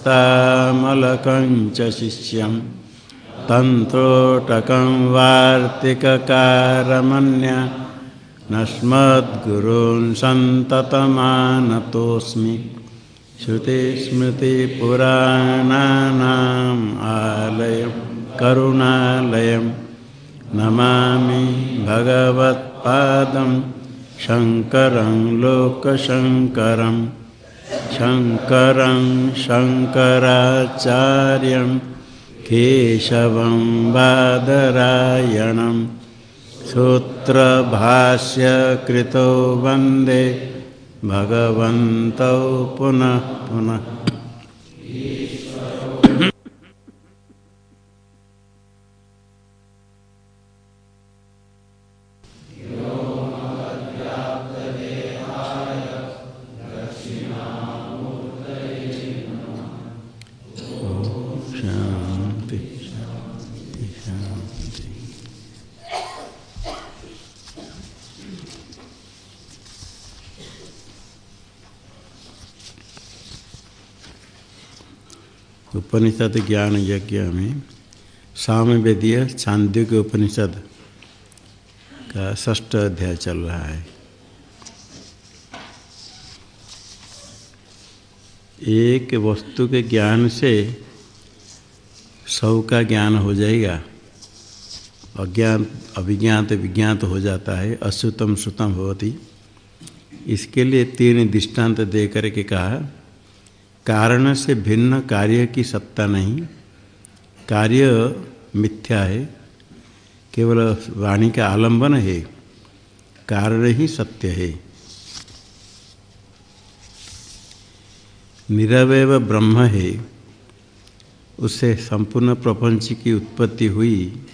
हस्तामलकं शिष्यं तन्त्रोटकं वार्तिककारमन्य नस्मद्गुरून् सन्ततमानतोऽस्मि। श्रुतिस्मृतिपुराणानाम् आलयं करुणालयं नमामि भगवत्पादं शङ्करं शङ्कराचार्यं केशवं बादरायणं सूत्रभाष्यकृतो वंदे भगवन्तौ पुनः पुनः उपनिषद ज्ञान यज्ञ में सामवेदीय छांदोग्य उपनिषद का षष्ठ अध्याय चल रहा है। एक वस्तु के ज्ञान से सब का ज्ञान हो जाएगा। अज्ञान अभिज्ञात विज्ञात हो जाता है, अश्रुतम, श्रुतम होती। इसके लिए तीन दृष्टांत दे करके कहा कारण से भिन्न कार्य की सत्ता नहीं। कार्य मिथ्या है। केवल वाणी का आलंबन है। कारण ही सत्य है। निरवय ब्रह्म है। उससे संपूर्ण प्रपंच की उत्पत्ति हुई।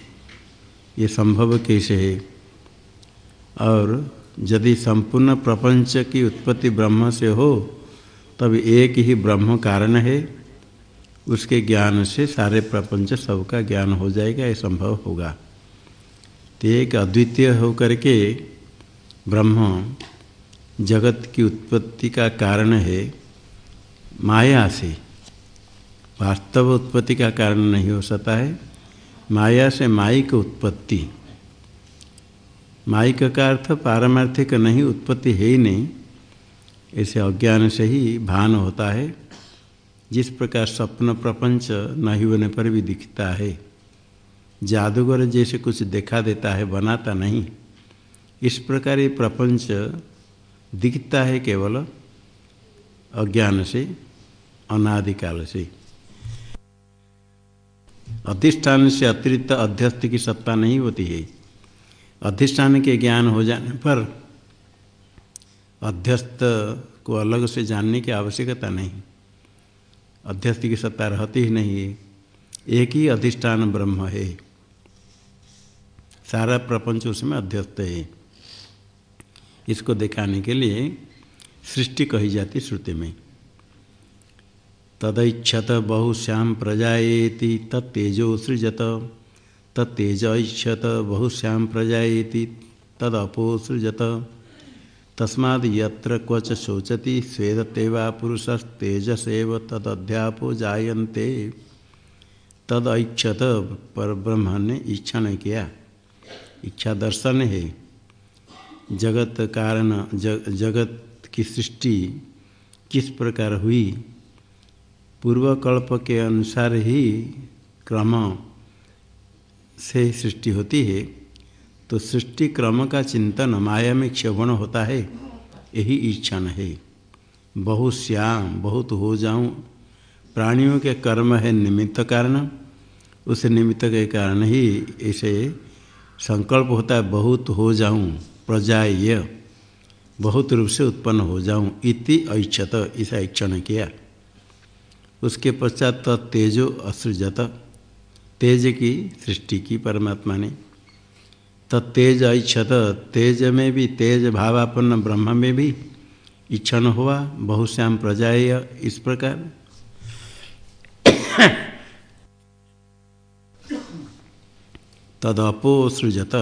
ये संभव कैसे है? और यदि संपूर्ण प्रपंच की उत्पत्ति ब्रह्म से हो तब एक ही ब्रह्म कारण है। उसके ज्ञान से सारे प्रपंच सबका ज्ञान हो जाएगा, ये संभव होगा। तो एक अद्वितीय होकर के ब्रह्म जगत की उत्पत्ति का कारण है माया से। वास्तव उत्पत्ति का कारण नहीं हो सकता है। माया से माइक उत्पत्ति। माइक का अर्थ पारमार्थिक नहीं, उत्पत्ति है ही नहीं। ऐसे अज्ञान से ही भान होता है। जिस प्रकार स्वप्न प्रपंच नहीं होने पर भी दिखता है। जादूगर जैसे कुछ देखा देता है, बनाता नहीं। इस प्रकार ये प्रपंच दिखता है केवल अज्ञान से, अनादिकाल से। अधिष्ठान से अतिरिक्त अध्यस्त की सत्ता नहीं होती है। अधिष्ठान के ज्ञान हो जाने पर अध्यस्त को अलग से जानने की आवश्यकता नहीं। अध्यस्त की सत्ता रहती ही नहीं है एक ही अधिष्ठान ब्रह्म है। सारा प्रपंच उसमें अध्यस्त है। इसको दिखाने के लिए सृष्टि कही जाती श्रुति में। तदैक्षत बहुश्याम प्रजाएति तत्तेजो सृजत। तत्तेज ऐक्षत बहुश्याम प्रजाएति तदपो सृजत। तस्माद् यत्र क्वच शोचति स्वेदतेवा पुरुषस्तेजसेव तदध्यापो जायन्ते। तदैक्षत पर ब्रह्म ने इच्छा नहीं किया। इच्छा दर्शन है। जगत कारण जग, जगत की सृष्टि किस प्रकार हुई? पूर्व कल्प के अनुसार ही क्रम से सृष्टि होती है। तो सृष्टि क्रम का चिंतन माया में क्षवण होता है, यही इच्छा है। बहु श्याम, बहुत हो जाऊँ, प्राणियों के कर्म है निमित्त कारण। उस निमित्त के कारण ही ऐसे संकल्प होता है, बहुत हो जाऊँ प्रजाय बहुत रूप से उत्पन्न हो जाऊँ, इति ऐच्छत ऐसा ने किया। उसके पश्चात तेजो असृजत, तेज की सृष्टि की परमात्मा ने तत्तेज ऐच्छत। तेज में भी, तेज भावापन्न ब्रह्म में भी इच्छन हुआ। बहुश्याम प्रजाय इस प्रकार। तदपो सृजत।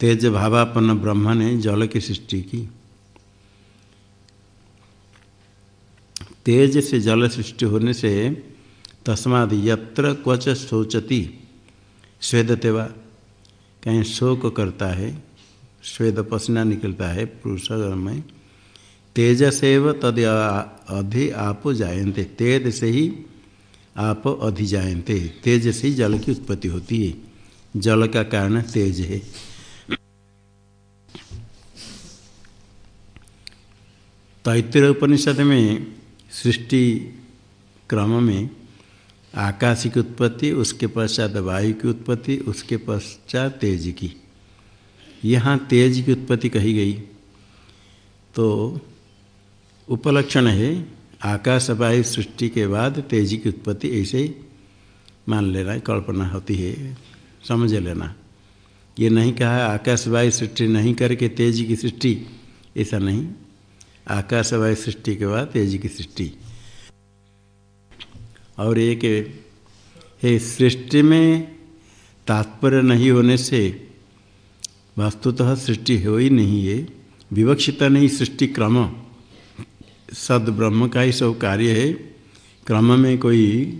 तेज भावापन्न ब्रह्म ने जल की सृष्टि की। तेज से जल सृष्टि होने से तस्माद यत्र क्वच शोचती। स्वेदतेवा कहीं शोक करता है, श्वेत पसीना निकलता है पुरुष में तेज से तद अधि आप जायन्ते, तेज से ही आप अधि जायन्ते, तेज से ही जल की उत्पत्ति होती है। जल का कारण तेज है। तैतृय उपनिषद में सृष्टि क्रम में आकाश की उत्पत्ति, उसके पश्चात वायु की उत्पत्ति, उसके पश्चात तेज की। यहाँ तेज की उत्पत्ति कही गई। तो उपलक्षण है, आकाश वायु सृष्टि के बाद तेज की उत्पत्ति ऐसे ही मान लेना, कल्पना होती है, समझ लेना। ये नहीं कहा आकाश वायु सृष्टि नहीं करके तेज की सृष्टि, ऐसा नहीं। आकाश वायु सृष्टि के बाद तेज की सृष्टि। और एक है सृष्टि में तात्पर्य नहीं होने से वस्तुतः सृष्टि हो ही नहीं है। विवक्षिता नहीं, सृष्टि क्रम। सद ब्रह्म का ही सब कार्य है। क्रम में कोई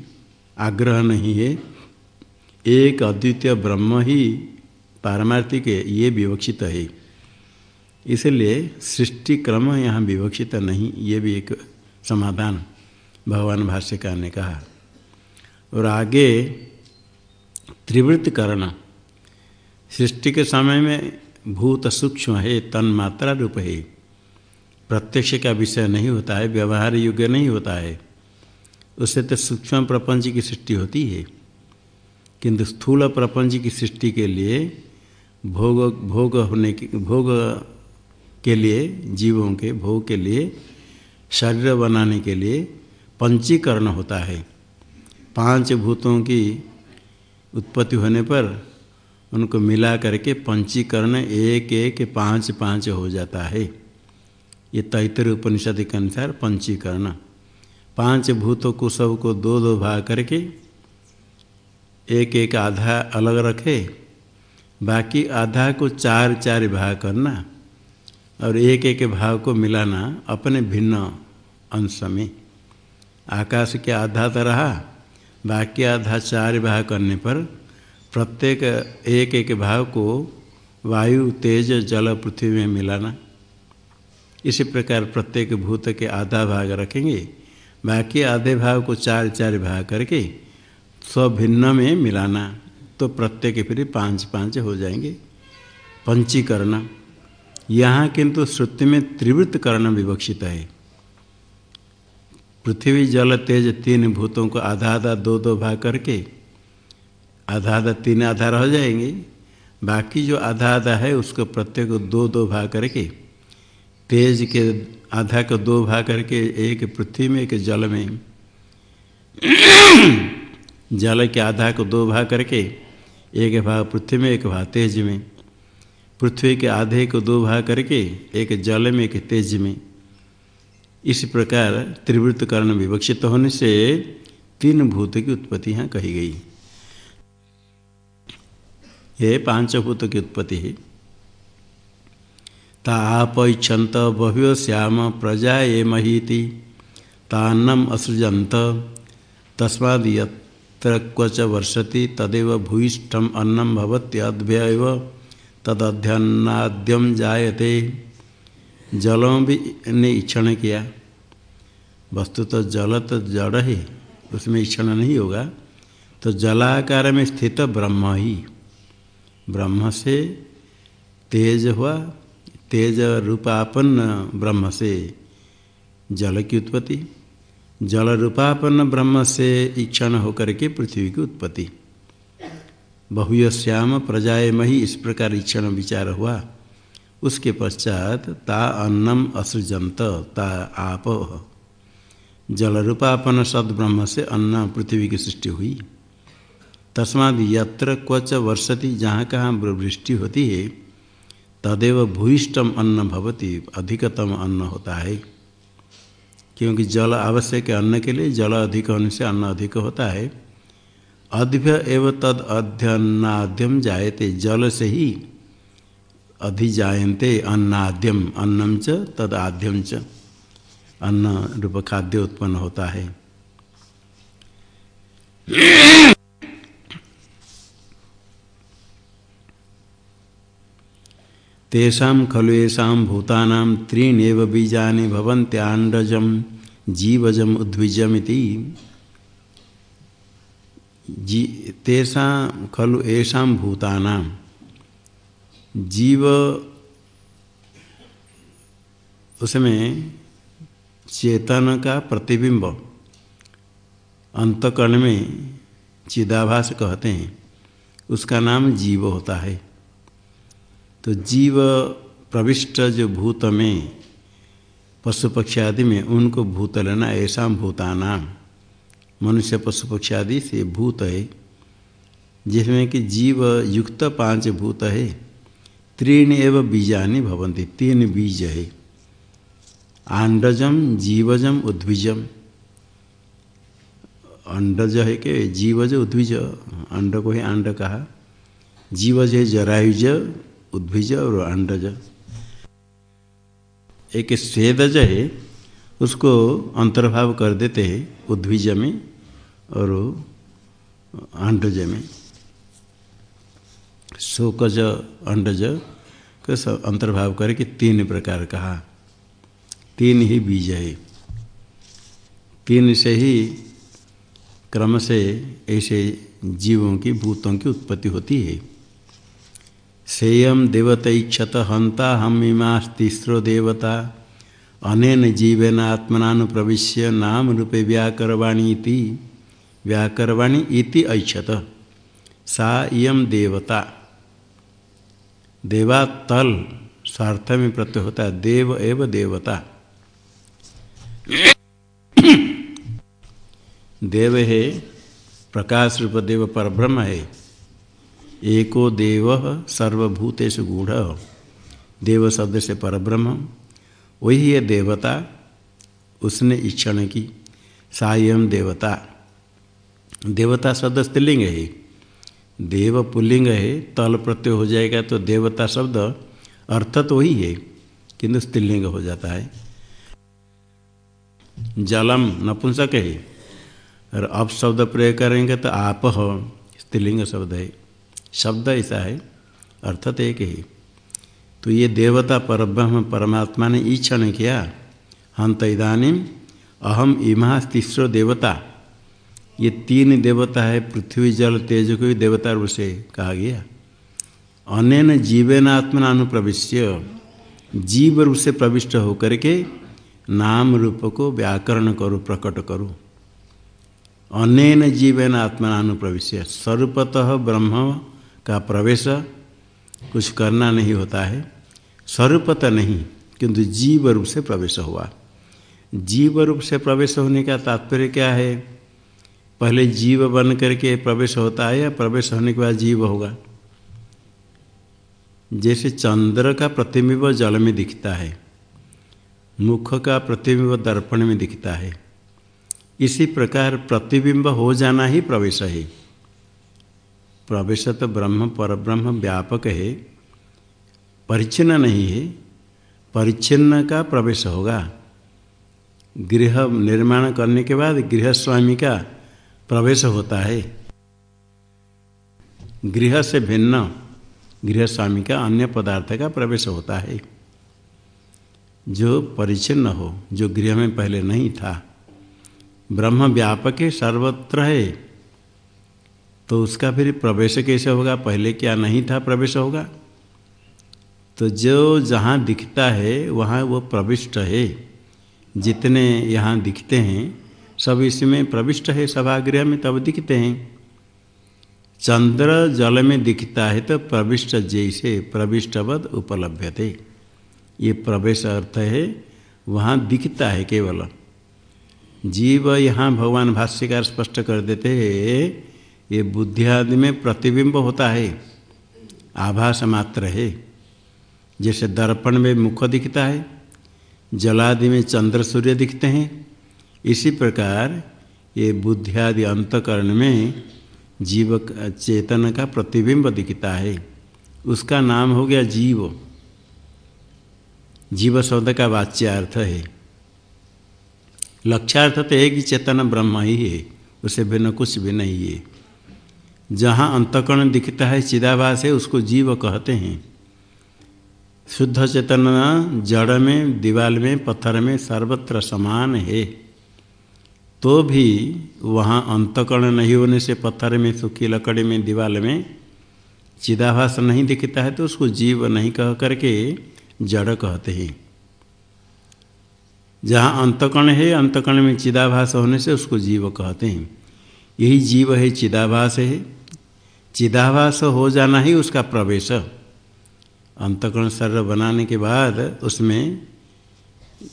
आग्रह नहीं है। एक अद्वितीय ब्रह्म ही पारमार्थिक है, ये विवक्षित है। इसलिए सृष्टि क्रम यहाँ विवक्षित नहीं, ये भी एक समाधान। भगवान भाष्यकार ने कहा, और आगे त्रिवृत्त करना, सृष्टि के समय में भूत सूक्ष्म है तन मात्रा रूप है। प्रत्यक्ष का विषय नहीं होता है, व्यवहार योग्य नहीं होता है। उससे तो सूक्ष्म प्रपंच की सृष्टि होती है। किंतु स्थूल प्रपंच की सृष्टि के लिए भोग भोग होने की, भोग के लिए, जीवों के, भोग के लिए, शरीर बनाने के लिए पंचीकरण होता है। पाँच भूतों की उत्पत्ति होने पर उनको मिला करके पंचीकरण एक एक पाँच पाँच हो जाता है। ये तैतर उपनिषद के अनुसार पंचीकरण। पाँच भूतों को सबको दो दो भाग करके एक एक आधा अलग रखे। बाकी आधा को चार चार भाग करना और एक एक भाग को मिलाना अपने भिन्न अंश में। आकाश के आधा तो रहा, बाकी आधा चार भाग करने पर प्रत्येक एक एक भाग को वायु, तेज, जल, पृथ्वी में मिलाना। इसी प्रकार प्रत्येक भूत के आधा भाग रखेंगे, बाकी आधे भाग को चार चार भाग करके भिन्न में मिलाना तो प्रत्येक फिर पाँच पाँच हो जाएँगे। पंचीकरण, यहाँ किंतु श्रुति में त्रिवृत्त करण विवक्षित है। पृथ्वी, जल, तेज तीन भूतों को आधा आधा दो दो भाग करके, आधा आधा तीन आधा रह जाएँगे। बाकी जो आधा आधा है, उसको प्रत्येक दो दो भाग करके, तेज के आधा को दो भाग करके, एक पृथ्वी में, एक जल में, जल के आधा को दो भाग करके, एक भाग पृथ्वी में, एक भाग तेज में, पृथ्वी के आधे को दो भाग करके, एक जल में, एक तेज में। इस प्रकार त्रिवृत्त कर्ण विवक्षित होने से तीन भूत की उत्पत्ति यहाँ कही गई। ये पाँच भूत की उत्पत्ति है। तापैछंत बह्यो श्याम प्रजा ये महीति, तान्नम असृजंत तस्माद क्वच वर्षति तदेव भूयिष्ठम अन्नम भवत्यद्भ्य तदध्यन्नाद्यम जायते। जलों भी ने इक्षण किया। वस्तु तो जल तो जड़ है उसमें इक्षण नहीं होगा। तो जलाकार में स्थित ब्रह्म ही। ब्रह्म से तेज हुआ, तेज रूपापन्न ब्रह्म से जल की उत्पत्ति, जल रूपापन्न ब्रह्म से इक्षण होकर के पृथ्वी की उत्पत्ति। बहुयश्याम प्रजाए मही इस प्रकार इक्षण विचार हुआ। उसके पश्चात ता अन्नम असृजंत ता आप। जल रूपापन सद्ब्रह्म से अन्न पृथ्वी की सृष्टि हुई। तस्माद यत्र क्वच वर्षति, जहाँ कहाँ वृष्टि होती है, तदेव भूयिष्टम अन्न भवती, अधिकतम अन्न होता है। क्योंकि जल आवश्यक है अन्न के लिए, जल अधिक होने से अन्न अधिक होता है। अद्भ्य एवं तद अध्यन्नाद्यम जायते, जल से ही अधिजायन्ते अन्नाद्यम, अन्नम च तदाद्यम च। अन्न रूप खाद्य उत्पन्न होता है। तेषा खलु येषा भूताना त्रीण्यव बीजानि भवन्त्याण्डजं जीवजम उद्विजमिति। जी, तेषा खलु येषा भूतानां। जीव उसमें चेतन का प्रतिबिंब, अंतकरण में चिदाभास कहते हैं। उसका नाम जीव होता है। तो जीव प्रविष्ट जो भूत में, पशु पक्षी आदि में, उनको भूत लेना ऐसा भूतानाम मनुष्य पशु पक्षी आदि से भूत है, जिसमें कि जीव युक्त पाँच भूत है। तीन एवं बीजानि भवंती तीन बीज। है आंडजम जीवजम उद्विजम। अंडज है के? जीवज, उद्विज। अंड को ही अंड कहा? जीवज है जरायुज उद्भिज और अंडज एक स्वेदज है, उसको अंतर्भाव कर देते हैं उद्भिज में और अंडज में। शोकज अंडज को अंतर्भाव करके तीन प्रकार कहा। तीन ही बीज है। तीन से ही क्रम से ऐसे जीवों की, भूतों की उत्पत्ति होती है। सेयम देवतैक्षत हंता हम इमास्तिस्रो देवता। अनेन जीवेन आत्मनानुप्रविश्य नाम रूपे व्याकरवाणी इति। व्याकरवाणी इति ऐक्षत सा इयम देवता। देवा तल स्वार्थ में प्रत्यय होता है, देव एव देवता। देव है, प्रकाश रूप देव पर ब्रह्म है। एको देव सर्वभूतेषु गूढ़। देव शब्द से परब्रह्म। वही है देवता, उसने ईक्षण की। सायम देवता। देवता शब्द स्त्रीलिंग है। देव पुल्लिंग है, तल प्रत्यय हो जाएगा तो देवता शब्द अर्थ तो वही है, किंतु स्त्रीलिंग हो जाता है। जलम नपुंसक है, और अब शब्द प्रयोग करेंगे तो आप हो, स्त्रीलिंग शब्द है। शब्द ऐसा है अर्थ तो एक ही। तो ये देवता परब्रह्म परमात्मा ने ईक्षण किया हंत इदानी अहम इमा तीसरो देवता। ये तीन देवता है, पृथ्वी, जल, तेज को भी देवता रूप से कहा गया। अनेन जीवेन आत्मना अनुप्रविश्य। जीव रूप से प्रविष्ट होकर के नाम रूप को व्याकरण करो, प्रकट करो। अनेन जीवेन आत्मना अनुप्रविश्य। स्वरूपतः ब्रह्म का प्रवेश कुछ करना नहीं होता है। स्वरूपत नहीं, किंतु जीव रूप से प्रवेश हुआ। जीव रूप से प्रवेश होने का तात्पर्य क्या है? पहले जीव बन करके प्रवेश होता है या प्रवेश होने के बाद जीव होगा? जैसे चंद्र का प्रतिबिंब जल में दिखता है, मुख का प्रतिबिंब दर्पण में दिखता है। इसी प्रकार प्रतिबिंब हो जाना ही प्रवेश है। प्रवेश तो ब्रह्म पर ब्रह्म व्यापक है परिच्छिन्न नहीं है। परिच्छिन्न का प्रवेश होगा। गृह निर्माण करने के बाद गृह स्वामी का प्रवेश होता है। गृह से भिन्न गृह स्वामी का अन्य पदार्थ का प्रवेश होता है। जो परिचिन्न हो, जो गृह में पहले नहीं था, ब्रह्म व्यापक है, सर्वत्र है। तो उसका फिर प्रवेश कैसे होगा? पहले क्या नहीं था, प्रवेश होगा? तो जो जहाँ दिखता है, वहाँ वो प्रविष्ट है। जितने यहाँ दिखते हैं सब इसमें प्रविष्ट है, सभागृह में तब दिखते हैं। चंद्र जल में दिखता है तो प्रविष्ट जैसे प्रविष्टवद उपलब्ध थे ये प्रवेश अर्थ है, वहाँ दिखता है केवल। जीव यहाँ भगवान भाष्यकार स्पष्ट कर देते हैं, ये बुद्धि आदि में प्रतिबिंब होता है, आभास मात्र है। जैसे दर्पण में मुख दिखता है, जलादि में चंद्र सूर्य दिखते हैं इसी प्रकार ये बुद्धि आदि अंतकरण में जीव चेतन का प्रतिबिंब दिखता है। उसका नाम हो गया जीव। जीव शब्द का वाच्यार्थ है। लक्ष्यार्थ तो एक ही चेतन ब्रह्म ही है, उसे भिन्न कुछ भी नहीं है। जहाँ अंतकरण दिखता है, चिदाभास है, उसको जीव कहते हैं। शुद्ध चेतन जड़ में, दीवाल में, पत्थर में सर्वत्र समान है। तो भी वहाँ अंतकरण नहीं होने से पत्थर में, सूखी लकड़ी में, दीवाल में चिदाभास नहीं दिखता है तो उसको जीव नहीं कह करके जड़ कहते हैं। जहाँ अंतकण है अंतकण में चिदाभास होने से उसको जीव कहते हैं। यही जीव है, चिदाभास है। चिदाभास हो जाना ही उसका प्रवेश। अंतकरण शरीर बनाने के बाद उसमें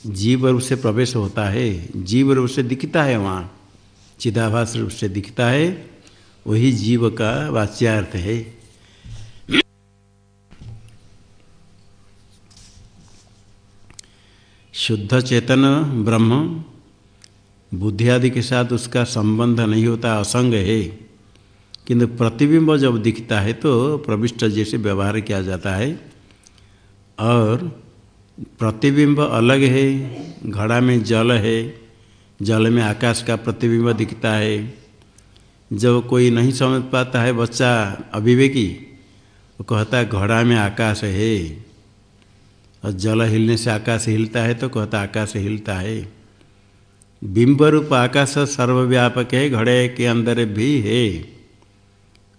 जीव रूप से प्रवेश होता है, जीव रूप से दिखता है वहाँ। चिदाभास रूप से दिखता है, वही जीव का वाच्यार्थ है। शुद्ध चेतन, ब्रह्म, बुद्धि आदि के साथ उसका संबंध नहीं होता, असंग है। किंतु प्रतिबिंब जब दिखता है तो प्रविष्ट जैसे व्यवहार किया जाता है, और प्रतिबिंब अलग है, घड़ा में जल है, जल में आकाश का प्रतिबिंब दिखता है। जब कोई नहीं समझ पाता है बच्चा अभिवेकी वो कहता है, घड़ा में आकाश है। और जल हिलने से आकाश हिलता है तो कहता आकाश हिलता है। बिंब रूप आकाश सर्वव्यापक है, घड़े के अंदर भी है।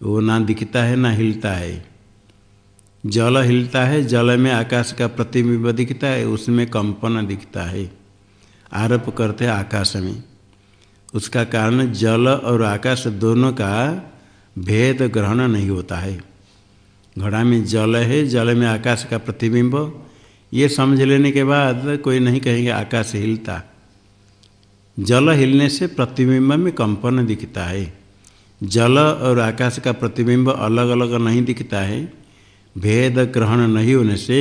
वो ना दिखता है, ना हिलता है। जल हिलता है, जल में आकाश का प्रतिबिंब दिखता है, उसमें कंपन दिखता है। आरोप करते हैं आकाश में। उसका कारण जल और आकाश दोनों का भेद ग्रहण नहीं होता है। घड़ा में जल है, जल में आकाश का प्रतिबिंब। ये समझ लेने के बाद कोई नहीं कहेंगे आकाश हिलता। जल हिलने से प्रतिबिंब में कंपन दिखता है। जल और आकाश का प्रतिबिंब अलग अलग नहीं दिखता है। भेद ग्रहण नहीं होने से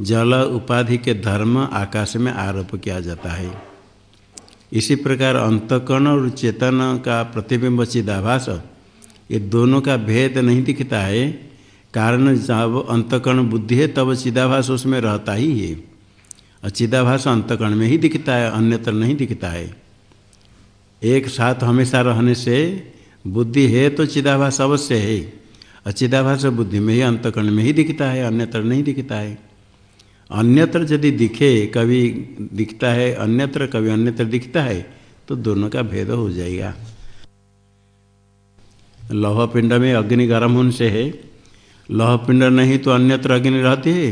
जल उपाधि के धर्म आकाश में आरोप किया जाता है। इसी प्रकार अंतकरण और चेतन का प्रतिबिंब चिदाभास, ये दोनों का भेद नहीं दिखता है। कारण जब अंतकरण बुद्धि है, तब चिदाभास उसमें रहता ही है। और चिदाभास अंतकरण में ही दिखता है, अन्यत्र नहीं दिखता है। एक साथ हमेशा रहने से बुद्धि है तो चिदाभास अवश्य है। और चिदाभास बुद्धि में ही, अंतकरण में ही दिखता है, अन्यत्र नहीं दिखता है। अन्यत्र यदि दिखे कभी दिखता है, अन्यत्र कभी अन्यत्र दिखता है तो दोनों का भेद हो जाएगा। लौह पिंड में अग्नि गर्म होने से है। लौह पिंड नहीं तो अन्यत्र अग्नि रहती है।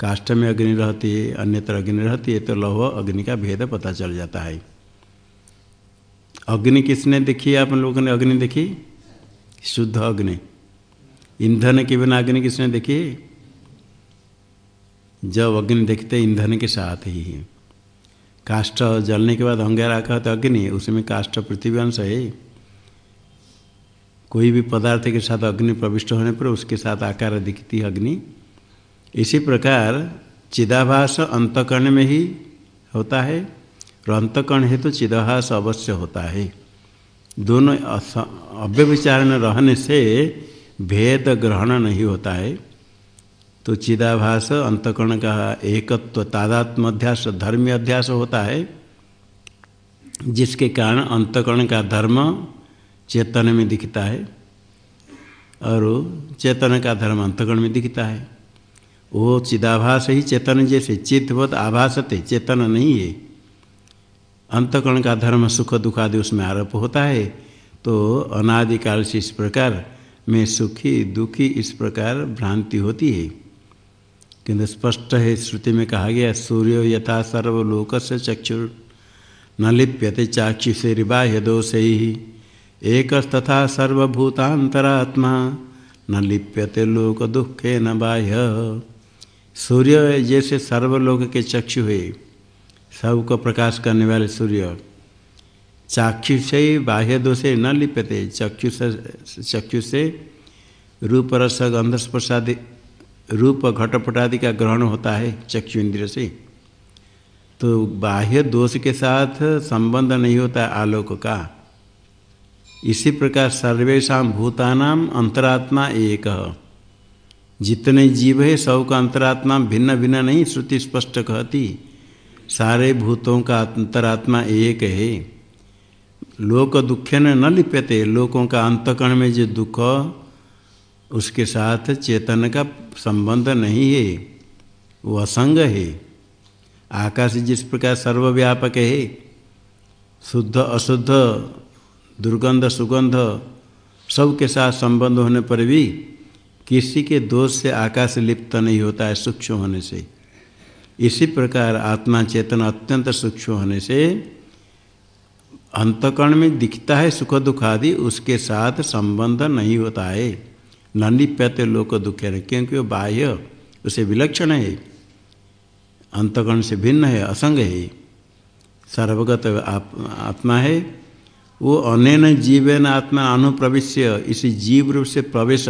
काष्ठ में अग्नि रहती है, अन्यत्र अग्नि रहती है तो लौह अग्नि का भेद पता चल जाता है। अग्नि किसने देखी? आप लोगों ने अग्नि देखी? शुद्ध अग्नि। ईंधन के बिना अग्नि किसने देखी? जब अग्नि देखते ईंधन के साथ ही है। काष्ठ जलने के बाद अंगारा कहते अग्नि उसमें काष्ठ पृथ्वी अंश है। कोई भी पदार्थ के साथ अग्नि प्रविष्ट होने पर उसके साथ आकार दिखती अग्नि। इसी प्रकार चिदाभास अंतकर्ण में ही होता है। और अंतकर्ण है तो चिदाभास अवश्य होता है। दोनों अव्यविचारण रहने से भेद ग्रहण नहीं होता है। तो चिदाभास अंतकर्ण का एकत्व तादात्म अध्यास धर्मी अध्यास होता है, जिसके कारण अंतकर्ण का धर्म चेतन में दिखता है और चेतन का धर्म अंतकरण में दिखता है। वो चिदाभास ही चेतन जैसे चित्तवत आभासते चेतन नहीं है। अंतकरण का धर्म, सुख, दुख आदि उसमें आरोप होता है। तो अनादिकाल से इस प्रकार में सुखी, दुखी इस प्रकार भ्रांति होती है। किंतु स्पष्ट है श्रुति में कहा गया, सूर्य यथा सर्वलोक से चक्षुर न लिप्यते चाक्षु से रिबाह्य दोष ही एक तथा सर्वभूतांतरात्मा न लिप्यते लोक दुखे न बाह्य। सूर्य जैसे सर्वलोक के चक्षु है। सबको प्रकाश करने वाले सूर्य। चाक्षु से बाह्य दोषे न लिप्यते। चक्षु से चक्षु से रूप रस गंध प्रसाद रूप घटपट आदि का ग्रहण होता है चक्षु इंद्रिय से। तो बाह्य दोष के साथ संबंध नहीं होता आलोक का। इसी प्रकार सर्वेशा भूतानाम अंतरात्मा एक। जितने जीव है सब का अंतरात्मा भिन्न भिन्न नहीं, श्रुति स्पष्ट कहती। सारे भूतों का अंतरात्मा एक है। लोक दुखे न न लिप्यते, लोकों का अंतकरण में जो दुख, उसके साथ चेतन का संबंध नहीं है। वो असंग है। आकाश जिस प्रकार सर्वव्यापक है, शुद्ध, अशुद्ध, दुर्गंध, सुगंध सब के साथ संबंध होने पर भी किसी के दोष से आकाश लिप्त नहीं होता है, सूक्ष्म होने से। इसी प्रकार आत्मा चेतन अत्यंत सूक्ष्म होने से अंतकरण में दिखता है सुख दुख आदि उसके साथ संबंध नहीं होता है। न लिप्यते लोक दुखे क्योंकि वो बाह्य उसे विलक्षण है। अंतकरण से भिन्न है असंग है। सर्वगत आप, आत्मा है। वो अनैन जीवन आत्मा अनुप्रविश्य इसी जीव रूप से प्रवेश।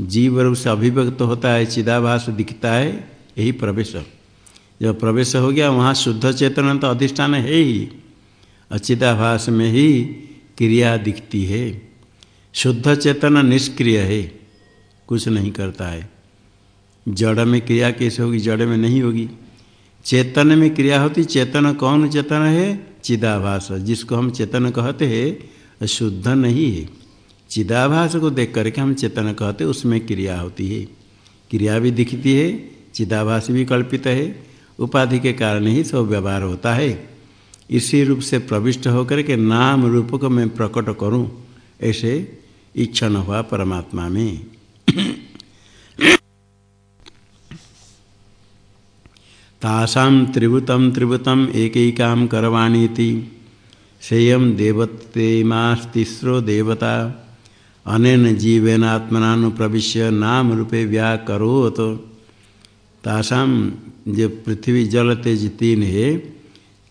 जीव रूप से अभिव्यक्त होता है चिदाभास दिखता है यही प्रवेश। जब प्रवेश हो गया, वहाँ शुद्ध चेतन तो अधिष्ठान है ही। अचिदाभास में ही क्रिया दिखती है। शुद्ध चेतन निष्क्रिय है, कुछ नहीं करता है। जड़ में क्रिया कैसे होगी? जड़ में नहीं होगी। चेतन में क्रिया होती, चेतन कौन चेतन है? चिदाभास। जिसको हम चेतन कहते हैं शुद्ध नहीं है। चिदाभास को देख करके हम चेतन कहते उसमें क्रिया होती है। क्रिया भी दिखती है, चिदाभास भी कल्पित है। उपाधि के कारण ही सब व्यवहार होता है। इसी रूप से प्रविष्ट होकर के नाम रूप को मैं प्रकट करूँ, ऐसे इच्छा न हुआ परमात्मा में। तासाम त्रिभुतम त्रिभुतम एक काम करवाणी थी सेयम देवतेमास्तिस्रो देवता। अनेन जीवेनात्मनानुप्रविश्य नाम रूपे व्याकरोत। तासाम जो पृथ्वी जल तेज तीन है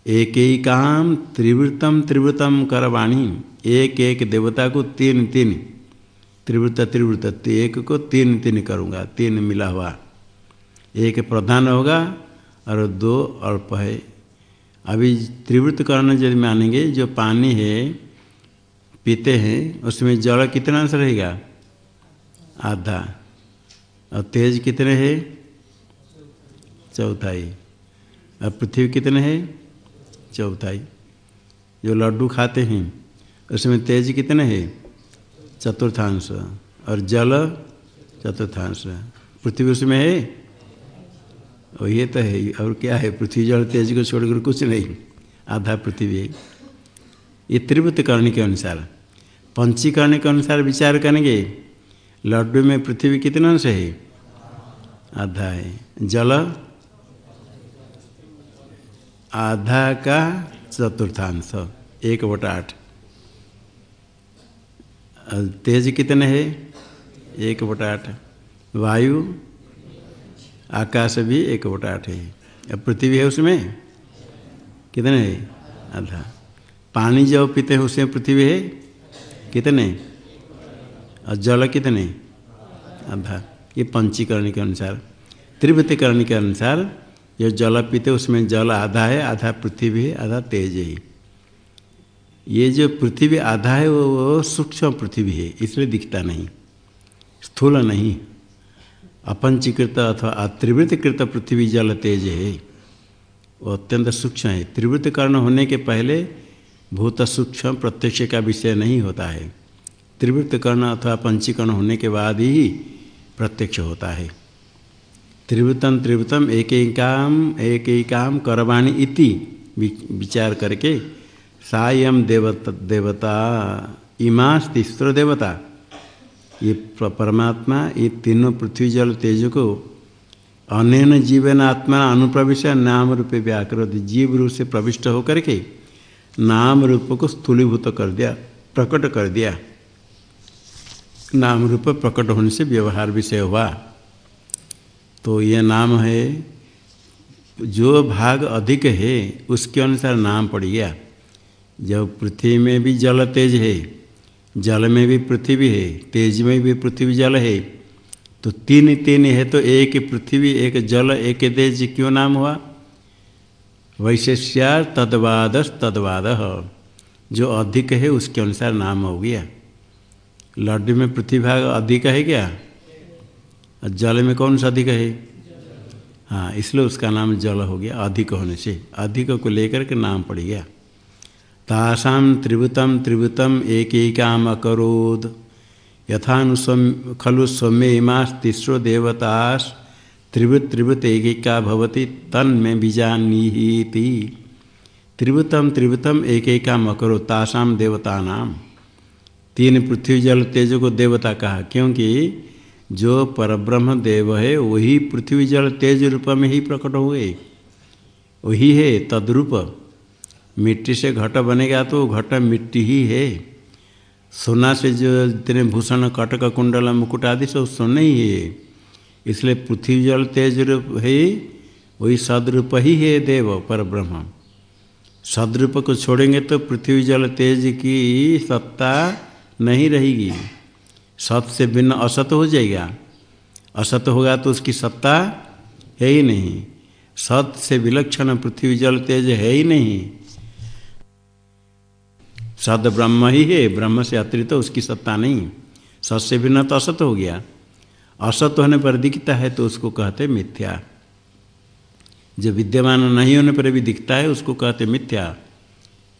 एक ही काम त्रिवृतम त्रिवृतम करवाणी एक एक देवता को तीन तीन त्रिवृत त्रिवृत, एक को तीन तीन करूँगा, तीन मिला हुआ। एक प्रधान होगा और दो अल्प है। अभी त्रिवृत कर्ण यदि मानेंगे जो पानी है, पीते हैं, उसमें जल कितना अंश रहेगा? आधा। और तेज कितने है? चौथाई। और पृथ्वी कितने है? चौथाई। जो लड्डू खाते हैं, उसमें तेज कितने है? चतुर्थांश। और जल, चतुर्थांश। पृथ्वी उसमें है? और ये तो है। और क्या है? पृथ्वी जल तेज को छोड़कर कुछ नहीं। आधा पृथ्वी है ये त्रिवृत्त करने के अनुसार। पंचीकरण के अनुसार विचार करेंगे। लड्डू में पृथ्वी कितना अंश है? आधा है। जल आधा का चतुर्थांश, एक बटा आठ। तेज कितने है? एक बटा आठ। वायु, आकाश भी एक बटा आठ है। पृथ्वी है उसमें? कितने है? आधा। पानी जो पीते हैं उसमें पृथ्वी है? कितने? और जल कितने? आधा। ये पंचीकरण के अनुसार। त्रिवृत्तिकरण के अनुसार जो जल पीते उसमें जल आधा है आधा पृथ्वी है आधा तेज है। ये जो पृथ्वी आधा है वो, वो सूक्ष्म पृथ्वी है इसलिए दिखता नहीं स्थूल नहीं। अपंचीकृत अथवा अत्रिवृत्तकृत पृथ्वी जल तेज है वो अत्यंत सूक्ष्म है। त्रिवृत्त कर्ण होने के पहले भूत सूक्ष्म प्रत्यक्ष का विषय नहीं होता है। त्रिवृत्त कर्ण अथवा पंचीकरण होने के बाद ही प्रत्यक्ष होता है। त्रिवृतम त्रिवृतम एक एक करवाणी इति विचार करके सायम देवता देवता इमास तीसरो देवता। ये परमात्मा, ये तीनों पृथ्वी जल तेज को अनैन जीवन आत्मा अनुप्रविश नाम रूपे व्याकृत जीव रूप से प्रविष्ट होकर के नाम रूप को स्थूलीभूत कर दिया, प्रकट कर दिया। नाम रूप प्रकट होने से व्यवहार विषय हुआ। तो यह नाम है, जो भाग अधिक है, उसके अनुसार नाम पड़ गया जब पृथ्वी में भी जल तेज है, जल में भी पृथ्वी है, तेज में भी पृथ्वी जल है तो तीन तीन है तो एक पृथ्वी, एक जल, एक तेज, क्यों नाम हुआ? वैशेष्या तदवाद तदवाद जो अधिक है, उसके अनुसार नाम हो गया। लड्डू में पृथ्वी भाग अधिक है क्या? जल में कौन सा अधिक है? हाँ इसलिए उसका नाम जल हो गया, अधिक होने से। अधिक को लेकर के नाम पड़ गया। तासाम त्रिभुतम त्रिभुतम एक एकाम अकरोद यथानुस्वम खलु स्वमेमास तीसरो देवतास। त्रिभुत त्रिभुत एकिका भवती तन में बीजानीति त्रिभुतम त्रिभुतम एक एकाम अकरो तासाम देवता नाम तीन पृथ्वी जल तेज को देवता कहा? क्योंकि जो परब्रह्म देव है, वही पृथ्वी जल तेज रूप में ही प्रकट हुए। वही है तद्रूप। मिट्टी से घट बनेगा तो घट मिट्टी ही है। सोना से जो जितने भूषण कटक कुंडल मुकुट आदि सब सोने ही है। इसलिए पृथ्वी जल तेज रूप है, वही सदरूप ही है देव पर ब्रह्म सदरूप को छोड़ेंगे तो पृथ्वी जल तेज की सत्ता नहीं रहेगी। सत से भिन्न असत हो जाएगा। असत होगा तो उसकी सत्ता है ही नहीं। सत से विलक्षण पृथ्वी जल तेज है ही नहीं। सद ब्रह्म ही है, ब्रह्म से अतिरिक्त तो उसकी सत्ता नहीं। सत से भिन्न तो असत हो गया। असत होने पर दिखता है तो उसको कहते मिथ्या। जो विद्यमान नहीं होने पर भी दिखता है, उसको कहते मिथ्या।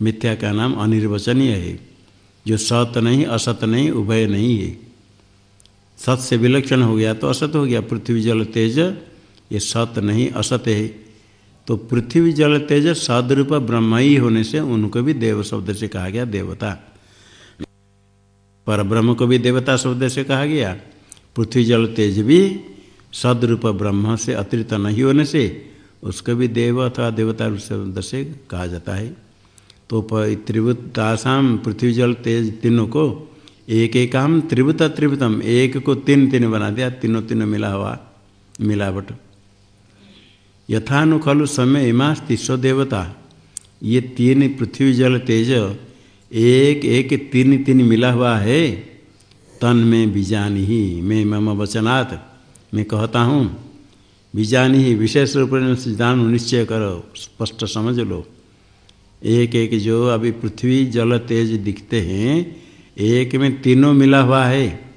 मिथ्या का नाम अनिर्वचनीय है। जो सत नहीं, असत नहीं, उभय नहीं है। सत से विलक्षण हो गया तो असत हो गया, पृथ्वी जल तेज, ये सत नहीं, असत है। तो पृथ्वी जल तेज सदरूप ब्रह्म ही होने से उनको भी देव शब्द से कहा गया देवता। पर ब्रह्म को भी देवता शब्द से कहा गया। पृथ्वी जल तेज भी सदरूप ब्रह्म से अतिरिक्त नहीं होने से उसको भी देव अथवा देवता शब्द से कहा जाता है। तो त्रिभुतासाम पृथ्वी जल तेज तीनों को एक एक हम त्रिभुत त्रिभुतम एक को तीन तीन बना दिया तीनों तीनों मिला हुआ मिलावट यथानु खलु समय इमास तीसो देवता ये तीन पृथ्वी जल तेज एक एक तीन तीन मिला हुआ है तन में बीजानी ही मैं मम वचनात् मैं कहता हूँ बीजानी ही विशेष रूप से जान निश्चय करो स्पष्ट समझ लो एक एक जो अभी पृथ्वी जल तेज दिखते हैं एक में तीनों मिला हुआ है।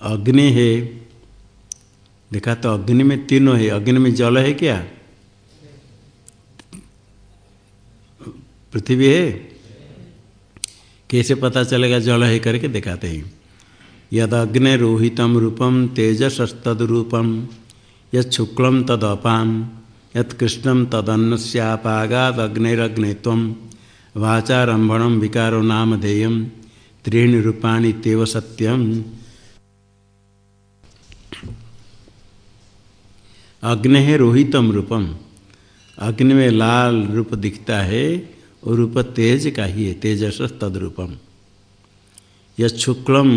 अग्नि है। देखा तो अग्नि में तीनों है। अग्नि में जल है क्या? पृथ्वी है? कैसे पता चलेगा जल है करके दिखाते हैं। यद अग्नि रोहितम रूपम तेजसस्तद रूपम यद शुक्लम तद यद कृष्णम तदन्न अग्निरग्नित्व वाचारंभण विकारो नामधेय त्रीण रूपाणी तेव सत्यम। अग्नि है रोहितम रूपम। अग्नि में लाल रूप दिखता है, और रूप तेज का ही है, तेजस तद्रूपम। यह शुक्लम,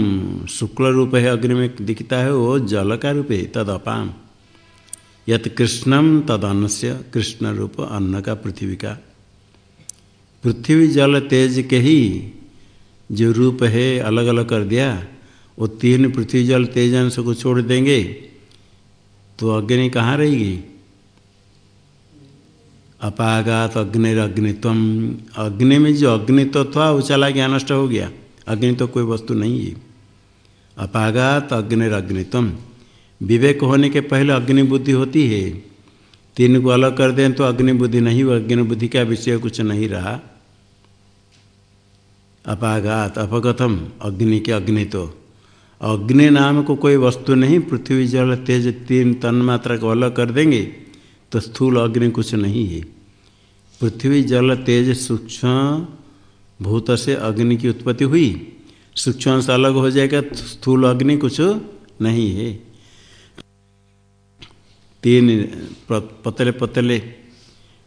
शुक्ल रूप है अग्नि में दिखता है वो जल का रूप है, तद अपाम। यत कृष्णम तद अन्न से कृष्ण रूप अन्न का पृथ्वी का। पृथ्वी जल तेज के ही जो रूप है अलग अलग कर दिया, वो तीन पृथ्वी जल तेज अंश को छोड़ देंगे तो अग्नि कहाँ रहेगी? अपागात अग्निरग्नित्व अग्नि में जो अग्नित्व था, वो चला गया, नष्ट हो गया। अग्नि तो कोई वस्तु नहीं है। अपागात अग्निरग्नित्व विवेक होने के पहले अग्नि बुद्धि होती है। तीन को अलग कर दें तो अग्नि बुद्धि नहीं अग्नि बुद्धि का विषय कुछ नहीं रहा। अपाघात अपगतम अग्नि के अग्नि तो अग्नि नाम को कोई वस्तु नहीं, पृथ्वी, जल, तेज, तीन तन मात्रा को अलग कर देंगे तो स्थूल अग्नि कुछ नहीं है। पृथ्वी, जल, तेज, सूक्ष्म भूत से अग्नि की उत्पत्ति हुई। सूक्ष्म से अलग हो जाएगा, स्थूल अग्नि कुछ नहीं है। तीन पतले पतले,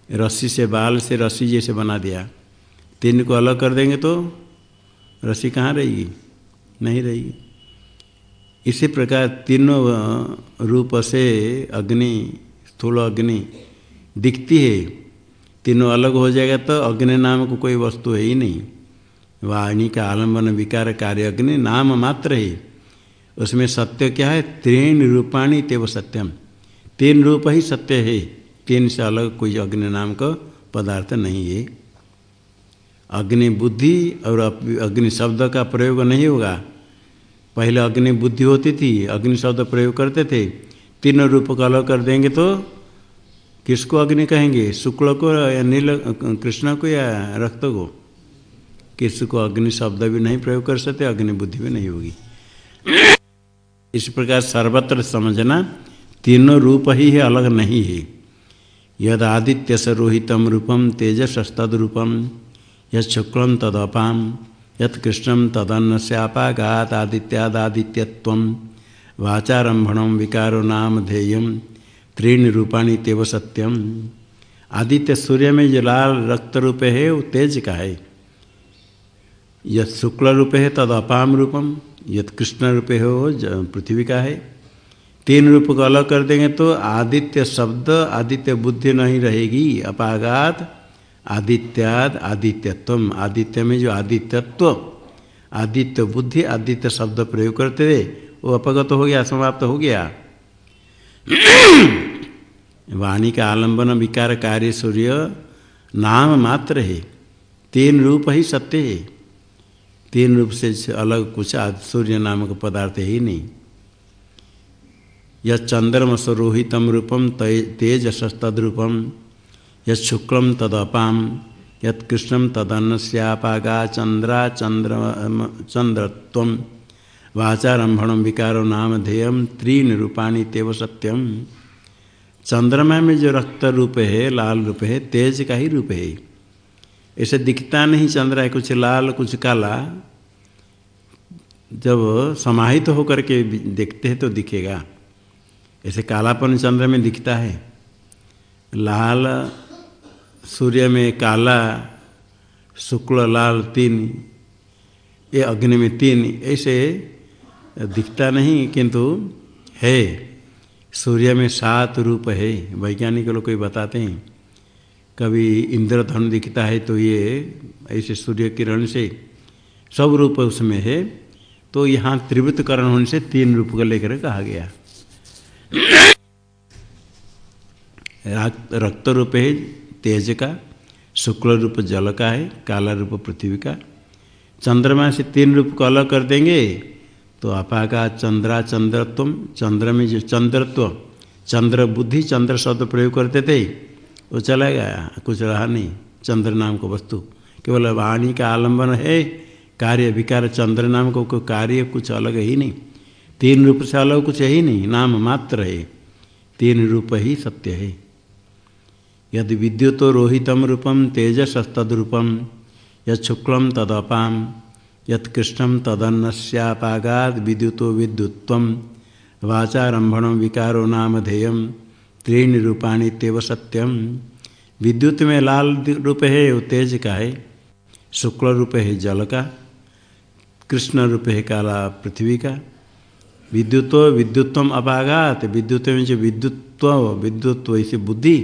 रस्सी से, बाल से, रस्सी जैसे बना दिया। तीन को अलग कर देंगे तो रस्सी कहाँ रहेगी? नहीं रहेगी। इसी प्रकार तीनों रूप से अग्नि, स्थूल अग्नि दिखती है। तीनों अलग हो जाएगा तो अग्नि नाम को कोई वस्तु है ही नहीं। वाणी का आलंबन, विकार, कार्य, अग्नि नाम मात्र है। उसमें सत्य क्या है? तीन रूपाणी तेव सत्यम। तीन रूप ही सत्य है। तीन से अलग कोई अग्नि नाम का पदार्थ नहीं है। अग्नि बुद्धि और अग्नि शब्द का प्रयोग नहीं होगा। पहले अग्नि बुद्धि होती थी, अग्नि शब्द प्रयोग करते थे। तीनों रूप को अलग कर देंगे तो किसको अग्नि कहेंगे? शुक्ल को या नील, कृष्ण को या रक्त को? किसी को अग्नि शब्द भी नहीं प्रयोग कर सकते, अग्नि बुद्धि भी नहीं होगी। इस प्रकार सर्वत्र समझना तीनों रूप ही है, अलग नहीं है। यद आदित्य से रोहितम रूपम तेजसस्तद रूपम यद शुक्लम तदपाम, यत कृष्णम तदन्न श्यापागात आदित्यादित्यत्व वाचारंभण विकारो नाम ध्येय त्रीण रूपाणी तेव सत्यम। आदित्य सूर्य में जो लाल रक्त रूप है वो तेज का है यद शुक्ल रूप है तद अपाम रूपम यद कृष्ण रूप हो पृथ्वी का है तीन रूप को अलग कर देंगे तो आदित्य शब्द, आदित्य बुद्धि नहीं रहेगी अपागात आदित्याद आदित्यत्व आदित्य में जो आदित्यत्व, आदित्य बुद्धि, आदित्य शब्द प्रयोग करते थे, वो अपगत हो गया, समाप्त हो गया। वाणी का आलंबन, विकार कार्य, सूर्य नाम मात्र है। तीन रूप ही सत्य है। तीन रूप से अलग कुछ सूर्य नामक पदार्थ ही नहीं। यह चंद्रमस रोहितम रूपम तेज सस्तद्रूपम यद शुक्लम तदपाम यद कृष्णम तदन्न श्यापागा चंद्रा चंद्र चंद्रत्व वाचारंभण विकारो नाम ध्येयम त्रीन रूपाणी तेव सत्यम। चंद्रमा में जो रक्त रूप है, लाल रूप है, तेज का ही रूप है। ऐसे दिखता नहीं चंद्र है, कुछ लाल, कुछ काला। जब समाहित तो होकर के देखते हैं तो दिखेगा। ऐसे कालापन चंद्र में दिखता है। लाल सूर्य में काला, शुक्ल, लाल तीन, ये अग्नि में तीन, ऐसे दिखता नहीं, किंतु है। सूर्य में सात रूप है। वैज्ञानिक लोग कोई बताते हैं, कभी इंद्रधन दिखता है तो ये ऐसे सूर्य किरण से सब रूप उसमें है। तो यहाँ त्रिवृतकरण होने से तीन रूप को लेकर कहा गया। रक्त रूप है। तेज का शुक्ल रूप जल का है काला रूप पृथ्वी का चंद्रमा से तीन रूप को अलग कर देंगे तो आपा का चंद्रा चंद्रत्व चंद्र में जो चंद्रत्व चंद्र बुद्धि चंद्र शब्द प्रयोग करते थे, वो चला गया, कुछ रहा नहीं, चंद्र नाम को वस्तु। केवल वाणी का आलंबन है, कार्य विकार चंद्र नाम को कोई कार्य कुछ अलग ही नहीं। तीन रूप से अलग कुछ है ही नहीं, नाम मात्र है, तीन रूप ही सत्य है। यदि विद्युतो रोहितम रूपम तेजसस्तरूपम यद शुक्लम तदपाम यद कृष्णम तदन्नस्यापागाद विद्युतो वाचारंभण विकारो नाम ध्येय, त्रीण रूपाणी तेव सत्यम विद्युत में लाल रूप है वो तेज का है, शुक्ल रूप है जल का कृष्ण रूप है काला पृथ्वी का विद्युत विद्युत्व अपागात विद्युत में जो विद्युत्व विद्युत्व ऐसी बुद्धि।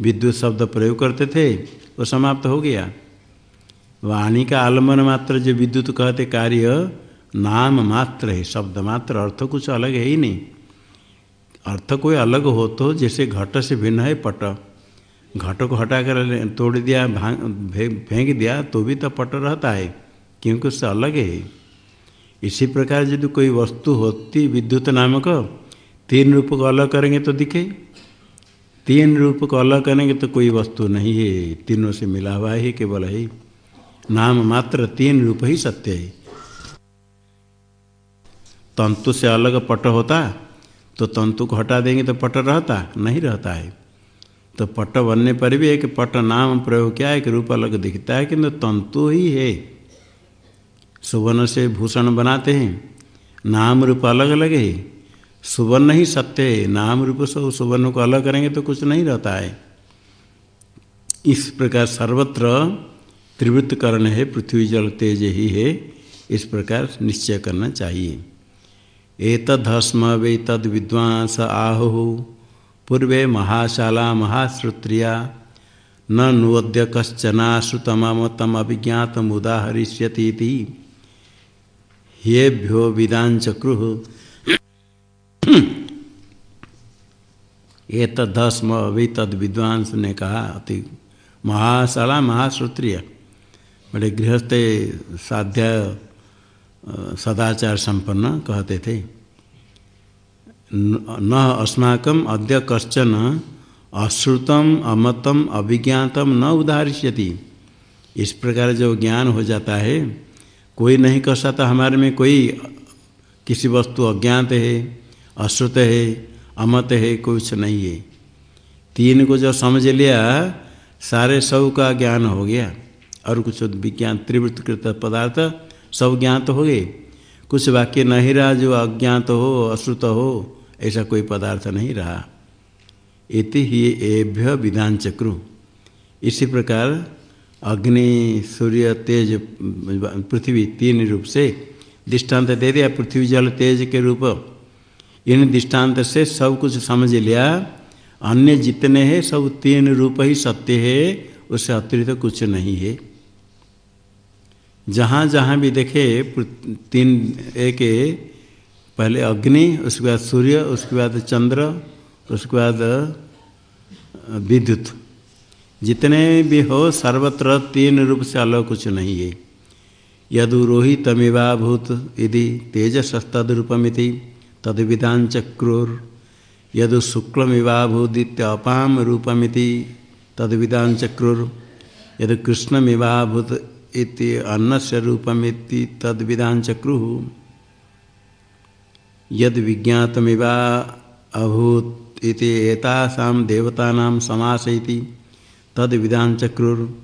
विद्युत शब्द प्रयोग करते थे, वो समाप्त हो गया। वाणी का आलंबन मात्र जो विद्युत कहते कार्य, नाम मात्र है, शब्द मात्र, अर्थ कुछ अलग है ही नहीं। अर्थ कोई अलग हो तो जैसे घट से भिन्न है पट। घट को हटा कर तोड़ दिया फेंक दिया तो भी तो पट रहता है, क्योंकि उससे अलग है। इसी प्रकार यदि कोई वस्तु होती विद्युत नामक, तीन रूप को अलग करेंगे तो दिखे। तीन रूप को अलग करेंगे तो कोई वस्तु नहीं है। तीनों से मिला हुआ ही, केवल है। नाम मात्र तीन रूप ही सत्य है। तंतु से अलग पट होता तो तंतु को हटा देंगे तो पट रहता, नहीं रहता है। तो पट बनने पर भी एक पट नाम प्रयोग किया, एक रूप अलग दिखता है, किंतु तंतु ही है। सुवर्ण से भूषण बनाते हैं, नाम रूप अलग अलग है। सुवर्ण ही सत्य है, नाम रूप से सुवर्ण को अलग करेंगे तो कुछ नहीं रहता है। इस प्रकार सर्वत्र त्रिवृत्तकरण है, पृथ्वी जल तेज ही है, इस प्रकार निश्चय करना चाहिए। एतदस्म वे तद विद्वांस आहु, पूर्वे महाशाला महाश्रुत्रिया, न तम अभिज्ञात मुदाहरिष्यती येभ्यो विदांचक्रुः ये तदस्म अभी तद विद्वांस ने कहा, अति महाशाला, महाश्रोत्रिय। बड़े गृहस्थ साध्य सदाचार संपन्न कहते थे। न अस्माकम अद्य कश्चन अश्रुतम, अमतम, अभिज्ञातम न उदाहरिष्यति। इस प्रकार जो ज्ञान हो जाता है, कोई नहीं कह सकता हमारे में कोई किसी वस्तु अज्ञात है। अश्रुत है, अमत है, कुछ नहीं है। तीन को जो समझ लिया, सारे सब का ज्ञान हो गया। और कुछ विज्ञान, त्रिवृत्तकृत पदार्थ, सब ज्ञात हो गए। कुछ वाक्य नहीं रहा जो अज्ञात हो, अश्रुत हो, ऐसा कोई पदार्थ नहीं रहा। इति ही एभ्य विधान चक्रु। इसी प्रकार अग्नि, सूर्य, तेज, पृथ्वी, तीन रूप से दृष्टांत दे दिया, पृथ्वी, जल, तेज के रूप। इन दृष्टांत से सब कुछ समझ लिया। अन्य जितने हैं, सब तीन रूप ही सत्य है, उससे अतिरिक्त कुछ नहीं है। जहाँ जहाँ भी देखे तीन, एक पहले अग्नि, उसके बाद सूर्य, उसके बाद चंद्र, उसके बाद विद्युत। जितने भी हो, सर्वत्र तीन रूप से अलग कुछ नहीं है। यदुरोहितमिवाभूत यदि तेजसस्तरूपमिति तद विधान चक्रोर। यदु शुक्लमिवाभूदित्य अपाम रूपमिति तद विधान चक्रोर। यदु कृष्णमिवाभूत इति अन्नस्य रूपमिति तद विधान चक्रु। यद विज्ञातमिवा अभूत इति एतासाम देवतानां समास इति तद विधान चक्रुर।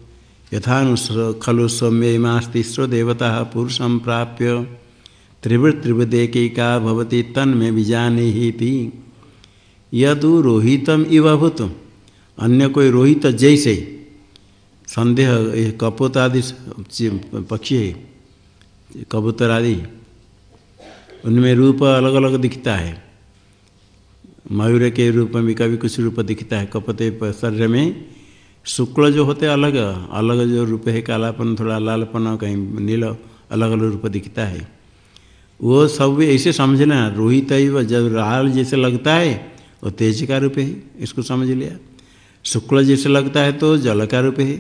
यथानुस्र खलु सौम्य सौम्यमास्तिस्रो देवता पुरुषं प्राप्य त्रिवृत त्रिवदेकिका भवति तन्मे विजाने ही यदु रोहितम इव अभूत अन्य कोई रोहित जैसे। संदेह कपोत आदि पक्षी है, कबूतर आदि। उनमें रूप अलग अलग दिखता है। मयूर के रूप में कभी कुछ रूप दिखता है। कपते शरीर में शुक्ल जो होते अलग अलग जो रूप है, कालापन, थोड़ा लालपन, कहीं नील अलग अलग रूप दिखता है। वो सब ऐसे समझना रोहित जब लाल जैसे लगता है, वो तेज का रूप है, इसको समझ लिया। शुक्ल जैसे लगता है तो जल का रूप है,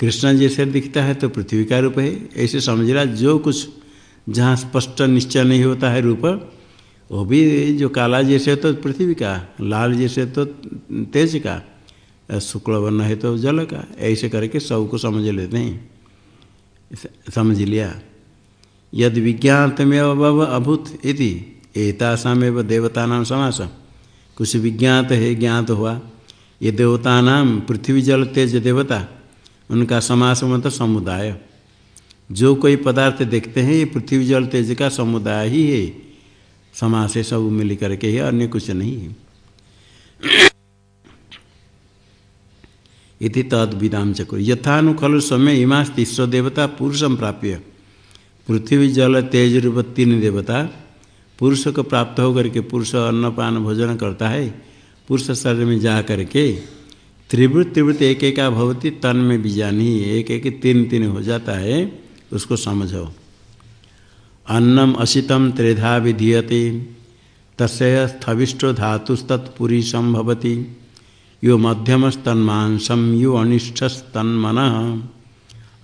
कृष्ण जैसे दिखता है तो पृथ्वी का रूप है, ऐसे समझ रहा जो कुछ जहाँ स्पष्ट निश्चय नहीं होता है रूप, वो भी जो काला जैसे तो पृथ्वी का, लाल जैसे तो तेज का, शुक्ल वर्ण है तो जल का, ऐसे करके सबको समझ लेते हैं। समझ लिया। यद विज्ञातमेव अभूत इति देवता नाम समास। कुछ विज्ञात है ज्ञात हुआ ये देवता नाम पृथ्वी जल तेज देवता, उनका समास मत समुदाय। जो कोई पदार्थ देखते हैं, ये पृथ्वी जल तेज का समुदाय ही है। समास है सब मिल करके ही, अन्य कुछ नहीं है। इति तद विदाम चक्र। यथानु खलु समय इमास तीसरो देवता पुरुषम प्राप्य। पृथ्वी जल तेज रूप तीन देवता पुरुष को प्राप्त होकर के पुरुष अन्नपान भोजन करता है, पुरुष शरीर में जा करके त्रिवृत त्रिवृत एक एक भवती तन में बीजानी, एक एक तीन तीन हो जाता है, उसको समझो। अन्नम असितम त्रिधा विधीयते तस्य स्थविष्टो धातुस्तत्पुरी संभवती, यो मध्यमस्तन्मांसम यो अनिष्ठस्तन्मन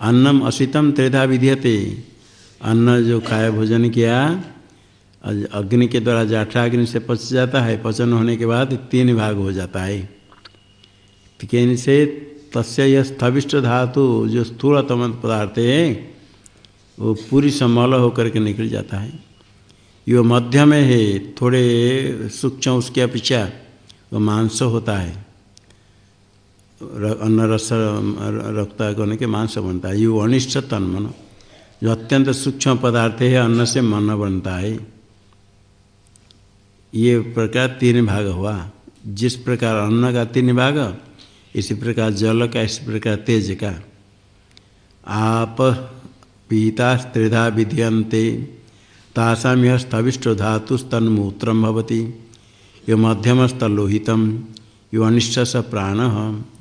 अन्नम असितम त्रिधा विधीयते अन्न जो खाया भोजन किया अग्नि के द्वारा जाठाग्नि से पच जाता है, पचन होने के बाद तीन भाग हो जाता है। कहने से तस्य यह स्थविष्ट धातु जो स्थूलतम पदार्थ है, वो पूरी समल होकर के निकल जाता है। यो मध्य में है, थोड़े सूक्ष्म उसके अपेक्षा, वो मांस होता है। अन्न रस रखता करने के मांस बनता है। यो अनिष्ट तन मन जो अत्यंत सूक्ष्म पदार्थ है, अन्न से मन बनता है। ये प्रकार तीन भाग हुआ। जिस प्रकार अन्न का तीन भाग, इसी प्रकार जल का, इसी प्रकार तेज का। आप पीता त्रिधा विधीयते तासाम यह स्थविष्ट धातुस्तन्मूत्र भवती। यो मध्यम मध्यमस्तलोहित, यो अनिष्ट स प्राण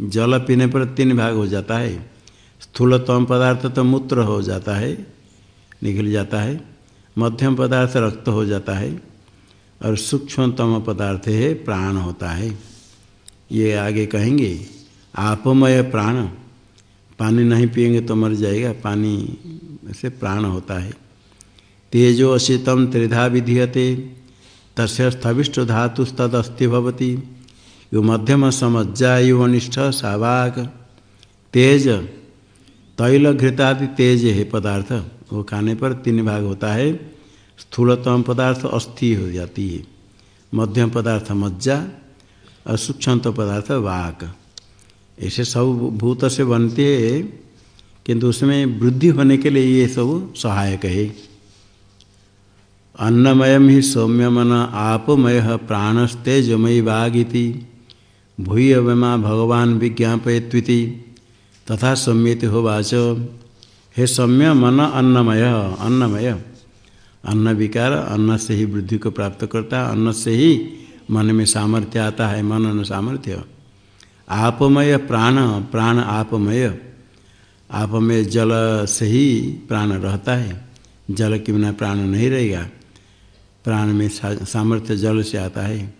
जल पीने पर तीन भाग हो जाता है। स्थूलतम पदार्थ तो मूत्र हो जाता है निकल जाता है, मध्यम पदार्थ रक्त हो जाता है, और सूक्ष्मतम पदार्थ है, प्राण होता है। ये आगे कहेंगे, आपमय प्राण, पानी नहीं पिएँगे तो मर जाएगा, पानी से प्राण होता है। तेजो अशितम त्रिधा विधीयते, तस्य स्थविष्ट धातुस्तदस्थि भवती, यो मध्यम समज्जा, यो अनिष्ठ, सावाक। तेज तैल घृतादि तेज है पदार्थ। वो खाने पर तीन भाग होता है। स्थूलतम पदार्थ अस्थि हो जाती है। मध्यम पदार्थ मज्जा और सूक्ष्म पदार्थ वाक। ऐसे सब भूत से बनते हैं, किंतु उसमें वृद्धि होने के लिए ये सब सहायक है। अन्नमयम ही सौम्य मन आपमय प्राणस्तेजमयी वागिति। भूय वमा भगवान विज्ञापयत्विति। तथा सम्यत हो वाच। हे सौम्य मन अन्नमय अन्नमय। अन्न विकार, अन्न से ही वृद्धि को प्राप्त करता है अन्न से ही मन में सामर्थ्य आता है, मन अन्न सामर्थ्य। आपमय प्राण प्राण आपमय। आपमय जल से ही प्राण रहता है। जल के बिना प्राण नहीं रहेगा। प्राण में सामर्थ्य जल से आता है।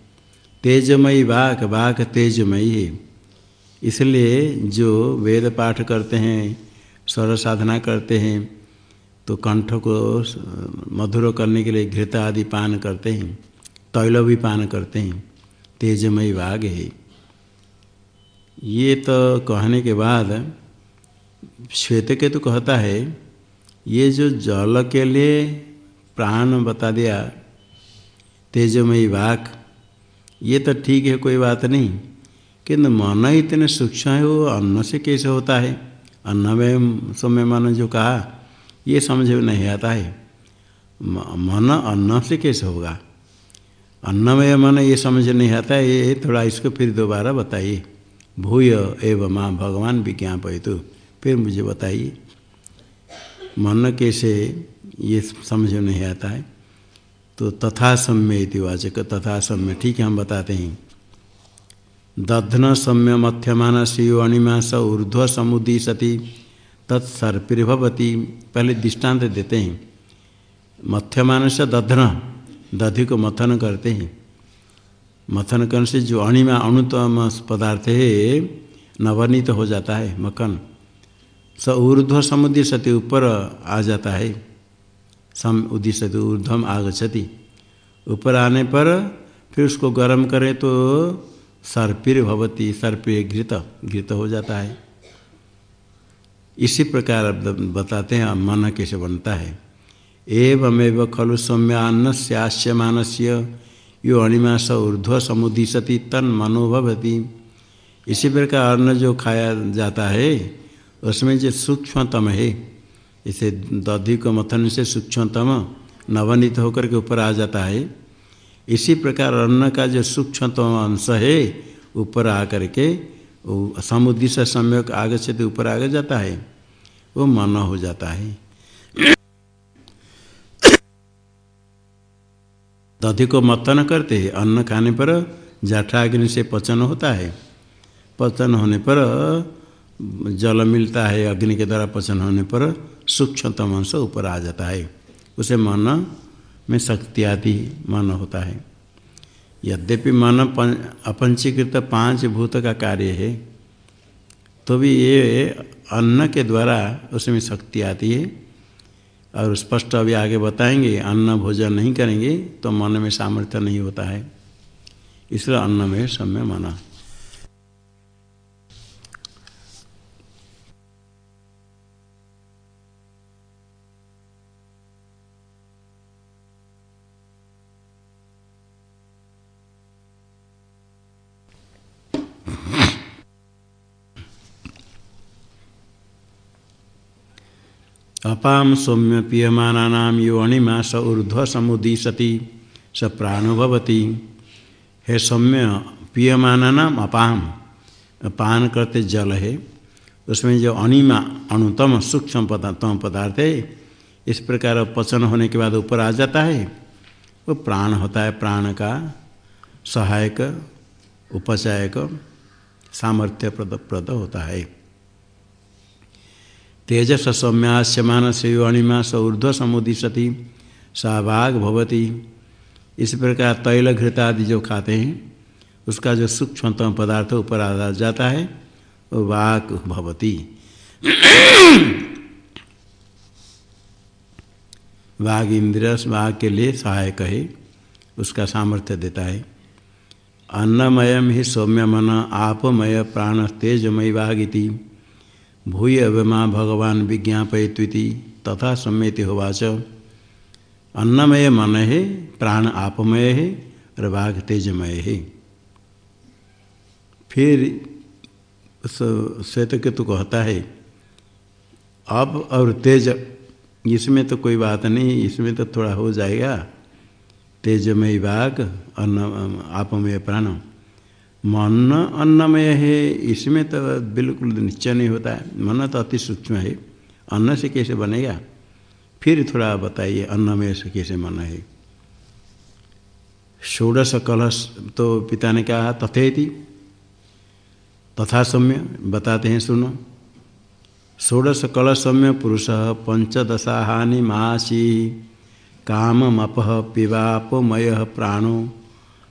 तेजमयी बाक बाक तेजमयी। है इसलिए जो वेद पाठ करते हैं, स्वर साधना करते हैं तो कंठ को मधुर करने के लिए घृत आदि पान करते हैं, तैल भी पान करते हैं, तेजमयी बाघ है। ये तो कहने के बाद श्वेत के तो कहता है, ये जो जल के लिए प्राण बता दिया, तेजमयी वाक, ये तो ठीक है, कोई बात नहीं। किंतु मन इतने सूक्ष्म है, वो अन्न से कैसे होता है? अन्न में समय मन जो कहा, ये समझ में नहीं आता है। मन अन्न से कैसे होगा? अन्नमय मन ये समझ नहीं आता है, ये थोड़ा इसको फिर दोबारा बताइए। भूय एवं माँ भगवान विज्ञापय तो फिर मुझे बताइए। मन कैसे, ये समझ नहीं आता है। तो तथा सम्य वाचक, तथा सम्य ठीक है, हम बताते हैं। दध्न सम्य मध्यमान श्रीयो अणिमा स ऊर्ध्व समुदी सती तत्सर्पिर्भवती। पहले दृष्टांत देते हैं। मध्यमान से दध्न। दधि को मथन करते हैं। मथन करने से जो अणिमा अणुतम पदार्थ है, नवनीत हो जाता है मक्खन स ऊर्ध्व समुद्र सती ऊपर आ जाता है। सम उदिशति ऊर्धम आगछति ऊपर आने पर फिर उसको गर्म करें तो सर्पिर भवती सर्पिर घृत घृत हो जाता है। इसी प्रकार बताते हैं मन कैसे बनता है। एवमेव खलु सौम्यान्न स्यास्यमान से यो अणिमा स ऊर्ध्व समुदिशति तन मनोभवती इसी प्रकार अन्न जो खाया जाता है, उसमें जो सूक्ष्मतम है, इसे दधि को मथन से सूक्ष्मतम नवनीत होकर के ऊपर आ जाता है। इसी प्रकार अन्न का जो सूक्ष्मतम अंश है, ऊपर आ करके समुद्र से सम्यक आगे से तो ऊपर आगे जाता है, वो मन हो जाता है। दधि को मथन करते हैं, अन्न खाने पर जाठाग्नि से पचन होता है। पचन होने पर, जल मिलता है, अग्नि के द्वारा पचन होने पर सूक्ष्मतम अंश ऊपर आ जाता है। उसे मन में शक्ति आदि मन होता है। यद्यपि मन अपंचीकृत पाँच भूत का कार्य है तो भी ये अन्न के द्वारा उसमें शक्ति आती है। और स्पष्ट अभी आगे बताएँगे, अन्न भोजन नहीं करेंगे तो मन में सामर्थ्य नहीं होता है। इसलिए अन्न में समय मना। अपाम सौम्य पीयमाना यो अणिमा स ऊर्ध्व समुदीसती, स प्राणो भवती। हे सौम्य पीयमाना नाम अपाम पान करते जल है। उसमें जो अणिमा अणुतम, सूक्ष्म पदार्थम पदार्थ है, इस प्रकार पचन होने के बाद ऊपर आ जाता है। वो प्राण होता है, प्राण का सहायक, उपचायक सामर्थ्य प्रद प्रद होता है। तेजस सौम्यास्यमान से अणिमा स ऊर्ध्व समुदिशति साभाग भवती। इस प्रकार तैल घृत आदि जो खाते हैं, उसका जो सूक्ष्मतम पदार्थ ऊपर आ जाता है, वो वाक भवती। वाघ इंद्र वाघ के लिए सहायक है, उसका सामर्थ्य देता है। अन्नमयम ही सौम्य मन आपमय प्राण तेजमय वागिति भूय अभिमा भगवान विज्ञापयत्विति तथा सम्यति होवाच। अन्नमय मन है प्राण आपमय है और वाघ तेजमय है फिर श्वेत केतु कहता है, अब और तेज, इसमें तो कोई बात नहीं, इसमें तो थोड़ा हो जाएगा। तेजमय वाग, अन्न आपमय प्राण। मन अन्नमय है, इसमें तो बिल्कुल निश्चय नहीं होता है। मन तो अति सूक्ष्म है। अन्न से कैसे बनेगा? फिर थोड़ा बताइए, अन्नमय से कैसे मन है? षोडश कलश तो पिता ने कहा, तथेति। तथा सम्य बताते हैं, सुनो। षोडश कलशम्य पुरुष पंचदशाहानि मासी काममप पिवापमय प्राणो।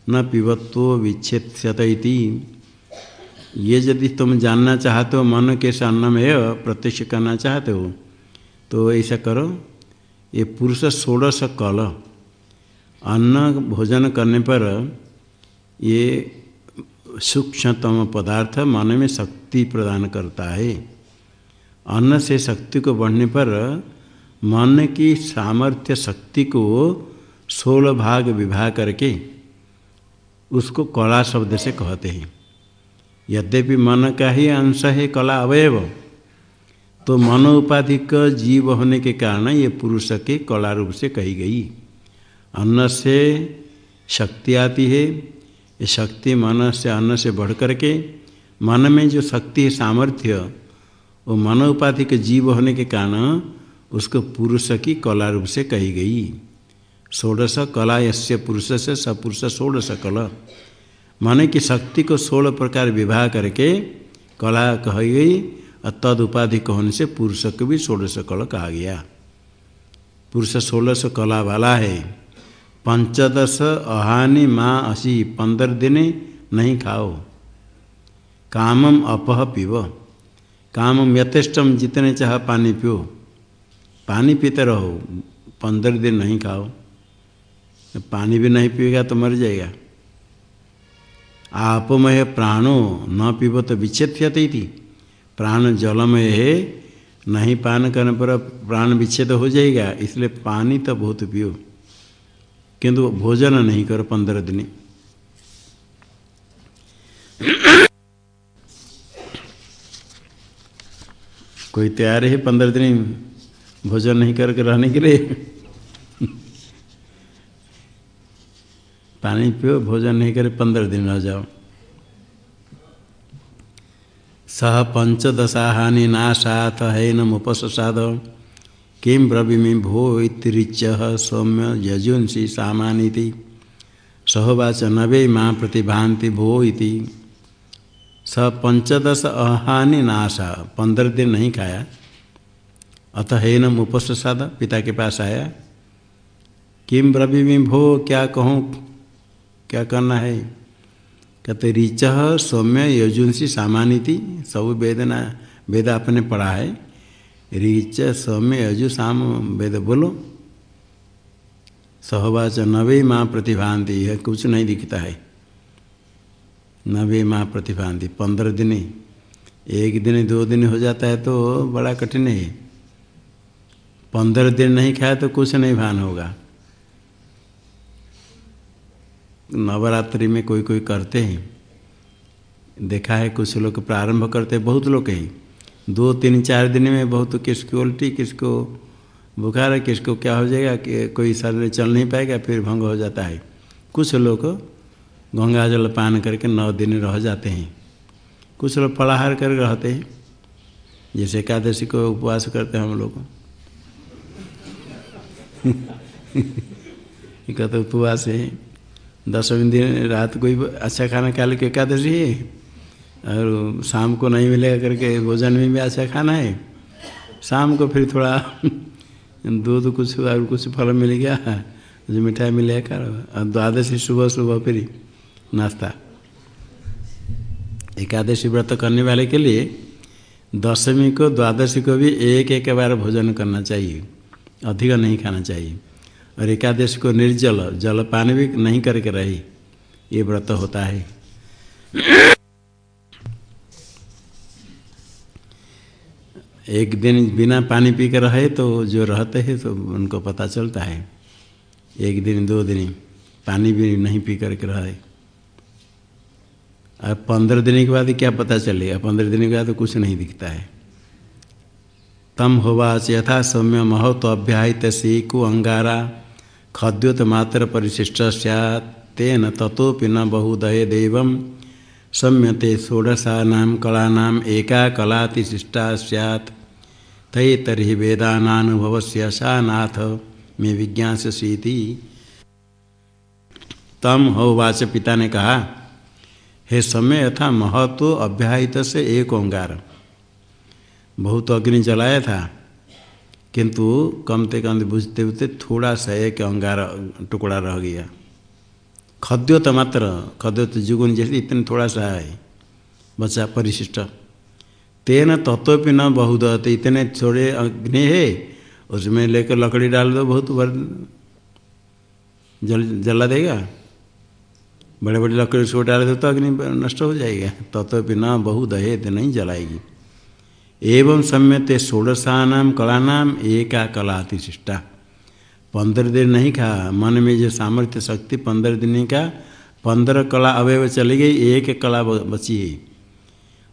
न पिबत्व विच्छेद्यत ये यदि तुम जानना चाहते हो, मन के अन्नमय प्रत्यक्ष करना चाहते हो तो ऐसा करो। ये पुरुष षोड़श कल, अन्न भोजन करने पर ये सूक्ष्मतम पदार्थ मन में शक्ति प्रदान करता है। अन्न से शक्ति को बढ़ने पर मन की सामर्थ्य शक्ति को सोलह भाग विभाग करके उसको कला शब्द से कहते हैं। यद्यपि मन का ही अंश है, कला अवयव तो मन उपाधिक जीव होने के कारण ये पुरुष के कला रूप से कही गई। अन्न से शक्ति आती है, ये शक्ति मन से अन्न से बढ़ करके मन में जो शक्ति है, सामर्थ्य, वो मन उपाधि के जीव होने के कारण उसको पुरुष की कला रूप से कही गई। षोडश कला यस्य पुरुष से सपुरुष षोडश कला। मन की शक्ति को सोलह प्रकार विवाह करके कला कही गई, और तद उपाधि कहने से पुरुष को भी षोडश कल कहा गया। पुरुष सोलह कला वाला है। पंचदश अहानि माँ असी, पंद्रह दिन नहीं खाओ। कामम अपह पीव कामम यथेष्टम जितने चाह पानी पियो। पानी पीते रहो, पंद्रह दिन नहीं खाओ। पानी भी नहीं पिएगा तो मर जाएगा। आपमय प्राणो न पीबो तो विच्छेद थी प्राण जलमय है, नहीं पान करने पर प्राण विच्छेद हो जाएगा, इसलिए पानी तो बहुत पियो। किंतु भोजन नहीं करो पंद्रह दिन। कोई तैयार है पंद्रह दिन भोजन नहीं करके रहने के लिए? पानी पियो, भोजन नहीं करे, पंद्रह दिन रह जाओ। सह पंचदशाहानि नाशात हैनम उपसाद किम ब्रवीमि भो इतिरिच्य सौम्य यजुंसी सामानीति। सहोवाच नवे माँ प्रतिभांति भो इति स पंचदश अहानि नाशा, पंद्रह दिन नहीं खाया। अतः हैनम उपसाद पिता के पास आया। किम ब्रवीमि भो, क्या कहूँ? क्या करना है? कहते, ऋच सौम्य यजुंसी सामानीति। सब वेदना, वेद आपने पढ़ा है। ऋच सौम्य यजु साम वेद बोलो। सहवाच, नवे माँ प्रतिभांति यह कुछ नहीं दिखता है। नवे माँ प्रतिभांति पंद्रह दिन। एक दिन, दो दिन हो जाता है तो बड़ा कठिन है। पंद्रह दिन नहीं खाया तो कुछ नहीं भान होगा। नवरात्रि में कोई कोई करते हैं। देखा है कुछ लोग प्रारंभ करते हैं बहुत लोग ही। दो, तीन, चार दिन में बहुत किसको उल्टी, किसको बुखार है किसको क्या हो जाएगा कि कोई शरीर चल नहीं पाएगा, फिर भंग हो जाता है। कुछ लोग गंगा जल पान करके नौ दिन रह जाते हैं। कुछ लोग फलाहार कर रहते हैं। जैसे एकादशी को उपवास करते हैं हम लोग। कहते उपवास है। दसवीं दिन रात को ही अच्छा खाना खा लो एकादशी है। और शाम को नहीं मिलेगा करके भोजन में भी अच्छा खाना है। शाम को फिर थोड़ा दूध कुछ और कुछ फल मिल गया, जो मिठाई मिलेगा करो, और द्वादशी सुबह सुबह फिर नाश्ता। एकादशी व्रत करने वाले के लिए दशमी को, द्वादशी को भी एक एक बार भोजन करना चाहिए। अधिक नहीं खाना चाहिए। और एकादश को निर्जल जल पान भी नहीं करके रहे। ये व्रत होता है। एक दिन बिना पानी पी कर रहे तो जो रहते हैं तो उनको पता चलता है। एक दिन, दो दिन पानी भी नहीं पी करके रहे। अब पंद्रह दिन के बाद क्या पता चलेगा पंद्रह दिन के बाद तो कुछ नहीं दिखता है। तम होवाच यथा सौम्य महत्व अभ्याहित को अंगारा खद्योत मात्र परिशिष्ट सैत् तेन तथोपि न बहुदय देव सम्यते षोडशानां कलानाम् एका कलातिशिष्टा स्यात्। तय तरी वेदानुभव से नाथ में विज्ञासीति तम होवाच पिता ने कहा, हे समय यथा महत्व अभ्याहित से एक ओंगार बहुत अग्नि जलाया था। किंतु कमते कमते बुझते बुझते थोड़ा सा एक अंगार, टुकड़ा रह गया। खद्योत मात्र खद्योत जुगुन जैसे इतने थोड़ा सा है बचा परिशिष्ट। तेन तत्व न बहुत इतने थोड़े अग्नि है, उसमें लेकर लकड़ी डाल दो, बहुत भर जल जला देगा। बड़े बड़े लकड़ी उसको डाल दो तो अग्नि नष्ट हो जाएगा। तत्व न बहुत दहेद नहीं जलाएगी। एवं सम्यते षोड़शानाम कलानाम एका कला अतिशिष्टा। पंद्रह दिन नहीं कहा, मन में जो सामर्थ्य शक्ति पंद्रह दिन का, पंद्रह कला अवयव चली गई, एक कला बची है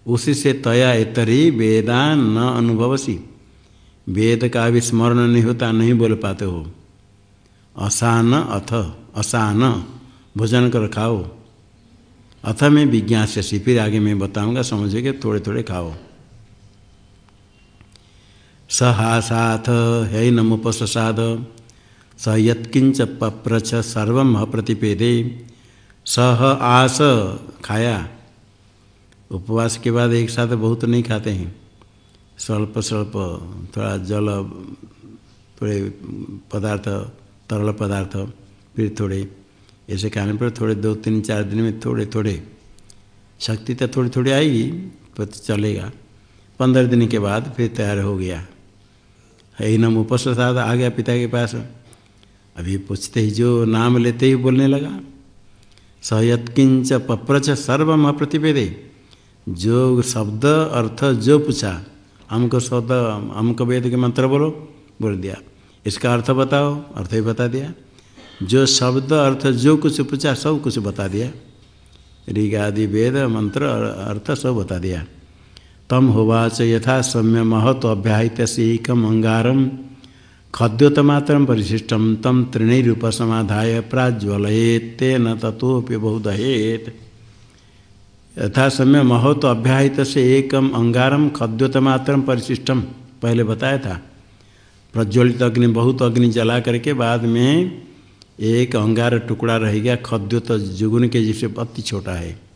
उसी से तया इतरी वेदान न अनुभवसी। वेद का भी स्मरण नहीं होता, नहीं बोल पाते हो। असान अथ, असान, भोजन कर खाओ। अथ में विज्ञासी फिर आगे मैं बताऊँगा समझेगे थोड़े थोड़े खाओ। सहासाथ, है नमुपसाद स यत्किंच पप्रछ सर्व प्रतिपेदे सह आस, खाया। उपवास के बाद एक साथ बहुत नहीं खाते हैं। स्वल्प स्वल्प, थोड़ा जल, थोड़े पदार्थ, तरल पदार्थ, फिर थोड़े। ऐसे खाने पर थोड़े दो, तीन, चार दिन में थोड़े थोड़े। शक्ति तो थोड़ी थोड़ी आएगी, पर चलेगा। पंद्रह दिन के बाद फिर तैयार हो गया। है नम उपस्थित आ गया पिता के पास। अभी पूछते ही जो नाम लेते ही बोलने लगा सयत्किंच पप्रच सर्वम अप्रतिपेदे जो शब्द अर्थ जो पूछा हमको शब्द हमको वेद के मंत्र बोलो, बोल दिया। इसका अर्थ बताओ, अर्थ ही बता दिया। जो शब्द अर्थ जो कुछ पूछा, सब कुछ बता दिया। ऋग आदि वेद मंत्र अर्थ सब बता दिया। तम होवाच यथा सौम्य महत्व अभ्याहित से एकम अंगारम खद्योतमात्र परिशिष्टम तम त्रिणैरूपसमाधाय प्राज्वलयेत, तेन तथोप्य बहुदहेत। यथा समय महत्व अभ्याहित से एकम अंगारम खद्योतमात्र परिशिष्टम पहले बताया था। प्रज्वलित अग्नि, बहुत अग्नि जला करके बाद में एक अंगार टुकड़ा रह गया खद्योत जुगुन के जिसे अति छोटा है।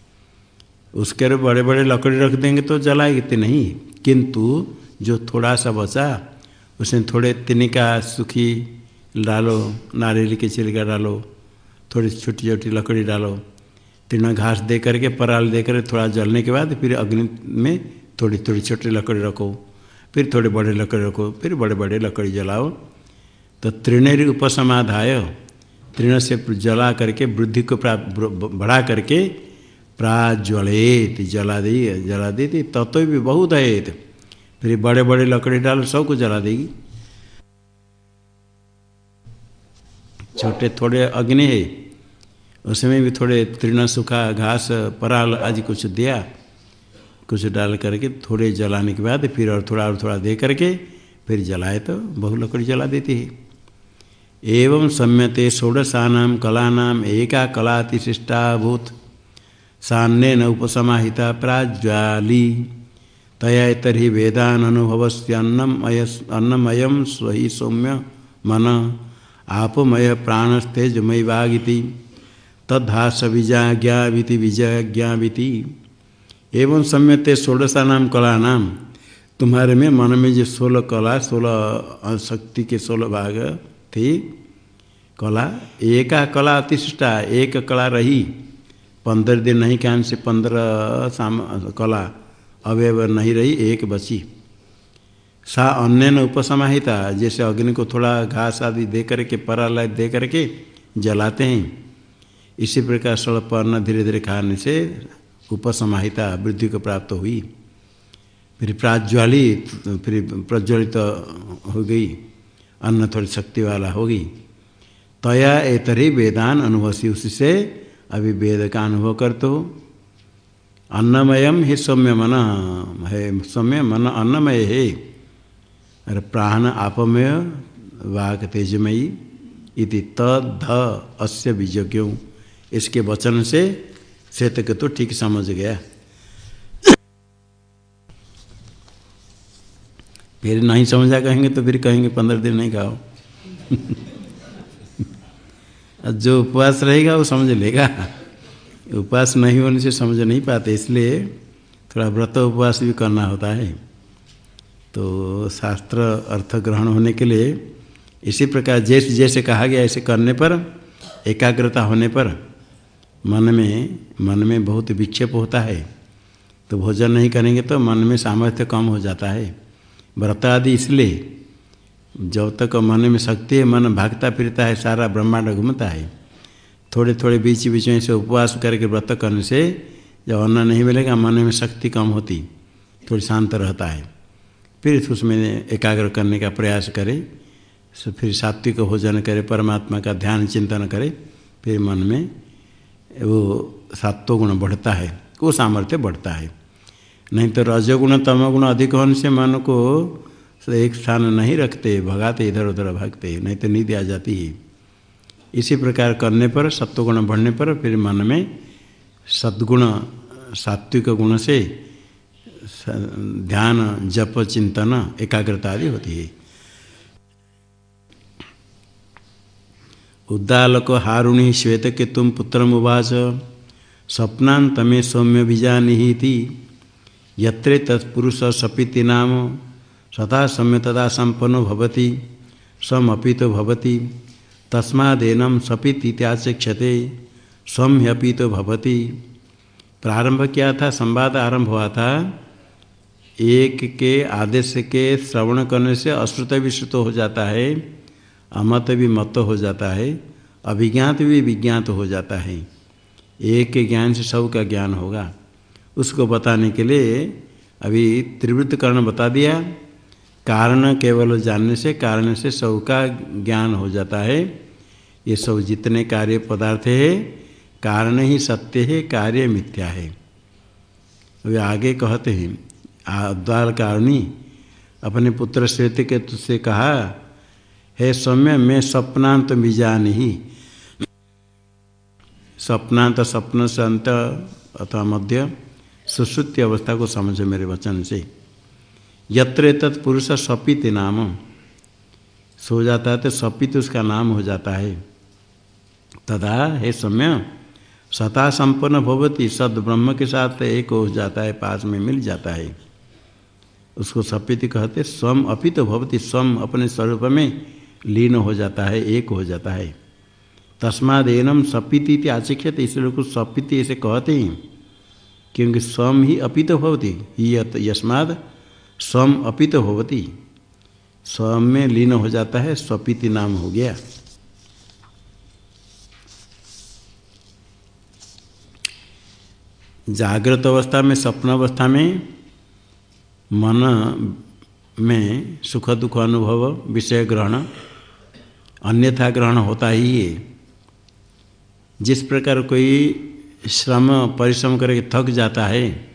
उसके बड़े बड़े लकड़ी रख देंगे तो जलाएगी नहीं। किंतु जो थोड़ा सा बचा, उसमें थोड़े तिनिका सूखी डालो, नारियल के छिलका डालो, थोड़ी छोटी छोटी लकड़ी डालो तीर्ण घास दे करके, पराल दे कर थोड़ा जलने के बाद फिर अग्नि में थोड़ी थोड़ी छोटी लकड़ी रखो, फिर थोड़े बड़े लकड़ी रखो, फिर बड़े बड़े लकड़ी जलाओ। तो तृणेर उपसमाधाय तृण से जला करके, वृद्धि को प्राप्त, बढ़ा करके प्राज्वलेत, जला दी जला देती तत्व भी बहुत है फिर बड़े बड़े लकड़ी डाल सबको जला देगी। छोटे थोड़े अग्नि है, उसमें भी थोड़े तृण सूखा घास, पराल आदि कुछ दिया, कुछ डाल करके थोड़े जलाने के बाद फिर और थोड़ा और थोड़ा दे करके फिर जलाए तो बहु लकड़ी जला देती है। एवं सम्यते षोडशानाम कलानाम एका कला कलातिशिष्टाभूत सान्य न उपसमाहिता प्राज्वाली। तया तरी वेदान अन्नम अन्नमय स्वही सौम्य मन। आपमय प्राणस्तेजमय वागिति तद्भाष विजाज्ञाविति। विजयाज्ञाविति एवं सम्यते षोडशा नाम कला नाम तुम्हारे में मन में जो सोलह कला सोलह शक्ति के सोलह भाग थी, कला, एका कला अतिष्ठा एक कला रही। पंद्रह दिन नहीं कहने से पंद्रह साम कला, अवयव नहीं रही, एक बची। सा अन्य उपसमाहिता, जैसे अग्नि को थोड़ा घास आदि दे करके, परालय दे करके जलाते हैं। इसी प्रकार स्वल्प अन्न धीरे धीरे खाने से उपसमाहिता वृद्धि को प्राप्त हुई। फिर प्राज्वालित, फिर प्रज्वलित तो हो गई, अन्न थोड़ी शक्ति वाला होगी। तया एतरी वेदान अनुभवसी उससे अभी वेद का अनुभव करते हो। अन्नमयम ही सौम्य मन है सौम्य मन अन्नमय है। अरे प्राण आपमय, वाक तेजमयी इति तद अस्य बीजज्ञ। इसके वचन से श्वेत के तो ठीक समझ गया। फिर नहीं समझा कहेंगे तो फिर कहेंगे पंद्रह दिन नहीं खाओ। जो उपवास रहेगा वो समझ लेगा। उपवास नहीं होने से समझ नहीं पाते, इसलिए थोड़ा व्रत उपवास भी करना होता है। तो शास्त्र अर्थ ग्रहण होने के लिए इसी प्रकार जैसे जैसे कहा गया ऐसे करने पर, एकाग्रता होने पर मन में मन में बहुत विक्षेप होता है। तो भोजन नहीं करेंगे तो मन में सामर्थ्य कम हो जाता है। व्रत आदि इसलिए जब तक मन में शक्ति है, मन भागता फिरता है, सारा ब्रह्मांड घूमता है। थोड़े थोड़े बीच बीच में से उपवास करके व्रत करने से जब अन्न नहीं मिलेगा मन में शक्ति कम होती, थोड़ी शांत रहता है। फिर उसमें एकाग्र करने का प्रयास करे फिर सात्विक भोजन करे, परमात्मा का ध्यान चिंतन करे, फिर मन में वो सात्व गुण बढ़ता है, वो सामर्थ्य बढ़ता है। नहीं तो रजोगुण, तमगुण अधिक होने से मन को एक स्थान नहीं रखते, भगाते इधर उधर भागते, नहीं तो नींद आ जाती है। इसी प्रकार करने पर, सत्वगुण बढ़ने पर, फिर मन में सद्गुण, सात्विक गुण से ध्यान, जप, चिंतन, एकाग्रता आदि होती है। उद्दालक हारुणी श्वेत के तुम पुत्र उवाच स्वप्नांत में सौम्य बीजानी थी यत्रे तत्पुरुष सपीति नाम सदा सम्य संपन्नो भवति समपि तो भवति तस्मादेनम सपित इत्याचक्षते स्वम्यपि तो भवति। प्रारंभ किया था संवाद आरंभ हुआ था एक के आदेश के श्रवण करने से अश्रुत भी श्रुत हो जाता है अमत भी मत हो जाता है अभिज्ञात भी विज्ञात हो जाता है। एक के ज्ञान से सब का ज्ञान होगा। उसको बताने के लिए अभी त्रिवृत्त कर्ण बता दिया। कारण केवल जानने से, कारण से सब का ज्ञान हो जाता है। ये सब जितने कार्य पदार्थ है, कारण ही सत्य है, कार्य मिथ्या है। वे आगे कहते हैं द्वार कारणी, अपने पुत्र श्वेत के तुझसे कहा, हे सौम्य, मैं स्वप्नांत बीजान ही स्वप्नांत स्वप्न से अंत अथवा मध्य सुश्रुति अवस्था को समझो मेरे वचन से। यत्र तत्पुरुष सपित नाम। सो जाता है तो सपित उसका नाम हो जाता है। तदा, हे सम्य, सता संपन्न भवती, सद ब्रह्म के साथ एक हो जाता है, पास में मिल जाता है। उसको सपित कहते, स्वम अपित तो भवती, स्वम अपने स्वरूप में लीन हो जाता है, एक हो जाता है। तस्माद एनम सपिति आचिख्यत इसलिए कुछ सपिति ऐसे कहते हैं, क्योंकि स्वम ही अपित तो भवती यस्माद स्वम अपित तो भवती स्वम में लीन हो जाता है, स्वपिति नाम हो गया। जागृत अवस्था में स्वप्न अवस्था में, मन में सुख दुख अनुभव, विषय ग्रहण, अन्यथा ग्रहण होता ही है। जिस प्रकार कोई श्रम, परिश्रम करके थक जाता है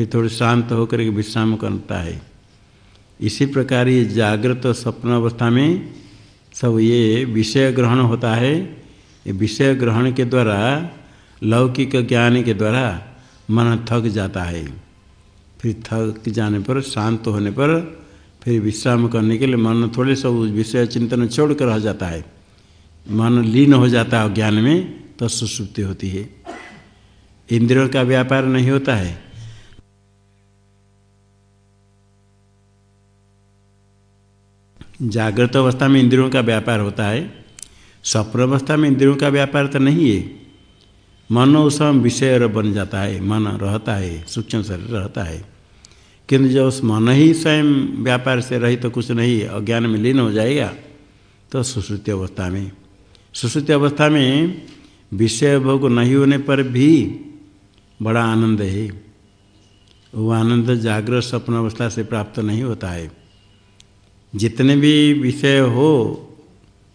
फिर थोड़ी शांत होकर के विश्राम करता है। इसी प्रकार ये जागृत स्वप्न अवस्था में सब ये विषय ग्रहण होता है। ये विषय ग्रहण के द्वारा, लौकिक ज्ञान के द्वारा मन थक जाता है। फिर थक जाने पर, शांत होने पर फिर विश्राम करने के लिए मन थोड़े सब विषय चिंतन छोड़ कर रह जाता है। मन लीन हो जाता है ज्ञान में तो सुसुप्ति होती है। इंद्रियों का व्यापार नहीं होता है। जागृत अवस्था में इंद्रियों का व्यापार होता है। स्वप्न अवस्था में इंद्रियों का व्यापार तो नहीं है। मन उस विषय बन जाता है। मन रहता है, सूक्ष्म शरीर रहता है। किंतु जब उस मन ही स्वयं व्यापार से रही तो कुछ नहीं, अज्ञान में लीन हो जाएगा तो सुश्रुति अवस्था में। सुश्रुति अवस्था में विषय भोग नहीं होने पर भी बड़ा आनंद है। वो आनंद जागृत स्वप्न अवस्था से प्राप्त नहीं होता है। जितने भी विषय हो,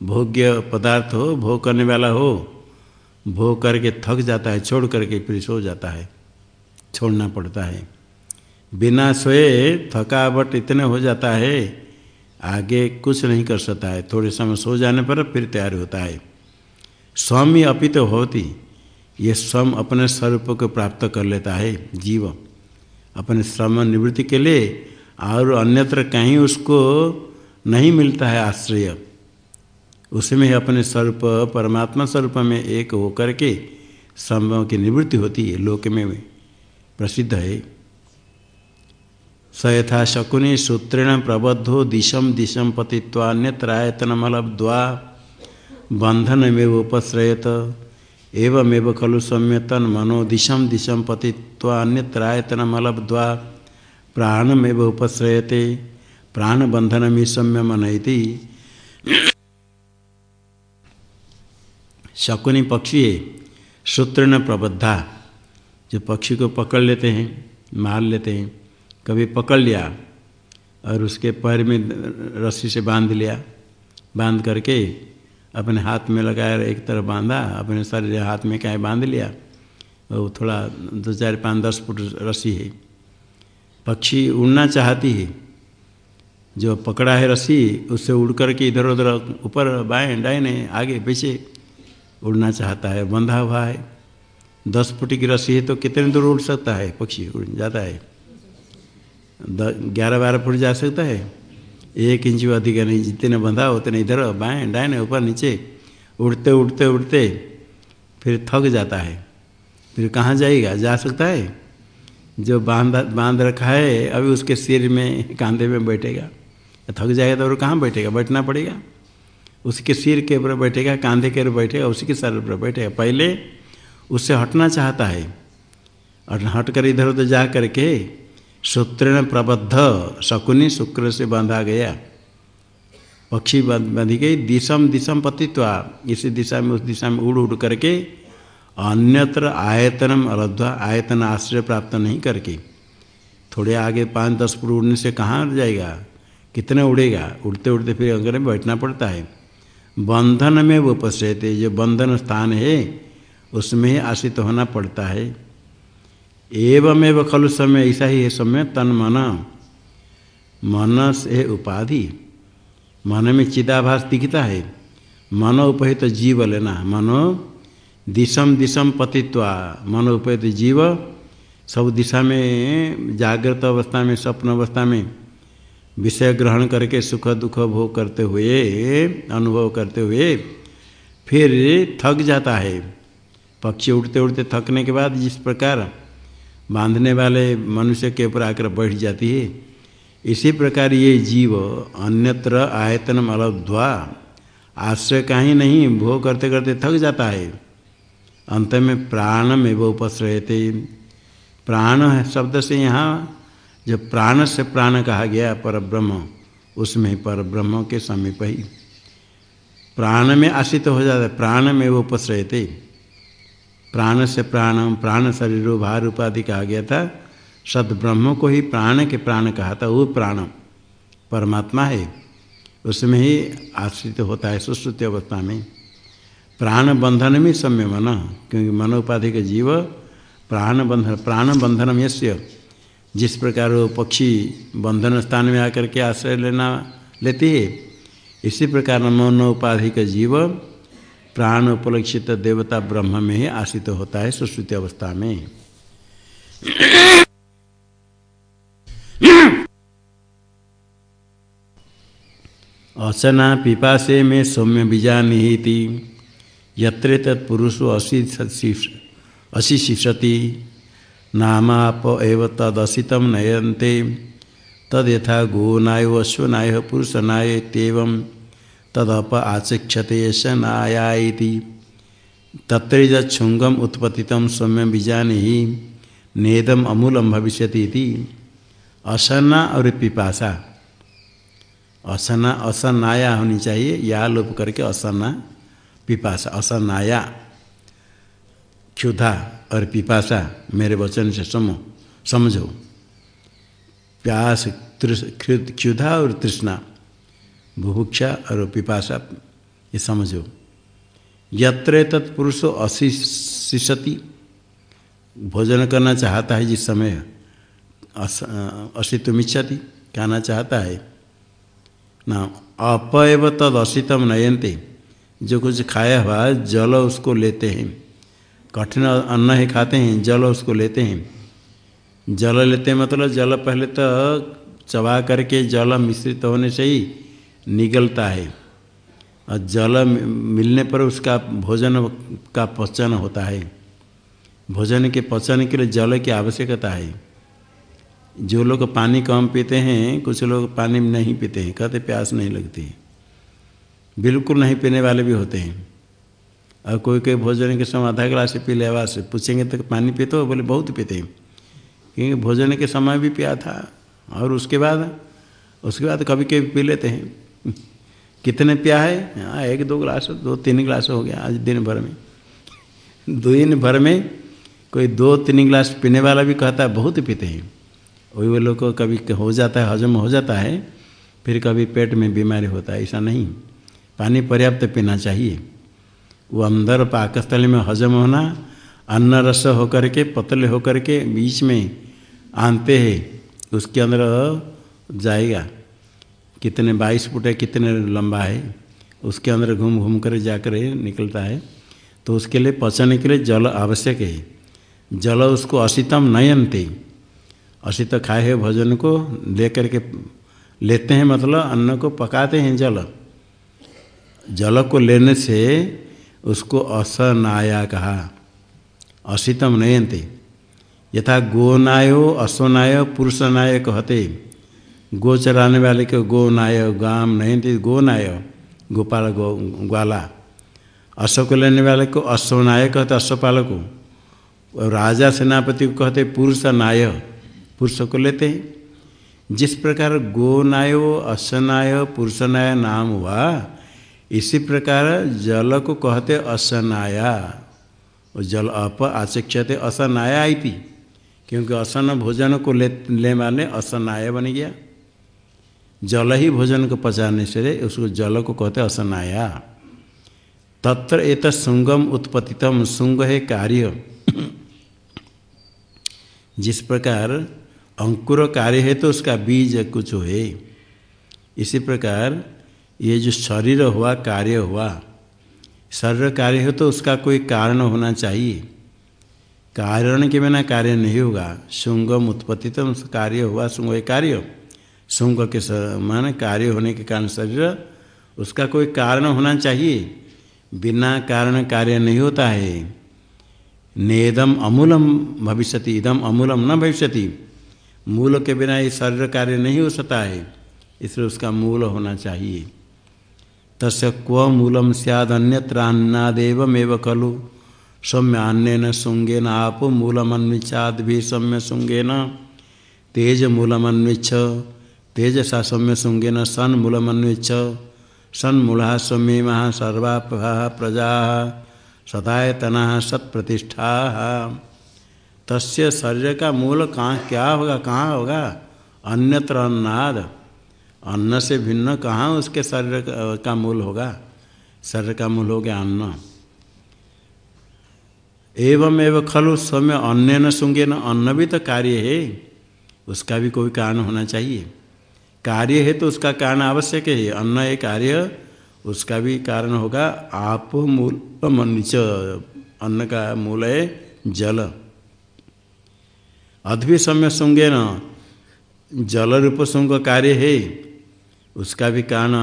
भोग्य पदार्थ हो, भोग करने वाला हो, भोग करके थक जाता है, छोड़ करके फिर सो जाता है, छोड़ना पड़ता है। बिना सोए थकावट इतने हो जाता है, आगे कुछ नहीं कर सकता है। थोड़े समय सो जाने पर फिर तैयार होता है। स्वम ही अपित तो होती, ये स्वम अपने स्वरूप को प्राप्त कर लेता है जीव। अपने श्रम निवृत्ति के लिए और अन्यत्र कहीं उसको नहीं मिलता है आश्रय। उसमें अपने स्वरूप, परमात्मा स्वरूप में एक होकर के श्रम की निवृत्ति होती है, लोक में प्रसिद्ध है। स यथा शकुनि सूत्रेण प्रबद्धो दिशम दिशम पतित्वान्यत्रायतनमलब्ध्वा बंधनमेव उपश्रयत, एवमेव खलु सम्यतन मनो दिशम दिशम पतित्वान्यत्रायतनमलब्ध्वा प्राणमेव उपश्रयते। प्राणबंधनमी सम्य मनयति शकुनी पक्षी सूत्र न प्रबद्धा। जो पक्षी को पकड़ लेते हैं, मार लेते हैं, कभी पकड़ लिया और उसके पैर में रस्सी से बाँध लिया, बाँध करके अपने हाथ में लगाया, एक तरफ़ बांधा, अपने शरीर हाथ में कहीं बाँध लिया, वो थोड़ा दो चार पाँच दस फुट रस्सी है। पक्षी उड़ना चाहती है जो पकड़ा है रस्सी, उससे उड़ करके इधर उधर ऊपर बाएँ डाइने आगे पीछे उड़ना चाहता है, बंधा हुआ है। दस फुट की रस्सी है तो कितने दूर उड़ सकता है? पक्षी उड़ जाता है। ग्यारह बारह फुट जा सकता है। एक इंच अधिक नहीं, जितने बंधा उतने इधर बाएँ डाएँ ऊपर नीचे उड़ते उड़ते उड़ते फिर थक जाता है। फिर कहाँ जाएगा? जा सकता है। जो बाँध बाँध रखा है, अभी उसके सिर में, कांधे में बैठेगा। थक जाएगा तो और कहाँ बैठेगा? बैठना पड़ेगा। उसके सिर के ऊपर बैठेगा, कांधे के ऊपर बैठेगा, उसी के सर पर बैठेगा। पहले उससे हटना चाहता है और हट कर इधर उधर जा करके सूत्रेण प्रबद्ध, शकुनी शुक्र से बांधा गया। पक्षी बांधी गई। दिशम दिशम पतित्वा। इसी दिशा में, उस दिशा में उड़ उड़ करके अन्यत्र आयतनम अरध्वा आयतन आश्रय प्राप्त नहीं करके। थोड़े आगे पाँच दस फुट उड़ने से कहाँ जाएगा? कितने उड़ेगा? उड़ते उड़ते फिर अंगर में बैठना पड़ता है। बंधन में वो उपस्थित जो बंधन स्थान है, उसमें ही आश्रित होना पड़ता है। एवं खलु समय, ऐसा ही है समय, तन मन। मन से उपाधि। मन में चिदाभास दिखता है। मनो उपहित तो जीव लेना। मनो दिशम दिशम पतित्वा। मनो उपहित तो जीव। सब दिशा में, जागृत अवस्था में, स्वप्न अवस्था में। विषय ग्रहण करके सुख दुख भोग करते हुए, अनुभव करते हुए, फिर थक जाता है। पक्षी उड़ते उड़ते थकने के बाद जिस प्रकार बांधने वाले मनुष्य के ऊपर आकर बैठ जाती है, इसी प्रकार ये जीव अन्यत्र आयतन अलध्वा आश्रय का ही नहीं, भोग करते करते थक जाता है। अंत में प्राण में वो उपश्रयते। प्राण शब्द से यहाँ जब प्राण से प्राण कहा गया पर ब्रह्म उसमें पर ब्रह्म के समीप ही। प्राण में आशित हो जाता है, प्राण में वो उपश्रयते प्राण से प्राण प्राण शरीर, भार, उपाधि कहा गया था सद ब्रह्म को ही प्राण के प्राण कहा था, वो प्राण परमात्मा है। उसमें ही आश्रित होता है, सुश्रुति अवस्था में। प्राण बंधन में सम्य मन क्योंकि मनोपाधि के जीव प्राण बंधन, प्राण बंधनम यश्य जिस प्रकार वो पक्षी बंधन स्थान में आकर के आश्रय लेना लेती है, इसी प्रकार मनोपाधि का जीव प्राण उपलक्षित देवता ब्रह्म में ही आशित होता है, सुश्रुति अवस्था में। असना पिपासे में सौम्य बीजा निहिति यत्र तत्पुरुषो अशिशिषति नामाप एव तदसित नयन्ते। तद यथा गो अश्वनाय पुरुषनाय तेवं तदप आचक्षते यश नायाति तत्रैजुंगम उत्पतित सौम्य बीजानि ही नेदम अमूलम भविष्य असना और पिपासा। असना असनाया होनी चाहिए। या लोप करके असना पिपासा। असनाया क्षुधा। और पिपासा मेरे वचन से समो, समझो। प्यास क्षुधा और तृष्णा, बुभुक्षा और पिपासा, ये समझो। यत्र तत्पुरुषो अशिषति भोजन करना चाहता है जिस समय असित्व इच्छति कहना चाहता है। ना अपयव तद असितम नयनते, जो कुछ खाया हुआ जल उसको लेते हैं। कठिन अन्न ही खाते हैं, जल उसको लेते हैं। जल लेते हैं मतलब जल पहले तो चबा करके जल मिश्रित होने से ही निगलता है। और जल मिलने पर उसका भोजन का पचन होता है। भोजन के पचन के लिए जल की आवश्यकता है। जो लोग पानी कम पीते हैं, कुछ लोग पानी नहीं पीते हैं, कहते प्यास नहीं लगती। बिल्कुल नहीं पीने वाले भी होते हैं। और कोई कोई भोजन के समय आधा गिलास पी ले से पूछेंगे तो पानी पीते हो? बोले, बहुत पीते हैं। क्योंकि भोजन के समय भी पिया था, और उसके बाद उसके बाद कभी कभी पी लेते हैं। कितने पिया है? हाँ एक, दो गिलास, दो, तीन गिलास हो गया आज दिन भर में। दिन भर में कोई दो, तीन गिलास पीने वाला भी कहता है, बहुत पीते हैं। वही वो लोग को कभी हो जाता है, हजम हो जाता है, फिर कभी पेट में बीमारी होता है, ऐसा नहीं। पानी पर्याप्त पीना चाहिए। वो अंदर पाकस्थली में हजम होना अन्न रस होकर के, पतले होकर के बीच में आनते हैं, उसके अंदर जाएगा। कितने बाईस फुट है, कितने लंबा है, उसके अंदर घूम घूम कर जाकर निकलता है। तो उसके लिए पचने के लिए जल आवश्यक है। जल उसको असितम नयनते। असित खाए हुए भोजन को लेकर के लेते हैं मतलब अन्न को पकाते हैं जल। जल को लेने से उसको असनाया कहा। असितम नयनते। यथा गोनायो असोनाय पुरुषनाय कहते। गो चराने वाले को गो नाय गाम नयनते, गोनाय गोपाल गो, ग्वाला। अश्व को लेने वाले को अश्वनाय कहते अश्वपाल को। राजा सेनापति को कहते पुरुष नाय पुरुष को लेते। जिस प्रकार गोनायो, असनाय, पुरुषनाय नाम हुआ इसी प्रकार जल को कहते असनाया, और जल अप आचक्षते असनाया आई क्योंकि असन भोजन को ले ले वाले असनाय बन गया। जल ही भोजन को पचाने से उसको जल को कहते असनाया। तत्र एक सुंगम उत्पतितम, सुंग है कार्य। जिस प्रकार अंकुर कार्य है तो उसका बीज कुछ है। इसी प्रकार ये जो शरीर हुआ, कार्य हुआ, शरीर कार्य हो तो उसका कोई कारण होना चाहिए। कारण के बिना कार्य नहीं होगा। शुंगम उत्पत्ति तो कार्य हुआ, शुंग कार्य। शुंग के मान कार्य होने के कारण शरीर, उसका कोई कारण होना चाहिए। बिना कारण कार्य नहीं होता है। नेदम अमूलम भविष्यति, इदम अमूलम न भविष्यति। मूल के बिना ये शरीर कार्य नहीं हो सकता है। इसलिए उसका मूल होना चाहिए। तस् क्व मूलम सैदन्यत्रान्नादेवमेव खलु। सौम्य अन्य शुंगेन आप मूलमन्विचाद भी सौम्य शुंगेन तेज मूलमन्विच्छ तेजसा सौम्य शुंगेन सन मूलमन्विच्छ सन मूला सौम्य महा सर्वा प्रजा। सदायतना सत्प्रतिष्ठा। तस्य शरीर का मूल कहाँ क्या होगा, कहाँ होगा? अन्यत्र अन्नाद। अन्न से भिन्न कहाँ उसके शरीर का मूल होगा? शरीर का मूल हो गया अन्न। एवं एवं खलु समय अन्य न सुंगे न अन्न भी तो कार्य है। उसका भी कोई कारण होना चाहिए। कार्य है तो उसका कारण आवश्यक है। अन्न एक कार्य, उसका भी कारण होगा आप मूल, मनुष्य। अन्न का मूल है जल। अद्भि समय सुंगे न जल रूप सुंग कार्य है। उसका भी कारण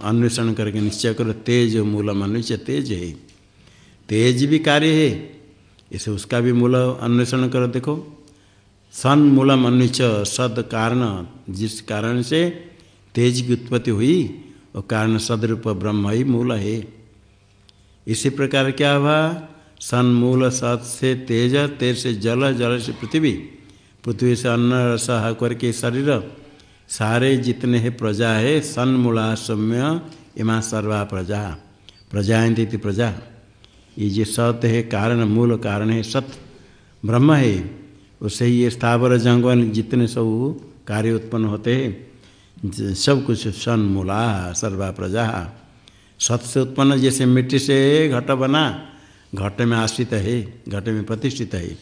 अन्वेषण करके निश्चय करो, तेज मूल मनुष्य तेज है। तेज भी कार्य है, इसे उसका भी मूल अन्वेषण करो, देखो। सन मूल मनुष्य सद कारण, जिस कारण से तेज की उत्पत्ति हुई और कारण सदरूप ब्रह्म ही मूल है। इसी प्रकार क्या हुआ? सन मूल सत से तेज तेज से जल जल से पृथ्वी। पृथ्वी से अन्न सह करके शरीर सारे जितने हैं प्रजा है सन्मूला सौम्य, इमा सर्वा प्रजा। प्रजायंती प्रजा। ये जो सत है, कारण, मूल कारण है सत ब्रह्म है। उससे ही ये स्थावर जंगल जितने सब कार्य उत्पन्न होते हैं, सब कुछ सन मूला सर्वा प्रजा। सत से उत्पन्न जैसे मिट्टी से घट बना, घट में आश्रित है, घट में प्रतिष्ठित है।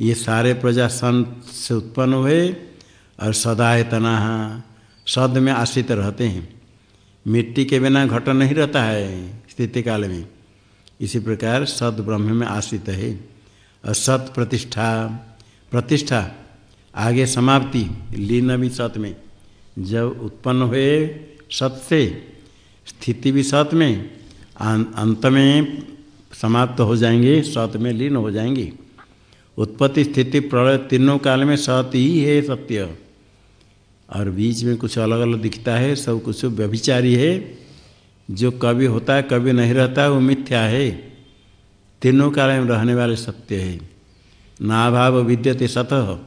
ये सारे प्रजा सन से उत्पन्न हुए और सदायतना सद में आश्रित रहते हैं। मिट्टी के बिना घट नहीं रहता है स्थिति काल में। इसी प्रकार सद ब्रह्म में आश्रित है। और सत प्रतिष्ठा प्रतिष्ठा आगे समाप्ति, लीन भी सत में। जब उत्पन्न हुए सत से, स्थिति भी सत में अंत में समाप्त हो जाएँगे, सत में लीन हो जाएँगे। उत्पत्ति स्थिति प्रलय तीनों काल में सत ही है सत्य। और बीच में कुछ अलग अलग दिखता है, सब कुछ व्यभिचारी है। जो कभी होता है, कभी नहीं रहता है वो मिथ्या है। तीनों काल में रहने वाले सत्य है। नाभाव विद्यते सतह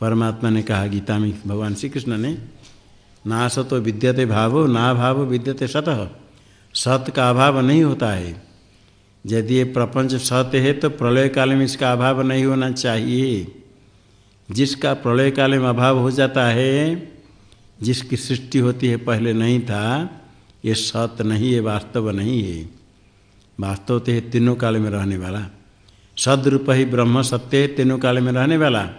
परमात्मा ने कहा, गीता में भगवान श्री कृष्ण ने ना सतो विद्यते भावो ना भाव विद्यते सतह सत का अभाव नहीं होता है। यदि ये प्रपंच सत्य है तो प्रलय काल में इसका अभाव नहीं होना चाहिए। जिसका प्रलय काल में अभाव हो जाता है जिसकी सृष्टि होती है पहले नहीं था, ये सत्य नहीं है, वास्तव नहीं है। वास्तव तो है तीनों काल में रहने वाला। सदरूप ही ब्रह्म सत्य है, तीनों काल में रहने वाला।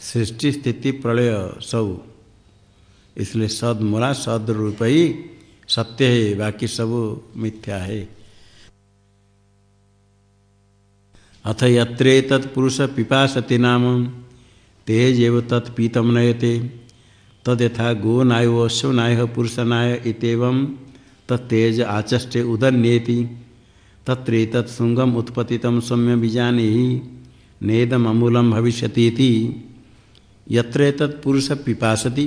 सृष्टि, स्थिति, प्रलय, सब। इसलिए सद मूला, सदरूप ही सत्य है, बाकी सब मिथ्या है। अथ यत्रे तत्पुरुष पिपासति नाम, तेज एव तत्पीतम नयते। तद्यथा गो नायो अश्व नाय पुरुष नाय इतम तत्तेज आचष्टे उदन्येति। तत्रेतत् सुंगम उत्पतितम सौम्य बीजाने ही नेदम अमूलम भविष्यति यत्र तत्पुरुष पिपासति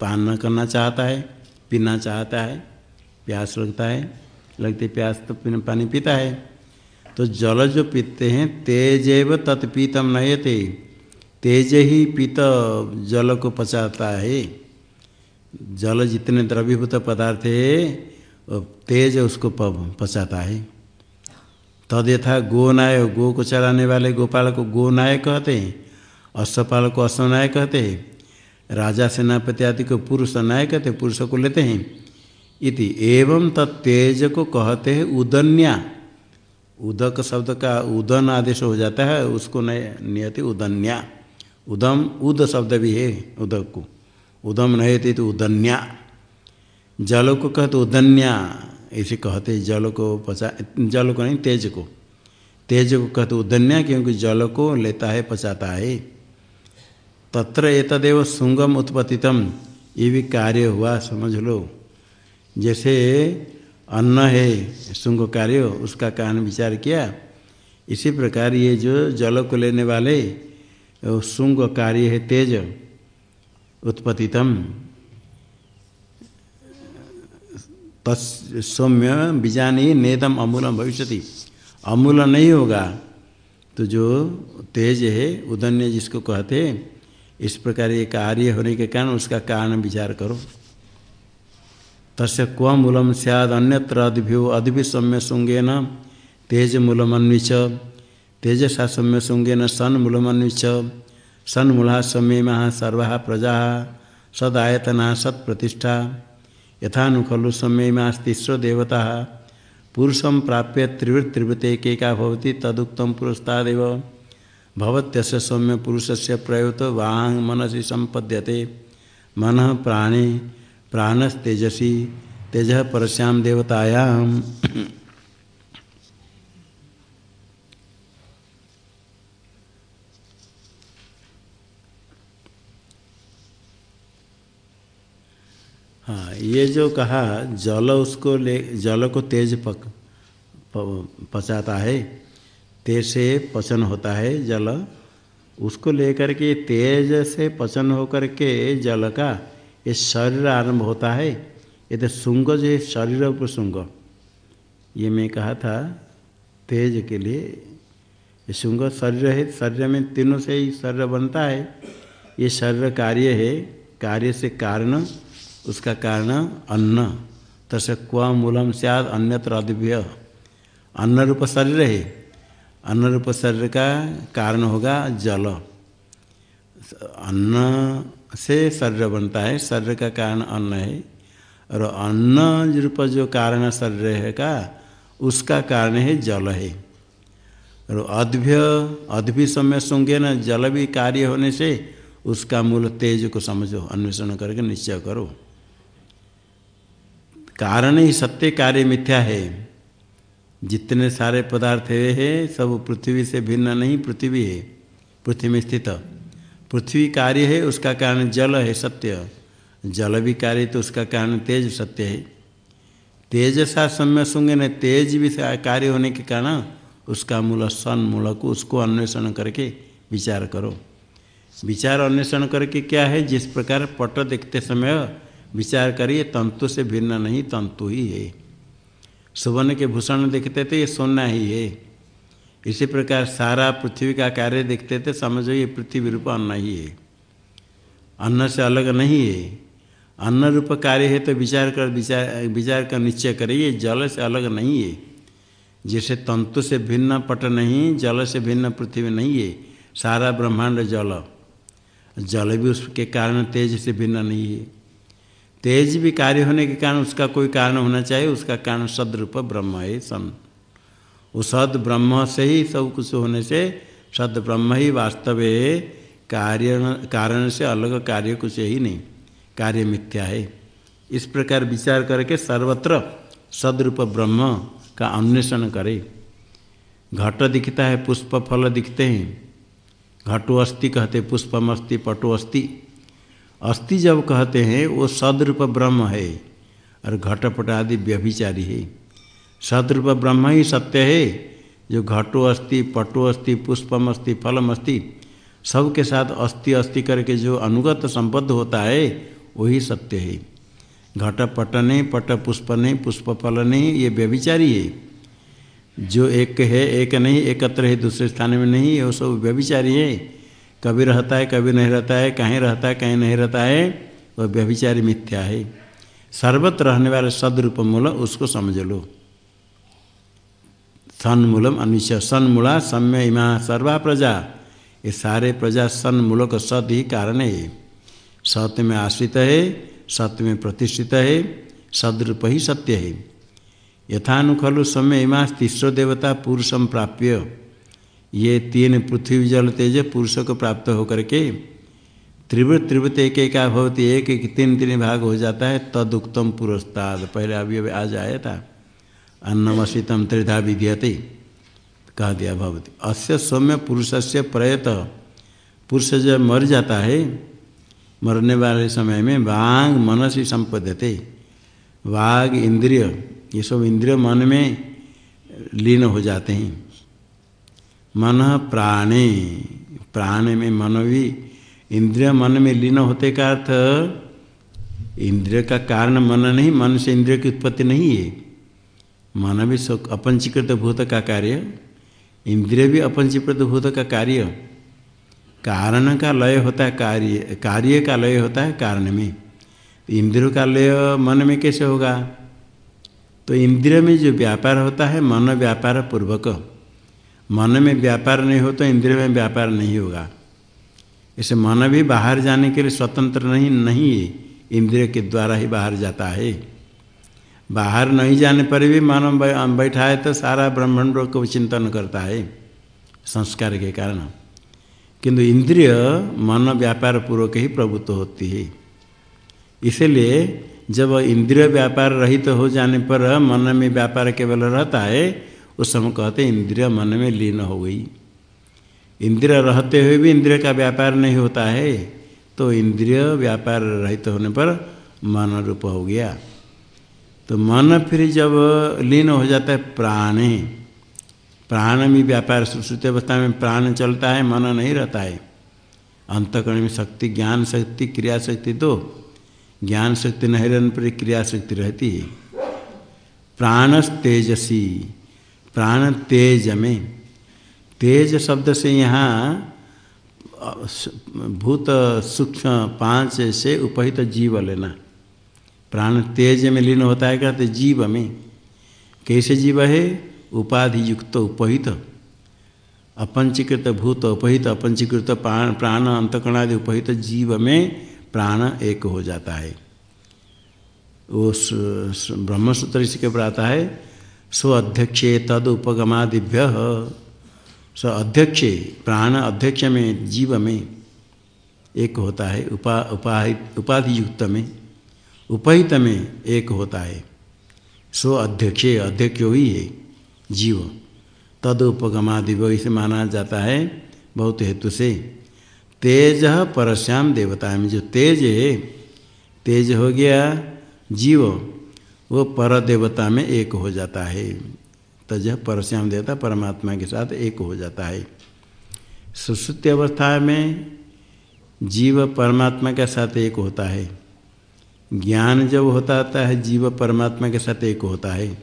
पान करना चाहता है, पीना चाहता है, प्यास लगता है, लगते प्यास तो पानी पीता है। तो जल जो पीते हैं, तेजेव तत्पीतम नयते। तेज ही पीत जल को पचाता है। जल जितने द्रवीभूत पदार्थ है तेज उसको पचाता है। तद यथा गोनाय, गो को चलाने वाले गोपाल को गोनाय कहते हैं अश्वपाल को अश्वनाय कहते हैं, राजा सेनापति आदि को पुरुष नायक कहते पुरुष को लेते हैं। इति एवं तत्तेज को कहते हैं उदन्या। उदक शब्द का उदन आदेश हो जाता है, उसको नियति उदन्या। उदम, उद शब्द भी है उदक को। उदम नयति तो उदन्या। जल को कहते उदन्या, ऐसे कहते जल को पचा जल को नहीं तेज को तेज को कहते उदन्या, क्योंकि जल को लेता है, पचाता है। तत्र एतदेव सुंगम उत्पतितम, ये भी कार्य हुआ, समझ लो। जैसे अन्न है, सुंग कार्य, उसका कारण विचार किया। इसी प्रकार ये जो जल को लेने वाले सुंग कार्य है तेज उत्पतितम। सौम्य बीजानी नेदम अमूलम भविष्य अमूल नहीं होगा तो जो तेज है, उदन्य जिसको कहते इस प्रकार ये कार्य होने के कारण उसका कारण विचार करो। तस्य क्व मूलम सैद अन्यत्र अदिभ्यो अदिभि सौम्य शुंगेन तेज मूलमन्विच तेजसा सौम्य शुंगेन सन मूलमन्विच सन मूला सौम्य महा सर्वा प्रजा। सदायतना सत्प्रतिष्ठा। यथानु खलु सौम्यमास्तिस्व देवता। पुरुषम प्राप्य त्रिवृत त्रिवृतेकेका भवति तदुक्तम पुरस्तादेव। सौम्य पुरुषस्य प्रयुत वांग मनसि संपद्यते मन प्राणे, प्राणस्तेजसी, तेज परश्याम देवतायाम हाँ ये जो कहा, जल उसको ले, जल को तेज पक पचाता है, तेज से पचन होता है जल। उसको लेकर के तेज से पचन होकर के जल का ये शरीर आरंभ होता है। ये तो शुंग जो है, शरीर शुंग ये मैं कहा था, तेज के लिए। ये शुंग शरीर है, शरीर में तीनों से ही शरीर बनता है। ये शरीर कार्य है, कार्य से कारण उसका कारण अन्न। तसे क्व मूलम सियाद अन्यत्र अद्भ्य अन्न रूप शरीर है। अन्न रूप शरीर का कारण होगा जल। अन्न से शरीर बनता है, शरीर का कारण अन्न है। और अन्न रूप जो कारण शरीर है का, उसका कारण है जल है। और अद्भ्य अद्भि समय सुंगे न जल भी कार्य होने से उसका मूल तेज को समझो, अन्वेषण करके निश्चय करो। कारण ही सत्य कार्य मिथ्या है। जितने सारे पदार्थ है, सब पृथ्वी से भिन्न नहीं, पृथ्वी है, पृथ्वी में स्थित। पृथ्वी कार्य है, उसका कारण जल है, सत्य। जल भी कार्य तो उसका कारण तेज सत्य है। तेज सा समय सुंगे न तेज भी कार्य होने के कारण उसका मूल सन, मूल को उसको अन्वेषण करके विचार करो। विचार अन्वेषण करके क्या है? जिस प्रकार पट देखते समय विचार करिए, तंतु से भिन्न नहीं, तंतु ही है। सुवर्ण के भूषण देखते थे, ये सोना ही है। इसी प्रकार सारा पृथ्वी का कार्य देखते थे, समझो ये पृथ्वी रूप अन्न ही है। अन्न से अलग नहीं है। अन्न रूप कार्य है तो विचार कर, विचार विचार कर निश्चय करिए, जल से अलग नहीं है। जैसे तंतु से भिन्न पट नहीं, जल से भिन्न पृथ्वी नहीं है, सारा ब्रह्मांड जल। जल भी उसके कारण तेज से भिन्न नहीं है। तेज भी कार्य होने के कारण उसका कोई कारण होना चाहिए, उसका कारण सदरूप ब्रह्म है सन वो सद ब्रह्म से ही सब कुछ होने से सद ब्रह्म ही वास्तव कार्य कारण से अलग कार्य कुछ ही नहीं। कार्य मिथ्या है। इस प्रकार विचार करके सर्वत्र सदरूप ब्रह्म का अन्वेषण करे। घट दिखता है, पुष्प फल दिखते हैं। घटो अस्थि कहते पुष्पम अस्थि, पटो अस्थि। अस्थि जब कहते हैं, वो सदरूप ब्रह्म है, और घटपट आदि व्यभिचारी है। सदरूप ब्रह्म ही सत्य है, जो घटो अस्थि, पटो अस्थि, पुष्पम अस्थि, फलम अस्थि, सबके साथ अस्थि अस्थि करके जो अनुगत संबद्ध होता है, वही सत्य है। घट पट नहीं पट पुष्प नहीं पुष्प फल नहीं ये व्यभिचारी है। जो एक है, एक नहीं, एकत्र है, दूसरे स्थान में नहीं, वो सब व्यभिचारी है। कभी रहता है, कभी नहीं रहता है, कहीं रहता है, कहीं नहीं रहता है, वह व्यभिचारी मिथ्या है। सर्वत्र रहने वाले सदरूप मूल, उसको समझ लो। सन्मूलम अनिश्चय, सन्मूला सम्य इमा सर्वा प्रजा। ये सारे प्रजा सन्मूलक सद ही कारण है। सत्य में आश्रित है, सत्य में प्रतिष्ठित है, सदरूप ही सत्य है। यथानु खलु समय इमा, तीसरो देवता पुरुषम प्राप्य। ये तीन पृथ्वी जल तेज पुरुष को प्राप्त होकर के त्रिवृत त्रिवृत एक एक भवती, एक एक तीन तीन भाग हो जाता है। तदुक्तम पुरस्ताद। पहले अभी अभी आज आया था। अन्नमसितम त्रिधा विधीयते, कह दिया भवती। अस्य सौम्य पुरुष से प्रयत। पुरुष जब मर जाता है, मरने वाले समय में वांग ही संपद्यते। वाघ इंद्रिय, ये सब इंद्रिय मन में लीन हो जाते हैं। मन प्राणे। प्राण में मन भी इंद्रिय मन में लीन होते का अर्थ? इंद्रिय का कारण मन नहीं, मन से इंद्रिय की उत्पत्ति नहीं है। मन भी अपंचीकृत भूत का कार्य। इंद्रिय भी अपंचीकृत भूत का कार्य। कारण का लय होता है, कार्य कार्य का लय होता है कारण में। इंद्रियों का लय मन में कैसे होगा? तो इंद्रिय में जो व्यापार होता है, मन व्यापार पूर्वक। मन में व्यापार नहीं हो तो इंद्रिय में व्यापार नहीं होगा। इसे मन भी बाहर जाने के लिए स्वतंत्र नहीं नहीं है। इंद्रिय के द्वारा ही बाहर जाता है। बाहर नहीं जाने पर भी मन बैठा है तो सारा ब्रह्मांड को चिंतन करता है, संस्कार के कारण। किंतु इंद्रिय मन व्यापार पूर्वक ही प्रभुत्व होती है। इसलिए जब इंद्रिय व्यापार रहित तो हो जाने पर मन में व्यापार केवल रहता है उस समय कहते इंद्रिय मन में लीन हो गई। इंद्रिय रहते हुए भी इंद्रिय का व्यापार नहीं होता है तो इंद्रिय व्यापार रहित होने पर मन रूप हो गया। तो मन फिर जब लीन हो जाता है, प्राण प्राण में व्यापार, सुश्रुति अवस्था में प्राण चलता है, मन नहीं रहता है। अंतकरण में शक्ति, ज्ञान शक्ति, क्रिया शक्ति तो ज्ञान शक्ति नहीं रहने पर क्रिया शक्ति रहती है। प्राणस तेजसी प्राण तेज में तेज शब्द से यहाँ, भूत, सूक्ष्म, पाँच से उपहित जीव लेना। प्राण तेज में लीन होता है, कहते जीव में। कैसे जीव है? उपाधि युक्त, उपहित। अपंचीकृत भूत, उपहित, अपंचीकृत प्राण प्राण अंतकणादि उपहित जीव में प्राण एक हो जाता है। वो ब्रह्मसूत्र इसके ऊपर आता है स्व अध्यक्षे तद उपगमादिभ्य स अध्यक्ष प्राण अध्यक्ष में, जीव में, एक होता है उपा उपाहित उपाधि युक्त में, उपहित में एक होता है। स्व अध्यक्ष अध्यक्ष ही है, जीव। तद उपगमादि इसे माना जाता है बहुत हेतु से। तेज परश्याम देवता में जो तेज है, तेज हो गया जीव। वो पर देवता में एक हो जाता है। तज परश्याम देवता परमात्मा के साथ एक हो जाता है। सुश्रुति अवस्था में जीव परमात्मा के साथ एक होता है। ज्ञान जब होता आता है, जीव परमात्मा के साथ एक होता है।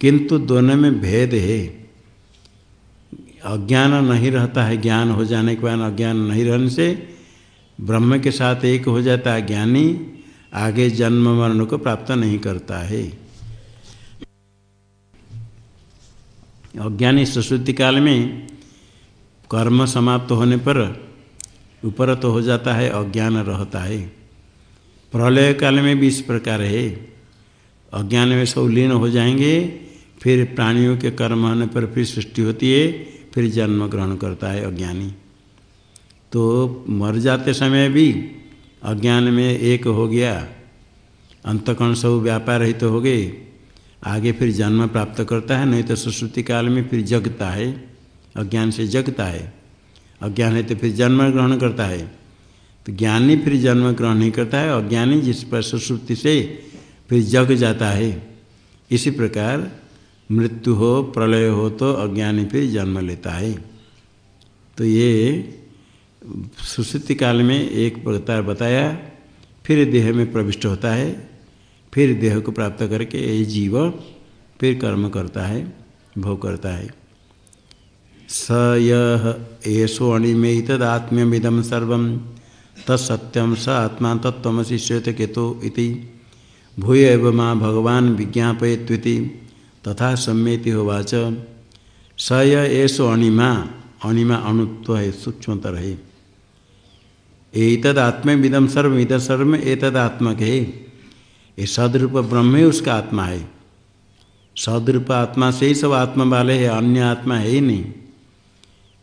किंतु दोनों में भेद है। अज्ञान नहीं रहता है, ज्ञान हो जाने के बाद अज्ञान नहीं रहने से ब्रह्म के साथ एक हो जाता है ज्ञानी। आगे जन्म मरण को प्राप्त नहीं करता है। अज्ञानी सुश्रुति काल में कर्म समाप्त होने पर ऊपर तो हो जाता है, अज्ञान रहता है। प्रलय काल में भी इस प्रकार है। अज्ञान में सब लीन हो जाएँगे, फिर प्राणियों के कर्म होने पर फिर सृष्टि होती है, फिर जन्म ग्रहण करता है अज्ञानी। तो मर जाते समय भी अज्ञान में एक हो गया अंतकण सब व्यापार ही तो हो गए, आगे फिर जन्म प्राप्त करता है, नहीं तो सुश्रुति काल में फिर जगता है, अज्ञान से जगता है। अज्ञान है तो फिर जन्म ग्रहण करता है। तो ज्ञानी फिर जन्म ग्रहण नहीं करता है, अज्ञानी जिस पर सुश्रुति से फिर जग जाता है। इसी प्रकार मृत्यु हो, प्रलय हो तो अज्ञानी फिर जन्म लेता है। तो ये सुश्रुति काल में एक प्रकार बताया, फिर देह में प्रविष्ट होता है, फिर देह को प्राप्त करके ये जीव फिर कर्म करता है, भोग करता है। स येषो अणिमे तदात्म्यमिदम सर्व तत्सत्यम स आत्मा तत्वसी श्वेत केतो इति। भूय माँ भगवान विज्ञापयत्विति तथा सम्मेति होवाच। स येषो अणिमा अणिमा अणुत्व है सूक्ष्मतर है एतद आत्म सर्व इधर सर्व एतद आत्मक। है ये सदरूप ब्रह्म ही उसका आत्मा है। सदरूप आत्मा से ही सब आत्मा वाले है, अन्य आत्मा है ही नहीं।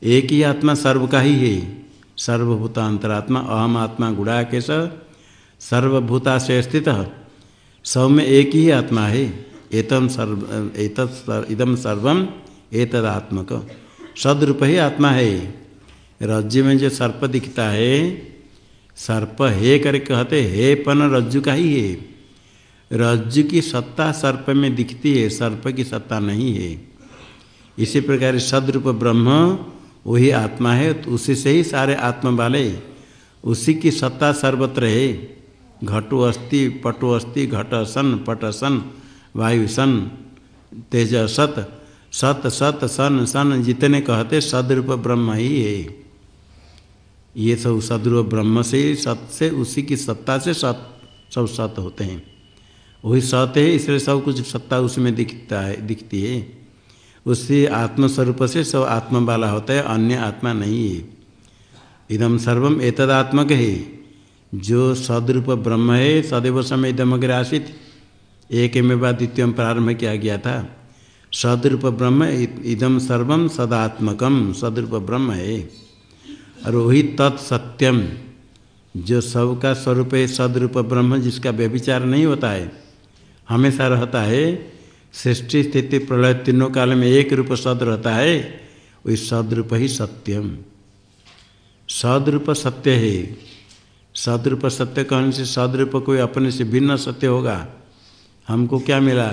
एक ही आत्मा सर्व का ही है। सर्वभूता अंतरात्मा अहम आत्मा, गुड़ा के सर्वभूता से स्थित सब में एक ही आत्मा है। एतम सर्व, एतत् इदम सर्वम एतदात्मक सदरूप ही आत्मा है। राज्य में जो सर्प दिखता है सर्प हे करके कहते, हे पन रज्जु का ही? है रज्जु की सत्ता सर्प में दिखती है, सर्प की सत्ता नहीं है। इसी प्रकार सदरूप ब्रह्म, वही आत्मा है तो उसी से ही सारे आत्मा वाले। उसी की सत्ता सर्वत्र है। घटु अस्थि, पटु अस्थि, घट सन पट सन वायु सन, तेज सत सत सत, सन सन, जितने कहते, सदरूप ब्रह्म ही है। ये सब सदरूप ब्रह्म से सत से, उसी की सत्ता से सत, सब सत होते हैं। वही सत है, इसलिए सब कुछ सत्ता उसमें दिखता है, दिखती है। उससे आत्मस्वरूप से सब आत्मा वाला होता है, अन्य आत्मा नहीं है। इदम सर्वम एतदात्मक है। जो सदरूप ब्रह्म है, सदैव समय इदम अग्र आसित एक में बाद द्वितीय प्रारंभ किया गया था। सदरूप ब्रह्म इदम सर्वम सदात्मकम सदरूप ब्रह्म है। और वही तत्सत्यम जो सबका स्वरूप है सदरूप ब्रह्म, जिसका व्यभिचार नहीं होता है, हमेशा रहता है, सृष्टि, स्थिति, प्रलय तीनों काल में एक रूप सद रहता है, वही सदरूप ही सत्यम। सदरूप सत्य है। सदरूप सत्य कहने से सदरूप कोई अपने से भिन्न सत्य होगा। हमको क्या मिला?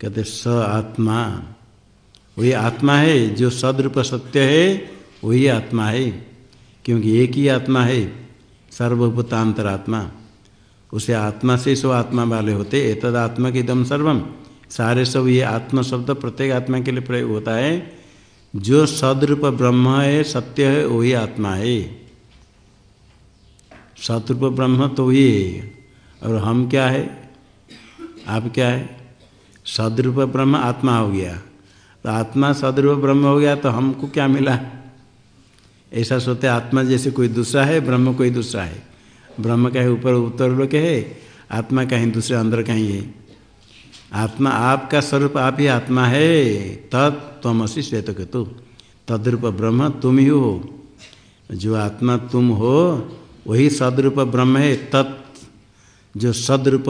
कहते स आत्मा। वही आत्मा है जो सदरूप सत्य है वही आत्मा है, क्योंकि एक ही आत्मा है, सर्वभूतांतरात्मा। उसे आत्मा से सब आत्मा वाले होते एतद आत्मा की दम सर्वम। सारे सब ये आत्मा शब्द प्रत्येक आत्मा के लिए प्रयोग होता है। जो सदरूप ब्रह्म है, सत्य है, वही आत्मा है। सतरूप ब्रह्म तो वही है। और हम क्या है? आप क्या है? सदरूप ब्रह्म आत्मा हो गया। तो आत्मा सदरूप ब्रह्म हो गया तो हमको क्या मिला? ऐसा सोते आत्मा जैसे कोई दूसरा है, ब्रह्म कोई दूसरा है। ब्रह्म कहीं ऊपर उत्तर लोग है, आत्मा कहीं दूसरे अंदर कहीं है। आत्मा आपका स्वरूप, आप ही आत्मा है। तत्वमसी श्वेत के तू तद्रूप ब्रह्म तुम ही हो। जो आत्मा तुम हो, वही सदरूप ब्रह्म है। तत् जो सदरूप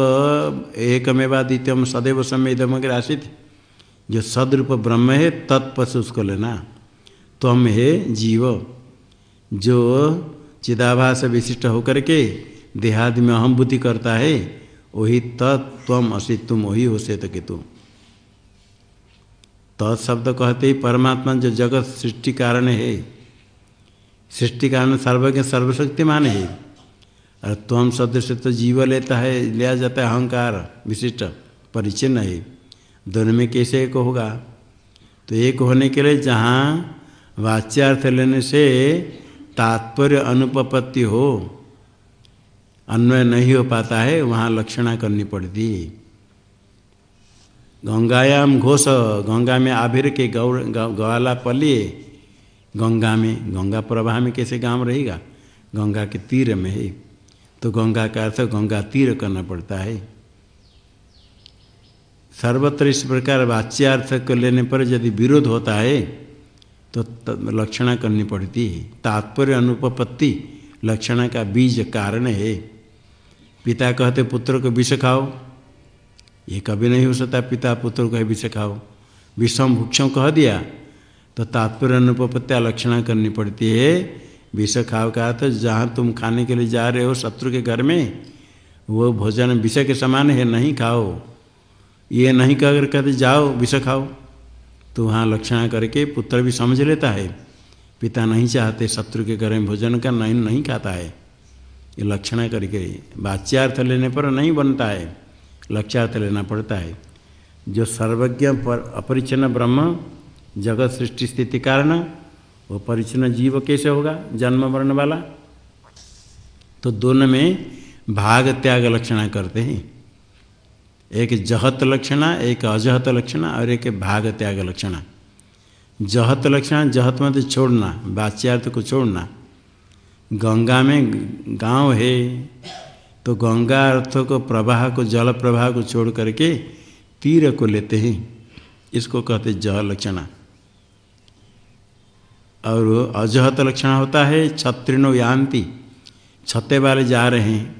एकमेवा द्वितीय सदैव समय आसित जो सदरूप ब्रह्म है तत्पश उसको लेना। त्वम है जीव। जो चिदाभास विशिष्ट होकर के देहादि में अहम बुद्धि करता है वही तत्व असी तुम वही हो से तो कि तुम तत्शब्द कहते ही परमात्मा जो जगत सृष्टि कारण है, सृष्टि कारण सर्वज्ञ सर्वशक्तिमान है, और त्वम शब्द से तो जीव लेता है, लिया जाता है अहंकार विशिष्ट परिचिन है। दोनों में कैसे एक होगा? तो एक होने के लिए जहाँ वाच्यार्थ लेने से तात्पर्य अनुपपत्ति हो, अन्वय नहीं हो पाता है, वहाँ लक्षणा करनी पड़ती। गंगायाम घोष, गंगा में आभिर के गवाला पलिए, गंगा में, गंगा प्रवाह में कैसे गाँव रहेगा? गंगा के तीर में है। तो गंगा का अर्थ गंगा तीर करना पड़ता है। सर्वत्र इस प्रकार वाच्यार्थ को लेने पर यदि विरोध होता है तो लक्षणा करनी पड़ती है। तात्पर्य अनुपपत्ति, लक्षणा का बीज कारण है। पिता कहते, पुत्र को विष खाओ। ये कभी नहीं हो सकता, पिता पुत्र को विष खाओ। विषम भुक्षम कह दिया। तो तात्पर्य अनुपत्या लक्षणा करनी पड़ती है। विष खाओ का तो जहाँ तुम खाने के लिए जा रहे हो शत्रु के घर में, वो भोजन विष के समान है, नहीं खाओ। ये नहीं कह कहते जाओ, विष खाओ। तो वहाँ लक्षण करके पुत्र भी समझ लेता है। पिता नहीं चाहते, शत्रु के घर में भोजन का नहीं नहीं खाता है। ये लक्षणा करके वाच्यार्थ लेने पर नहीं बनता है। लक्ष्यार्थ लेना पड़ता है। जो सर्वज्ञ पर अपरिचन्न ब्रह्म, जगत सृष्टि स्थिति कारण, वो परिचन्न जीव कैसे होगा, जन्म वर्ण वाला? तो दोनों में भाग त्याग लक्षणा करते हैं। एक जहत लक्षणा, एक अजहत लक्षणा और एक भाग त्याग लक्षणा। जहत लक्षण, जहत मत छोड़ना, वाच्यार्थ को छोड़ना। गंगा में गाँव है तो गंगा अर्थ को प्रवाह को, जल प्रवाह को छोड़ करके तीर को लेते हैं। इसको कहते जह लक्षणा। और अजहत लक्षण होता है छत्रिनो यान्ति छत्ते वाले जा रहे हैं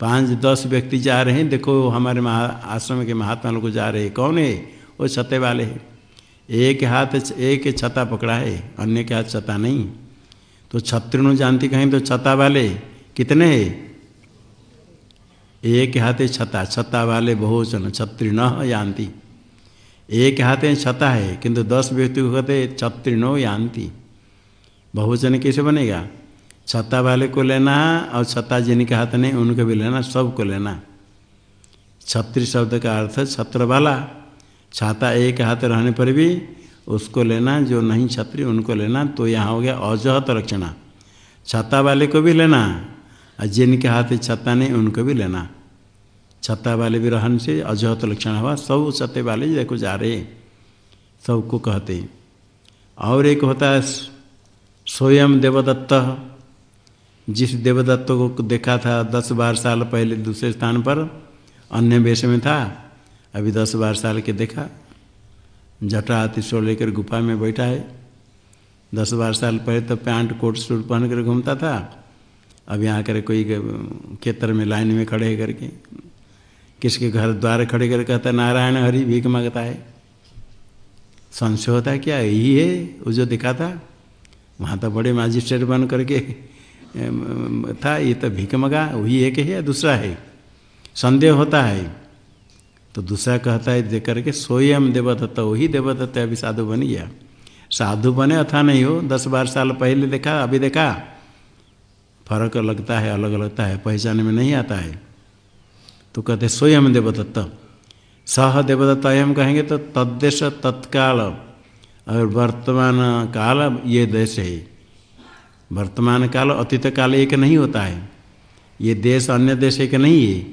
पाँच, दस व्यक्ति जा रहे हैं। देखो, हमारे महा, आश्रम के महात्मा लोग जा रहे हैं। कौन है? वो छते वाले हैं। एक हाथ एक छता पकड़ा है, अन्य के हाथ छता नहीं। तो छत्रिणु जानती कहें तो छता वाले, कितने है? एक हाथे छता छता वाले बहुवचन छत्रिण यान्ति एक हाथे छता है, किंतु दस व्यक्ति को कहते छत्रिणो यान्ति बहुवचन कैसे बनेगा? छत्ता वाले को लेना और छत्ता जिनके हाथ नहीं, उनको भी लेना सबको लेना। छत्री शब्द का अर्थ छत्र वाला। छाता एक हाथ रहने पर भी उसको लेना, जो नहीं छत्री, उनको लेना तो यहाँ हो गया अजहत रक्षणा। छत्ता वाले को भी लेना, और जिनके हाथ छत्ता नहीं, उनको भी लेना। छत्ता वाले भी रहने से अजहत लक्षण हुआ, सब छत्ते वाले देखो जा रहे सबको कहते और एक होता है स्वयं देवदत्त। जिस देवदत्त को देखा था दस बारह साल पहले दूसरे स्थान पर, अन्य वेश में था, अभी दस बारह साल के देखा। जटा आतिशोर लेकर गुफा में बैठा है। दस बारह साल पहले तो पैंट, कोट, सूट पहन कर घूमता था। अब यहाँ कर कोई खेतर में लाइन में खड़े करके किसके घर द्वार खड़े कर कहता, नारायण हरि भीख माँगता है। संशय होता है क्या? यही है, वो जो दिखा था। वहाँ तो बड़े मजिस्ट्रेट बन करके था, ये तो भीख मगा, वही एक है या दूसरा है। संदेह होता है। तो दूसरा कहता है, देख करके स्वयं देवदत्त, वही देवदत्त अभी साधु बन गया। साधु बने, अथा नहीं हो, दस बारह साल पहले देखा, अभी देखा। फ़र्क लगता है, अलग लगता है, पहचान में नहीं आता है। तो कहते स्वयं देवदत्त। सह देवदत्त एम कहेंगे तो तद्देश तत्काल। और वर्तमान काल ये देश है। वर्तमान काल अतीत काल एक नहीं होता है। ये देश अन्य देश एक नहीं है।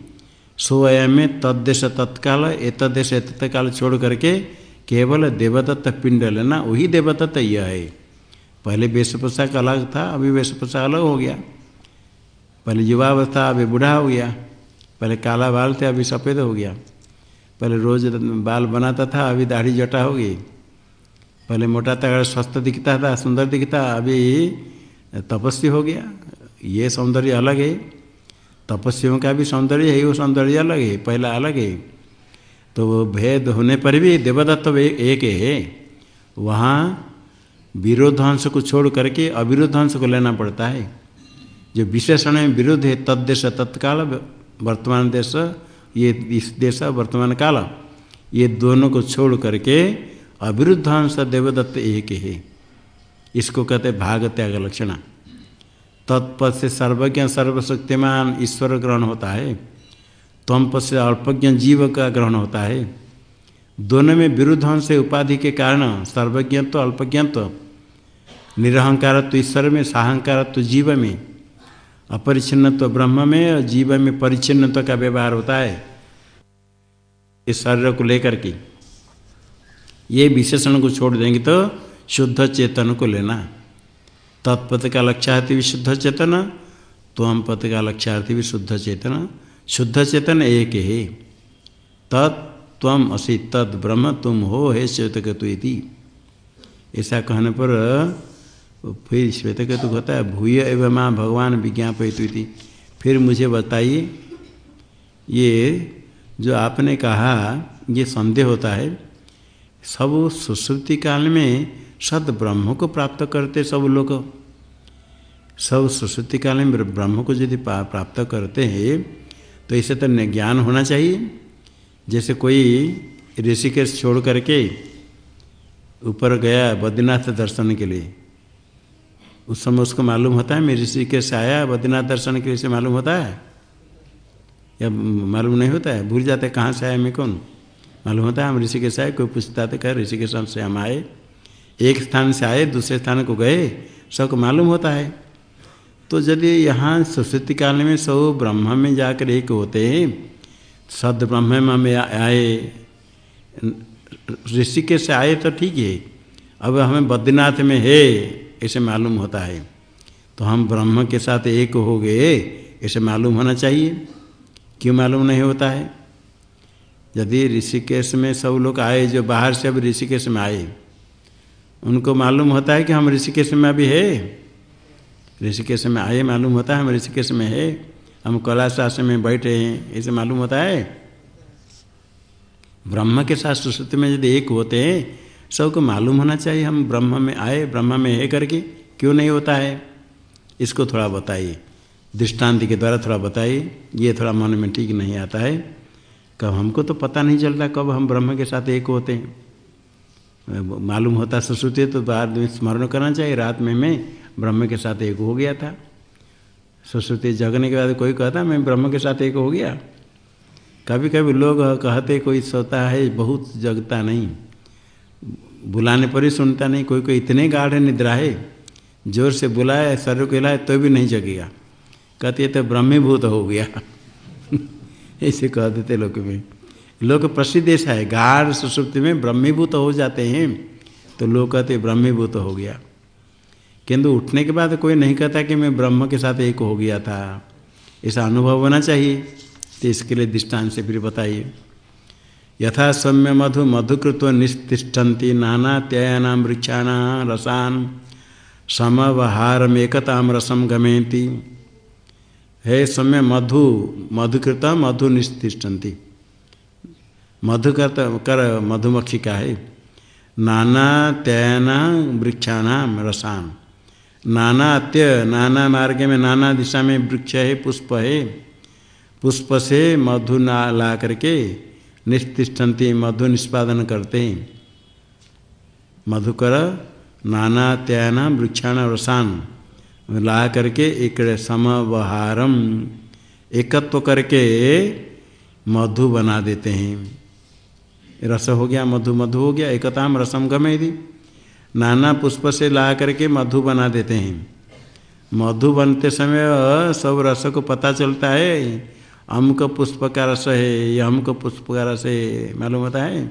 स्वयं में तद्देश तत्काल एतदेश तत्काल छोड़ करके केवल देवदत्त पिंड लेना, वही देवदत्त यह है। पहले वेश पोशाक अलग था, अभी वेश पोशाक अलग हो गया। पहले युवावस्था, अभी बूढ़ा हो गया। पहले काला बाल थे, अभी सफ़ेद हो गया। पहले रोज बाल बनाता था, अभी दाढ़ी जटा हो गई। पहले मोटा तगड़ा स्वस्थ दिखता था, सुंदर दिखता, अभी तपस्वी हो गया। ये सौंदर्य अलग है। तपस्वियों का भी सौंदर्य है, वो सौंदर्य अलग है, पहला अलग है। तो भेद होने पर भी देवदत्त एक है। वहाँ विरोधांश को छोड़ करके अविरोधांश को लेना पड़ता है। जो विशेषण में विरुद्ध है तद्देश तत्काल वर्तमान देश, ये इस देश, वर्तमान काल, ये दोनों को छोड़ करके अविरुद्धांश देवदत्त एक है। इसको कहते भाग त्याग लक्षण। तत्पद से सर्वज्ञ सर्वशक्तिमान ईश्वर ग्रहण होता है। तम पद से अल्पज्ञ जीव का ग्रहण होता है। दोनों में विरुद्धांश उपाधि के कारण सर्वज्ञत्व, अल्पज्ञत्व, निरहंकारत्व ईश्वर में, साहंकारत्व जीव में अपरिचिन्नत्व ब्रह्म में और जीव में परिचिन्नत्व का व्यवहार होता है। इस शरीर को लेकर के। ये विशेषण को छोड़ देंगे तो शुद्ध चेतन को लेना तत्पथ का लक्ष्यार्थी भी शुद्ध चेतन त्वम पथ का लक्ष्यार्थी भी शुद्ध चेतन। शुद्ध चेतन एक है। तत्व असी तद ब्रह्म, तुम हो, हे श्वेत केतु ऐसा कहने पर फिर श्वेत केतु कहता है, भूय एवं माँ भगवान विज्ञापित फिर मुझे बताइए, ये जो आपने कहा, ये संदेह होता है, सब सुश्रुति काल में सद ब्रह्म को प्राप्त करते सब लोग। सब सुश्रुति काल में ब्रह्म को यदि प्राप्त करते हैं तो इसे तो ज्ञान होना चाहिए। जैसे कोई ऋषिकेश छोड़ करके ऊपर गया बद्रीनाथ दर्शन के लिए। उस समय उसको मालूम होता है, मैं ऋषिकेश आया, बद्रीनाथ दर्शन के लिए से मालूम होता है? या मालूम नहीं होता है? भूल जाते कहाँ से आया मैं कौन? मालूम होता है, हम ऋषिकेश आए, कोई पूछता था कह, ऋषिकेश से हम आए। एक स्थान से आए, दूसरे स्थान को गए, सबको मालूम होता है। तो यदि यहाँ सरस्वती काल में सब ब्रह्म में जाकर एक होते हैं सद ब्रह्म में आए, ऋषिकेश से आए तो ठीक है। अब हमें बद्रीनाथ में है ऐसे मालूम होता है। तो हम ब्रह्म के साथ एक हो गए ऐसे मालूम होना चाहिए। क्यों मालूम नहीं होता है? यदि ऋषिकेश में सब लोग आए, जो बाहर से अब ऋषिकेश में आए उनको मालूम होता है कि हम ऋषिकेश में अभी है। ऋषिकेश में आए, मालूम होता है हम ऋषिकेश में है। हम कैलाश शास्त्र में बैठे हैं, ऐसे मालूम होता है? ब्रह्म के साथ सुश्रुति में यदि एक होते हैं, सबको मालूम होना चाहिए, हम ब्रह्म में आए, ब्रह्म में है करके, क्यों नहीं होता है? इसको थोड़ा बताइए। दृष्टांत के द्वारा थोड़ा बताइए। ये थोड़ा मन में ठीक नहीं आता है। कब हमको तो पता नहीं चलता कब हम ब्रह्म के साथ एक होते हैं। मालूम होता सुश्रुति तो बाद में स्मरण करना चाहिए। रात में मैं ब्रह्म के साथ एक हो गया था। सुश्रुति जगने के बाद कोई कहता, मैं ब्रह्म के साथ एक हो गया। कभी कभी लोग कहते, कोई सोता है, बहुत जगता नहीं। बुलाने पर ही सुनता नहीं। कोई कोई इतने गाढ़ निद्रा है, ज़ोर से बुलाए शरीर को हिलाए तो भी नहीं जगेगा। कहते तो ब्रह्मीभूत हो गया। ऐसे कह देते लोग में लोग प्रसिद्ध ऐसा है। गाढ़ सुसुप्ति में ब्रह्मीभूत हो जाते हैं तो लोग कहते ब्रह्मीभूत हो गया। किंतु उठने के बाद कोई नहीं कहता कि मैं ब्रह्म के साथ एक हो गया था। ऐसा अनुभव होना चाहिए। तो इसके लिए दृष्टांत से फिर बताइए। यथा सौम्य मधु मधुकृत्व निस्तिष्ठन्ति नाना त्यायानाम वृक्षाणा रसान समवहारमेकताम रसम गमेती। हे सौम्य मधु मधुकृत मधु निस्तिष्ठन्ति। मधुकृत कर, मधुमक्खी का है। नाना त्यायना वृक्षाणाम रसाम। नाना अत्य, नाना मार्ग में, नाना दिशा में वृक्ष है, पुष्प है। पुष्प से मधु ना ला करके निस्तिष्ठन्ति मधु निष्पादन करते हैं। मधुकर, नाना त्याना वृक्षाण रसान ला करके एक समवहारम, एकत्व करके मधु बना देते हैं। रस हो गया, मधु मधु हो गया, एकताम रसम गमे यदि नाना पुष्प से ला करके मधु बना देते हैं। मधु बनते समय सब रस को पता चलता है अमुक पुष्प का रस है यह अमुक पुष्प का रस है, मालूम होता है?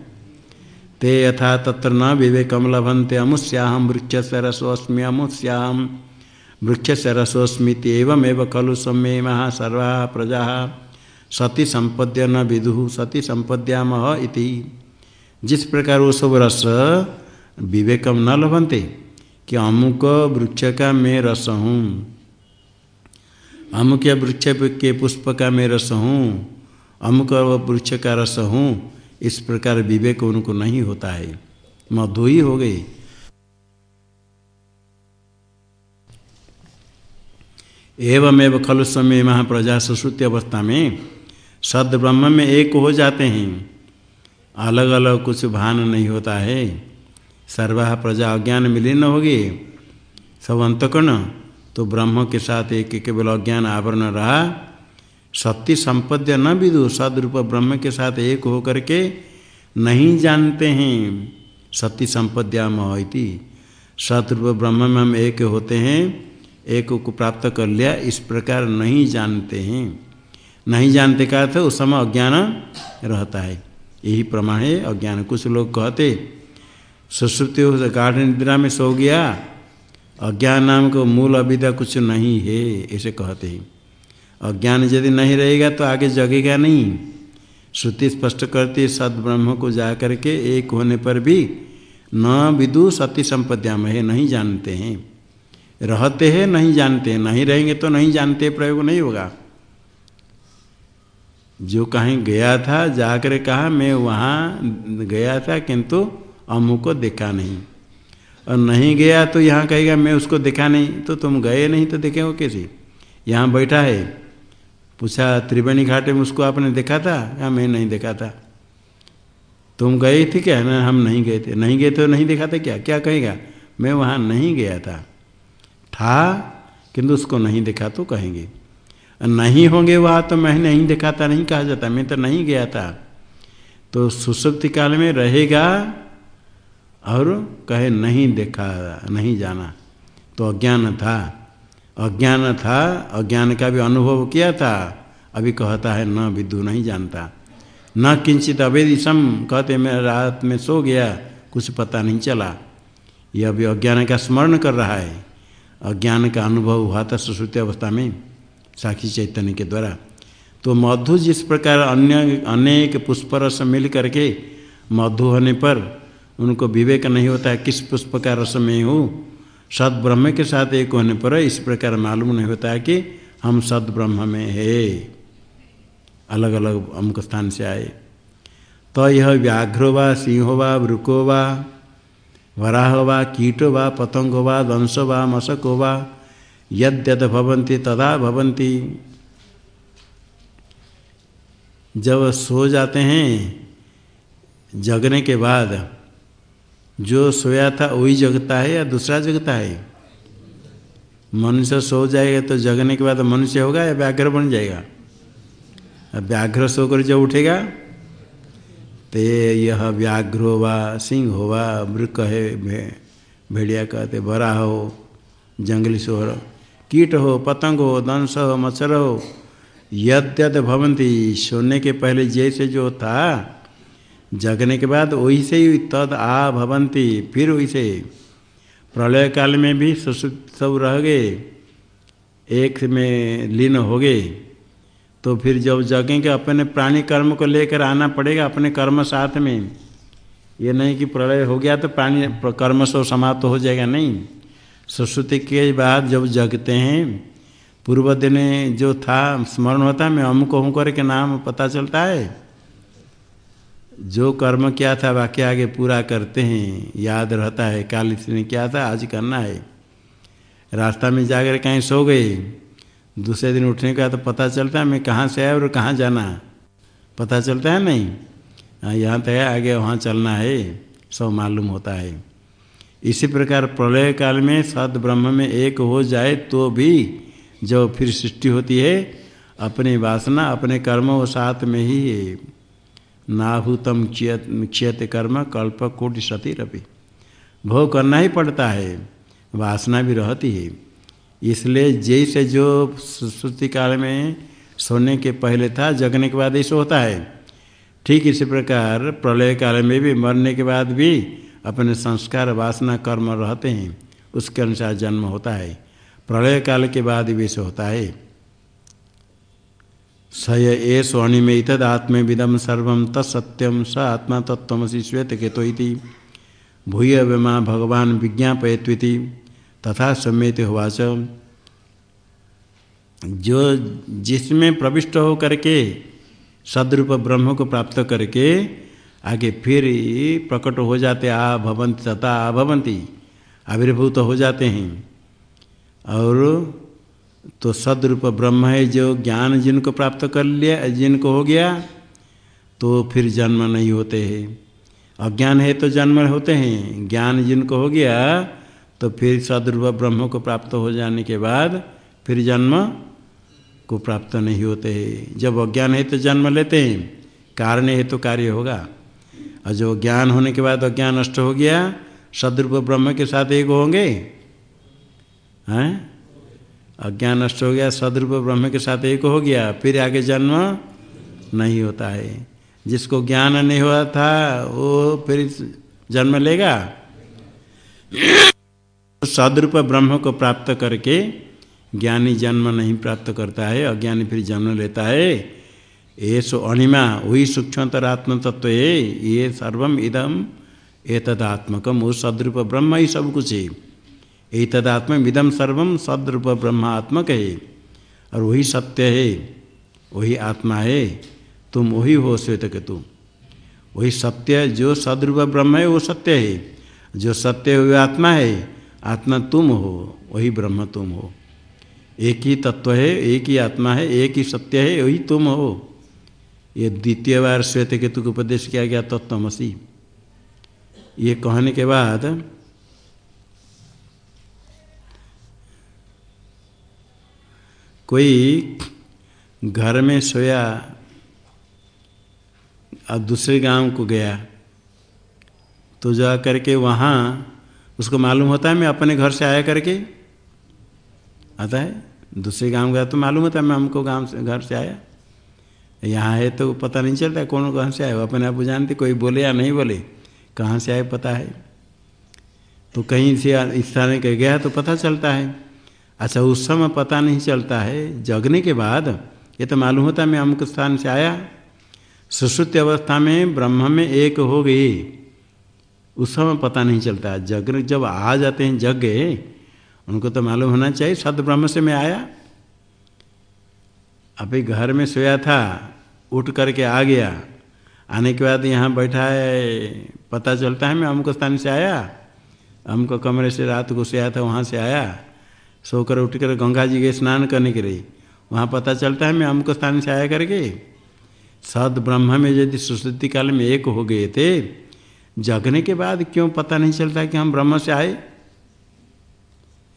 ते यथा तत्र न विवेकम लभंते अमुष्याहम वृक्ष से रसोस्मी अमुष्याहम वृक्ष से रसोस्मित एवं एवं खलु सम्मे महा सर्वा प्रजा। सती संपद्य न विदु, सती संपद्याम इति। जिस प्रकार वो सब रस विवेकम न लभंते कि अमुक वृक्ष का मैं रस हूँ। अमुक वृक्ष के पुष्प का मैं रस हूँ, अमुक वृक्ष का रस हूँ, इस प्रकार विवेक उनको नहीं होता है। मधु ही हो गई। एवं एवं खलु समय महाप्रजा सुश्रुति अवस्था में सद ब्रह्म में एक हो जाते हैं। अलग अलग कुछ भान नहीं होता है। सर्वा प्रजा अज्ञान मिलीन होगी। सब अंतकर्ण तो ब्रह्म के साथ एक केवल अज्ञान आवरण रहा। सत्य संपद्य न विदु, सदरूप ब्रह्म के साथ एक होकर के नहीं जानते हैं। सत्य संपद्याम इति। सतरूप ब्रह्म में हम एक होते हैं, एक को प्राप्त कर लिया, इस प्रकार नहीं जानते हैं। नहीं जानते का था उस समय अज्ञान रहता है। यही प्रमाण है अज्ञान कुछ लोग कहते, सुश्रुति हो गाढ़ निद्रा में सो गया अज्ञान नाम को मूल अविद्या कुछ नहीं है, ऐसे कहते हैं। अज्ञान यदि नहीं रहेगा तो आगे जगेगा नहीं। श्रुति स्पष्ट करती सद ब्रह्म को जा करके एक होने पर भी न विदु सती संपद्या में है नहीं जानते हैं। रहते हैं, नहीं जानते हैं, नहीं रहेंगे तो नहीं जानते, प्रयोग नहीं होगा। जो कहीं गया था, जाकर कहा, मैं वहाँ गया था, किंतु अमु को देखा नहीं। और नहीं गया तो यहाँ कहेगा, मैं उसको देखा नहीं। तो तुम गए नहीं तो देखे देखेंगे कैसे? यहाँ बैठा है। पूछा, त्रिवेणी घाटे में उसको आपने देखा था? या मैं नहीं देखा था। तुम गए थे क्या? ना, हम नहीं गए थे। नहीं गए तो नहीं देखा था क्या? क्या कहेगा? मैं वहाँ नहीं गया था। था, किंतु उसको नहीं देखा तो कहेंगे। नहीं होंगे वहाँ तो मैं नहीं देखा था नहीं कहा जाता। मैं तो नहीं गया था। तो सुसुप्ति काल में रहेगा और कहे नहीं देखा, नहीं जाना। तो अज्ञान था। अज्ञान था। अज्ञान का भी अनुभव किया था। अभी कहता है, न, विदु, नहीं जानता। न, किंचित अवेदिशम। कहते, मैं रात में सो गया। कुछ पता नहीं चला। यह अभी अज्ञान का स्मरण कर रहा है। अज्ञान का अनुभव हुआ था सुश्रुति अवस्था में। साक्षी चैतन्य के द्वारा। तो मधु जिस प्रकार अन्य, अनेक पुष्परस मिल करके मधु होने पर उनको विवेक नहीं होता है किस पुष्प का रस में हूँ? सद ब्रह्म के साथ एक होने पर इस प्रकार मालूम नहीं होता है कि हम सद ब्रह्म में है। अलग अलग अमुक स्थान से आए। तो यह व्याघ्रो वा, सिंहो वा वृको व, वराह व, कीटो व, पतंगो वा दंशो व, मशको व यद्यद भवंती तदा भवंती जब सो जाते हैं, जगने के बाद, जो सोया था वही जगता है या दूसरा जगता है? मनुष्य सो जाएगा तो जगने के बाद मनुष्य होगा या व्याघ्र बन जाएगा? व्याघ्र सोकर जब उठेगा, ते यह व्याघ्र वा सिंह हो वा मृक है भेड़िया कहते, बरा हो, जंगली सोहर कीट हो, पतंग हो, दंश हो, मच्छर हो, यद्यद भवंती सोने के पहले जैसे जो था, जगने के बाद वही से ही तद आ भवंती फिर वही से प्रलय काल में भी सब रह गए, एक में लीन हो गए। तो फिर जब जगेंगे, अपने प्राणी कर्म को लेकर आना पड़ेगा, अपने कर्म साथ में। ये नहीं कि प्रलय हो गया तो प्राणी, कर्म सब समाप्त हो जाएगा, नहीं। सरस्वती के बाद जब जगते हैं पूर्व दिन जो था, स्मरण होता है, मैं अमुक अमुक करके नाम पता चलता है। जो कर्म किया था, वाक्य आगे पूरा करते हैं, याद रहता है, काल इसने किया था, आज करना है। रास्ता में जाकर कहीं सो गए, दूसरे दिन उठने का तो पता चलता है, मैं कहाँ से आया और कहाँ जाना। पता चलता है नहीं? हाँ यहाँ तक है, आगे वहाँ चलना है, सब मालूम होता है। इसी प्रकार प्रलय काल में सद ब्रह्म में एक हो जाए तो भी जब फिर सृष्टि होती है, अपनी वासना, अपने कर्म वो साथ में ही है। नाभूतम क्षियत कर्म कल्प कोटि सती रपि। भोग करना ही पड़ता है, वासना भी रहती है। इसलिए जैसे जो सुश्रुति काल में सोने के पहले था, जगने के बाद ऐसे होता है। ठीक इसी प्रकार प्रलय काल में भी, मरने के बाद भी अपने संस्कार, वासना, कर्म रहते हैं, उसके अनुसार जन्म होता है। प्रलय काल के बाद ऐसे होता है। स ये स्वनिमे तद आत्मविदम सर्व तत्सत्यम स आत्मा तत्वसी श्वेत केतो भूय विमा भगवान विज्ञापयत्विति, तथा सम्यत हुआच जो जिसमें प्रविष्ट हो करके सदरूप ब्रह्म को प्राप्त करके आगे फिर प्रकट हो जाते, आ भवंती तथा आ भवंती, आविर्भूत हो जाते हैं। और तो सदरूप ब्रह्म है जो ज्ञान जिनको प्राप्त कर लिया, जिनको हो गया तो फिर जन्म नहीं होते हैं। अज्ञान है तो जन्म होते हैं, ज्ञान जिनको हो गया तो फिर सदरूप ब्रह्म को प्राप्त हो जाने के बाद फिर जन्म को प्राप्त नहीं होते हैं। जब अज्ञान है तो जन्म लेते हैं, कारण है तो कार्य होगा। और जो ज्ञान होने के बाद अज्ञान नष्ट हो गया, सदरूप ब्रह्म के साथ एक होंगे? हैं? अज्ञान नष्ट हो गया, सदरूप ब्रह्म के साथ एक हो गया, फिर आगे जन्म नहीं होता है। जिसको ज्ञान नहीं हुआ था, वो फिर जन्म लेगा? सदरूप ब्रह्म को प्राप्त करके ज्ञानी जन्म नहीं प्राप्त करता है, अज्ञानी फिर जन्म लेता है। ये सो अणिमा वही सूक्ष्मतर आत्म तत्व है ये सर्वम इदम एतदात्मकम वो सदरूप ब्रह्म ही सब कुछ है एतदात्म इदम सर्वम सदरूप ब्रह्मात्मक है और वही सत्य है वही आत्मा है, तुम वही हो श्वेत के तुम वही सत्य जो सदरूप ब्रह्म है, वो सत्य है। जो सत्य हुए आत्मा है। आत्मा तुम हो, वही ब्रह्म तुम हो। एक ही तत्व है, एक ही आत्मा है, एक ही सत्य है, वही तुम हो। ये द्वितीय बार श्वेत केतु को उपदेश किया गया तत्वमसी। ये कहने के बाद कोई घर में सोया और दूसरे गाँव को गया तो जा करके वहाँ उसको मालूम होता है, मैं अपने घर से आया करके? आता है। दूसरे गाँव गया तो मालूम होता है, मैं हमको गाँव से, घर से आया। यहाँ है तो पता नहीं चलता कौन कहाँ से आए अपने आप जानते, कोई बोले या नहीं बोले, कहाँ से आए पता है। तो कहीं से तरह के गया तो पता चलता है। अच्छा उस समय पता नहीं चलता है। जगने के बाद, ये तो मालूम होता है मैं अमुक स्थान से आया। सुश्रुति अवस्था में, ब्रह्म में एक हो गई। उस समय पता नहीं चलता। जग जब आ जाते हैं जग गए, उनको तो मालूम होना चाहिए सद ब्रह्म से मैं आया। अभी घर में सोया था, उठ करके आ गया। आने के बाद यहाँ बैठा है, पता चलता है मैं अमुक स्थान से आया। हमको कमरे से रात को सोया था, वहाँ से आया। सोकर उठ कर गंगा जी के स्नान करने के लिए। वहाँ पता चलता है मैं अमुक स्थान से आया करके। सद ब्रह्म में यदि सुश्रुति काल में एक हो गए थे, जगने के बाद क्यों पता नहीं चलता कि हम ब्रह्म से आए?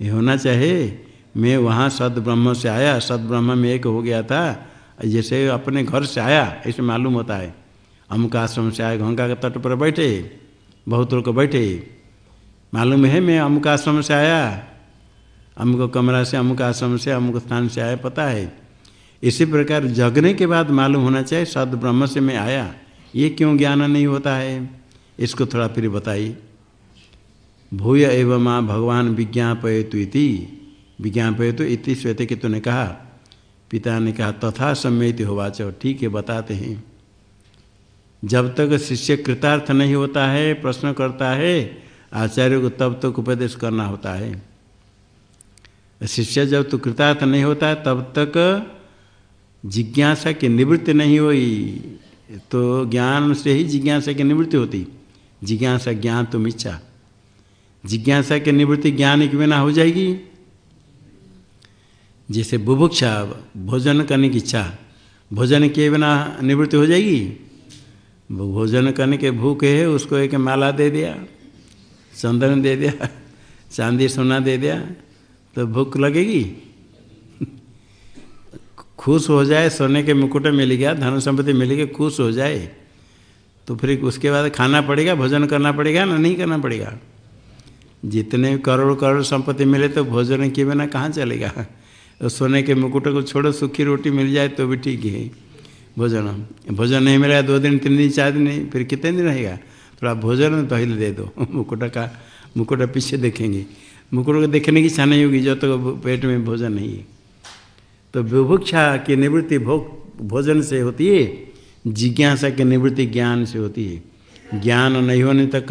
ये होना चाहिए। मैं वहाँ सद ब्रह्म से आया सद ब्रह्म में एक हो गया था, जैसे अपने घर से आया ऐसे मालूम होता है। अमुक आश्रम से आए, गंगा के तट पर बैठे, बहुत लोग बैठे। मालूम है मैं अमुक आश्रम से आया। अमुक कमरा से अमुक आश्रम से, अमुक स्थान से आया, पता है। इसी प्रकार जगने के बाद मालूम होना चाहिए सद ब्रह्म से मैं आया। ये क्यों ज्ञान नहीं होता है? इसको थोड़ा फिर बताइए। भूय एवं माँ भगवान विज्ञापयतु इति। विज्ञापयतु इति श्वेत के ने कहा, पिता ने कहा, तथा सम्यत होवाच ठीक है, बताते हैं। जब तक शिष्य कृतार्थ नहीं होता है, प्रश्न करता है, आचार्य को तब तक उपदेश करना होता है। शिष्य जब तो कृतार्थ नहीं होता है तब तक जिज्ञासा की निवृत्ति नहीं हुई। तो ज्ञान से ही जिज्ञासा की निवृत्ति होती। जिज्ञासा ज्ञान तुम इच्छा। जिज्ञासा की निवृत्ति ज्ञान के बिना हो जाएगी। जैसे बुभुक्षा, भोजन करने की इच्छा। भोजन के बिना निवृत्ति हो जाएगी? भोजन करने के भूख है, उसको एक माला दे दिया, चंदन दे दिया, चांदी सोना दे दिया तो भूख लगेगी? खुश हो जाए, सोने के मुकुट मिल गया, धन संपत्ति मिल गया खुश हो जाए तो फिर उसके बाद खाना पड़ेगा, भोजन करना पड़ेगा ना, नहीं करना पड़ेगा? जितने करोड़ करोड़ संपत्ति मिले तो भोजन के बिना कहाँ चलेगा? तो सोने के मुकुट को छोड़ो, सूखी रोटी मिल जाए तो भी ठीक है। भोजन भोजन नहीं मिला दो दिन, तीन दिन, चार दिन नहीं, फिर कितने दिन रहेगा? थोड़ा भोजन पहले दे दो। मुकुट का, मुकुट पीछे देखेंगे। मुकुट को देखने की इच्छा नहीं होगी जब तक तो पेट में भोजन नहीं है। तो विभुक्षा की निवृत्ति भोग, भोजन से होती है, जिज्ञासा की निवृत्ति ज्ञान से होती है। ज्ञान नहीं होने तक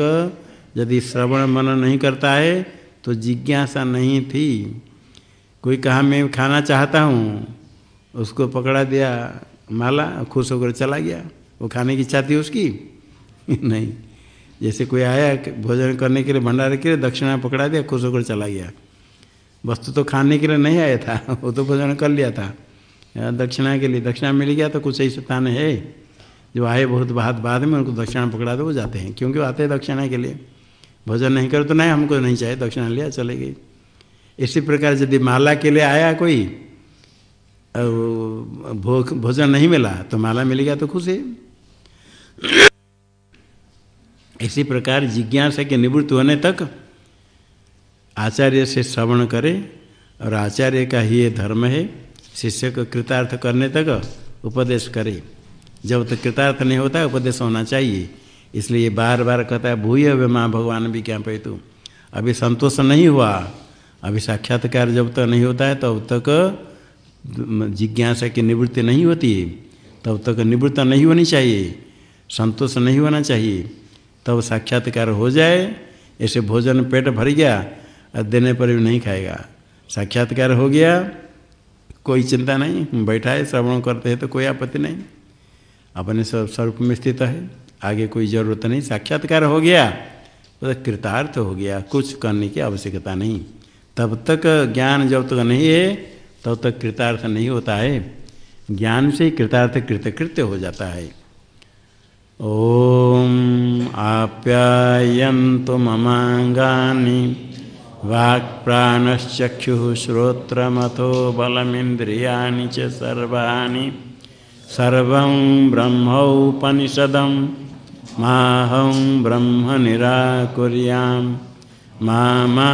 यदि श्रवण मन नहीं करता है तो जिज्ञासा नहीं थी। कोई कहा, मैं खाना चाहता हूँ। उसको पकड़ा दिया माला, खुश होकर चला गया। वो खाने की इच्छा थी उसकी? नहीं। जैसे कोई आया भोजन करने के लिए, भंडारे के लिए, दक्षिणा पकड़ा दिया, खुश होकर चला गया। वस्तु तो खाने के लिए नहीं आया था, वो तो भोजन कर लिया था। दक्षिणा के लिए, दक्षिणा मिल गया तो कुछ ऐसे स्थान है जो आए बहुत बाद बाद में, उनको दक्षिणा पकड़ा दो वो जाते हैं। क्योंकि वो आते हैं दक्षिणा के लिए। भोजन नहीं करो तो नहीं, हमको नहीं चाहिए, दक्षिणा लिया चले गए। इसी प्रकार यदि माला के लिए आया कोई भोग, भोजन नहीं मिला तो माला मिल गया तो खुश। है इसी प्रकार जिज्ञासा के निवृत्त होने तक आचार्य से श्रवण करे, और आचार्य का ही ये धर्म है, शिष्य को कृतार्थ करने तक उपदेश करे। जब तक तो कृतार्थ नहीं होता, उपदेश होना चाहिए। इसलिए बार बार कहता है, भूय वे माँ, भगवान भी क्या पे तू अभी संतोष नहीं हुआ। अभी साक्षात्कार जब तक नहीं होता है, तब तक जिज्ञासा की निवृत्ति नहीं होती तब तक निवृत्त नहीं होनी चाहिए, संतोष नहीं होना चाहिए। तब साक्षात्कार हो जाए, ऐसे भोजन पेट भर गया, और देने पर भी नहीं खाएगा। साक्षात्कार हो गया, कोई चिंता नहीं बैठा है, श्रवण करते हैं तो कोई आपत्ति नहीं। अपने सब स्वरूप में स्थित है, आगे कोई ज़रूरत नहीं। साक्षात्कार हो गया तो कृतार्थ हो गया, कुछ करने की आवश्यकता नहीं। तब तक ज्ञान जब तक नहीं है, तब तक कृतार्थ नहीं होता है। ज्ञान से कृतार्थ कृतकृत्य हो जाता है। ओम आप्यायन्तु ममाङ्गानि वाक्प्राणश्चक्षुः श्रोत्रमथो बलमिन्द्रियाणि च सर्वाणि सर्वं ब्रह्मोपनिषदं, माहं ब्रह्म निराकुर्यां मा मा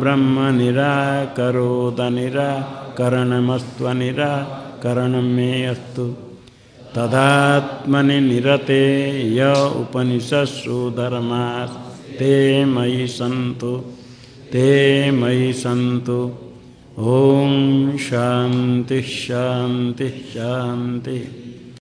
ब्रह्म निराकरोदनिराकरणमस्त्वनिराकरणं मे अस्तु तदात्मनि निरते य उपनिषत्सु धर्मास् ते मयि सन्तु। ते मयि सन्तु। ॐ शान्तिः शान्तिः शान्तिः।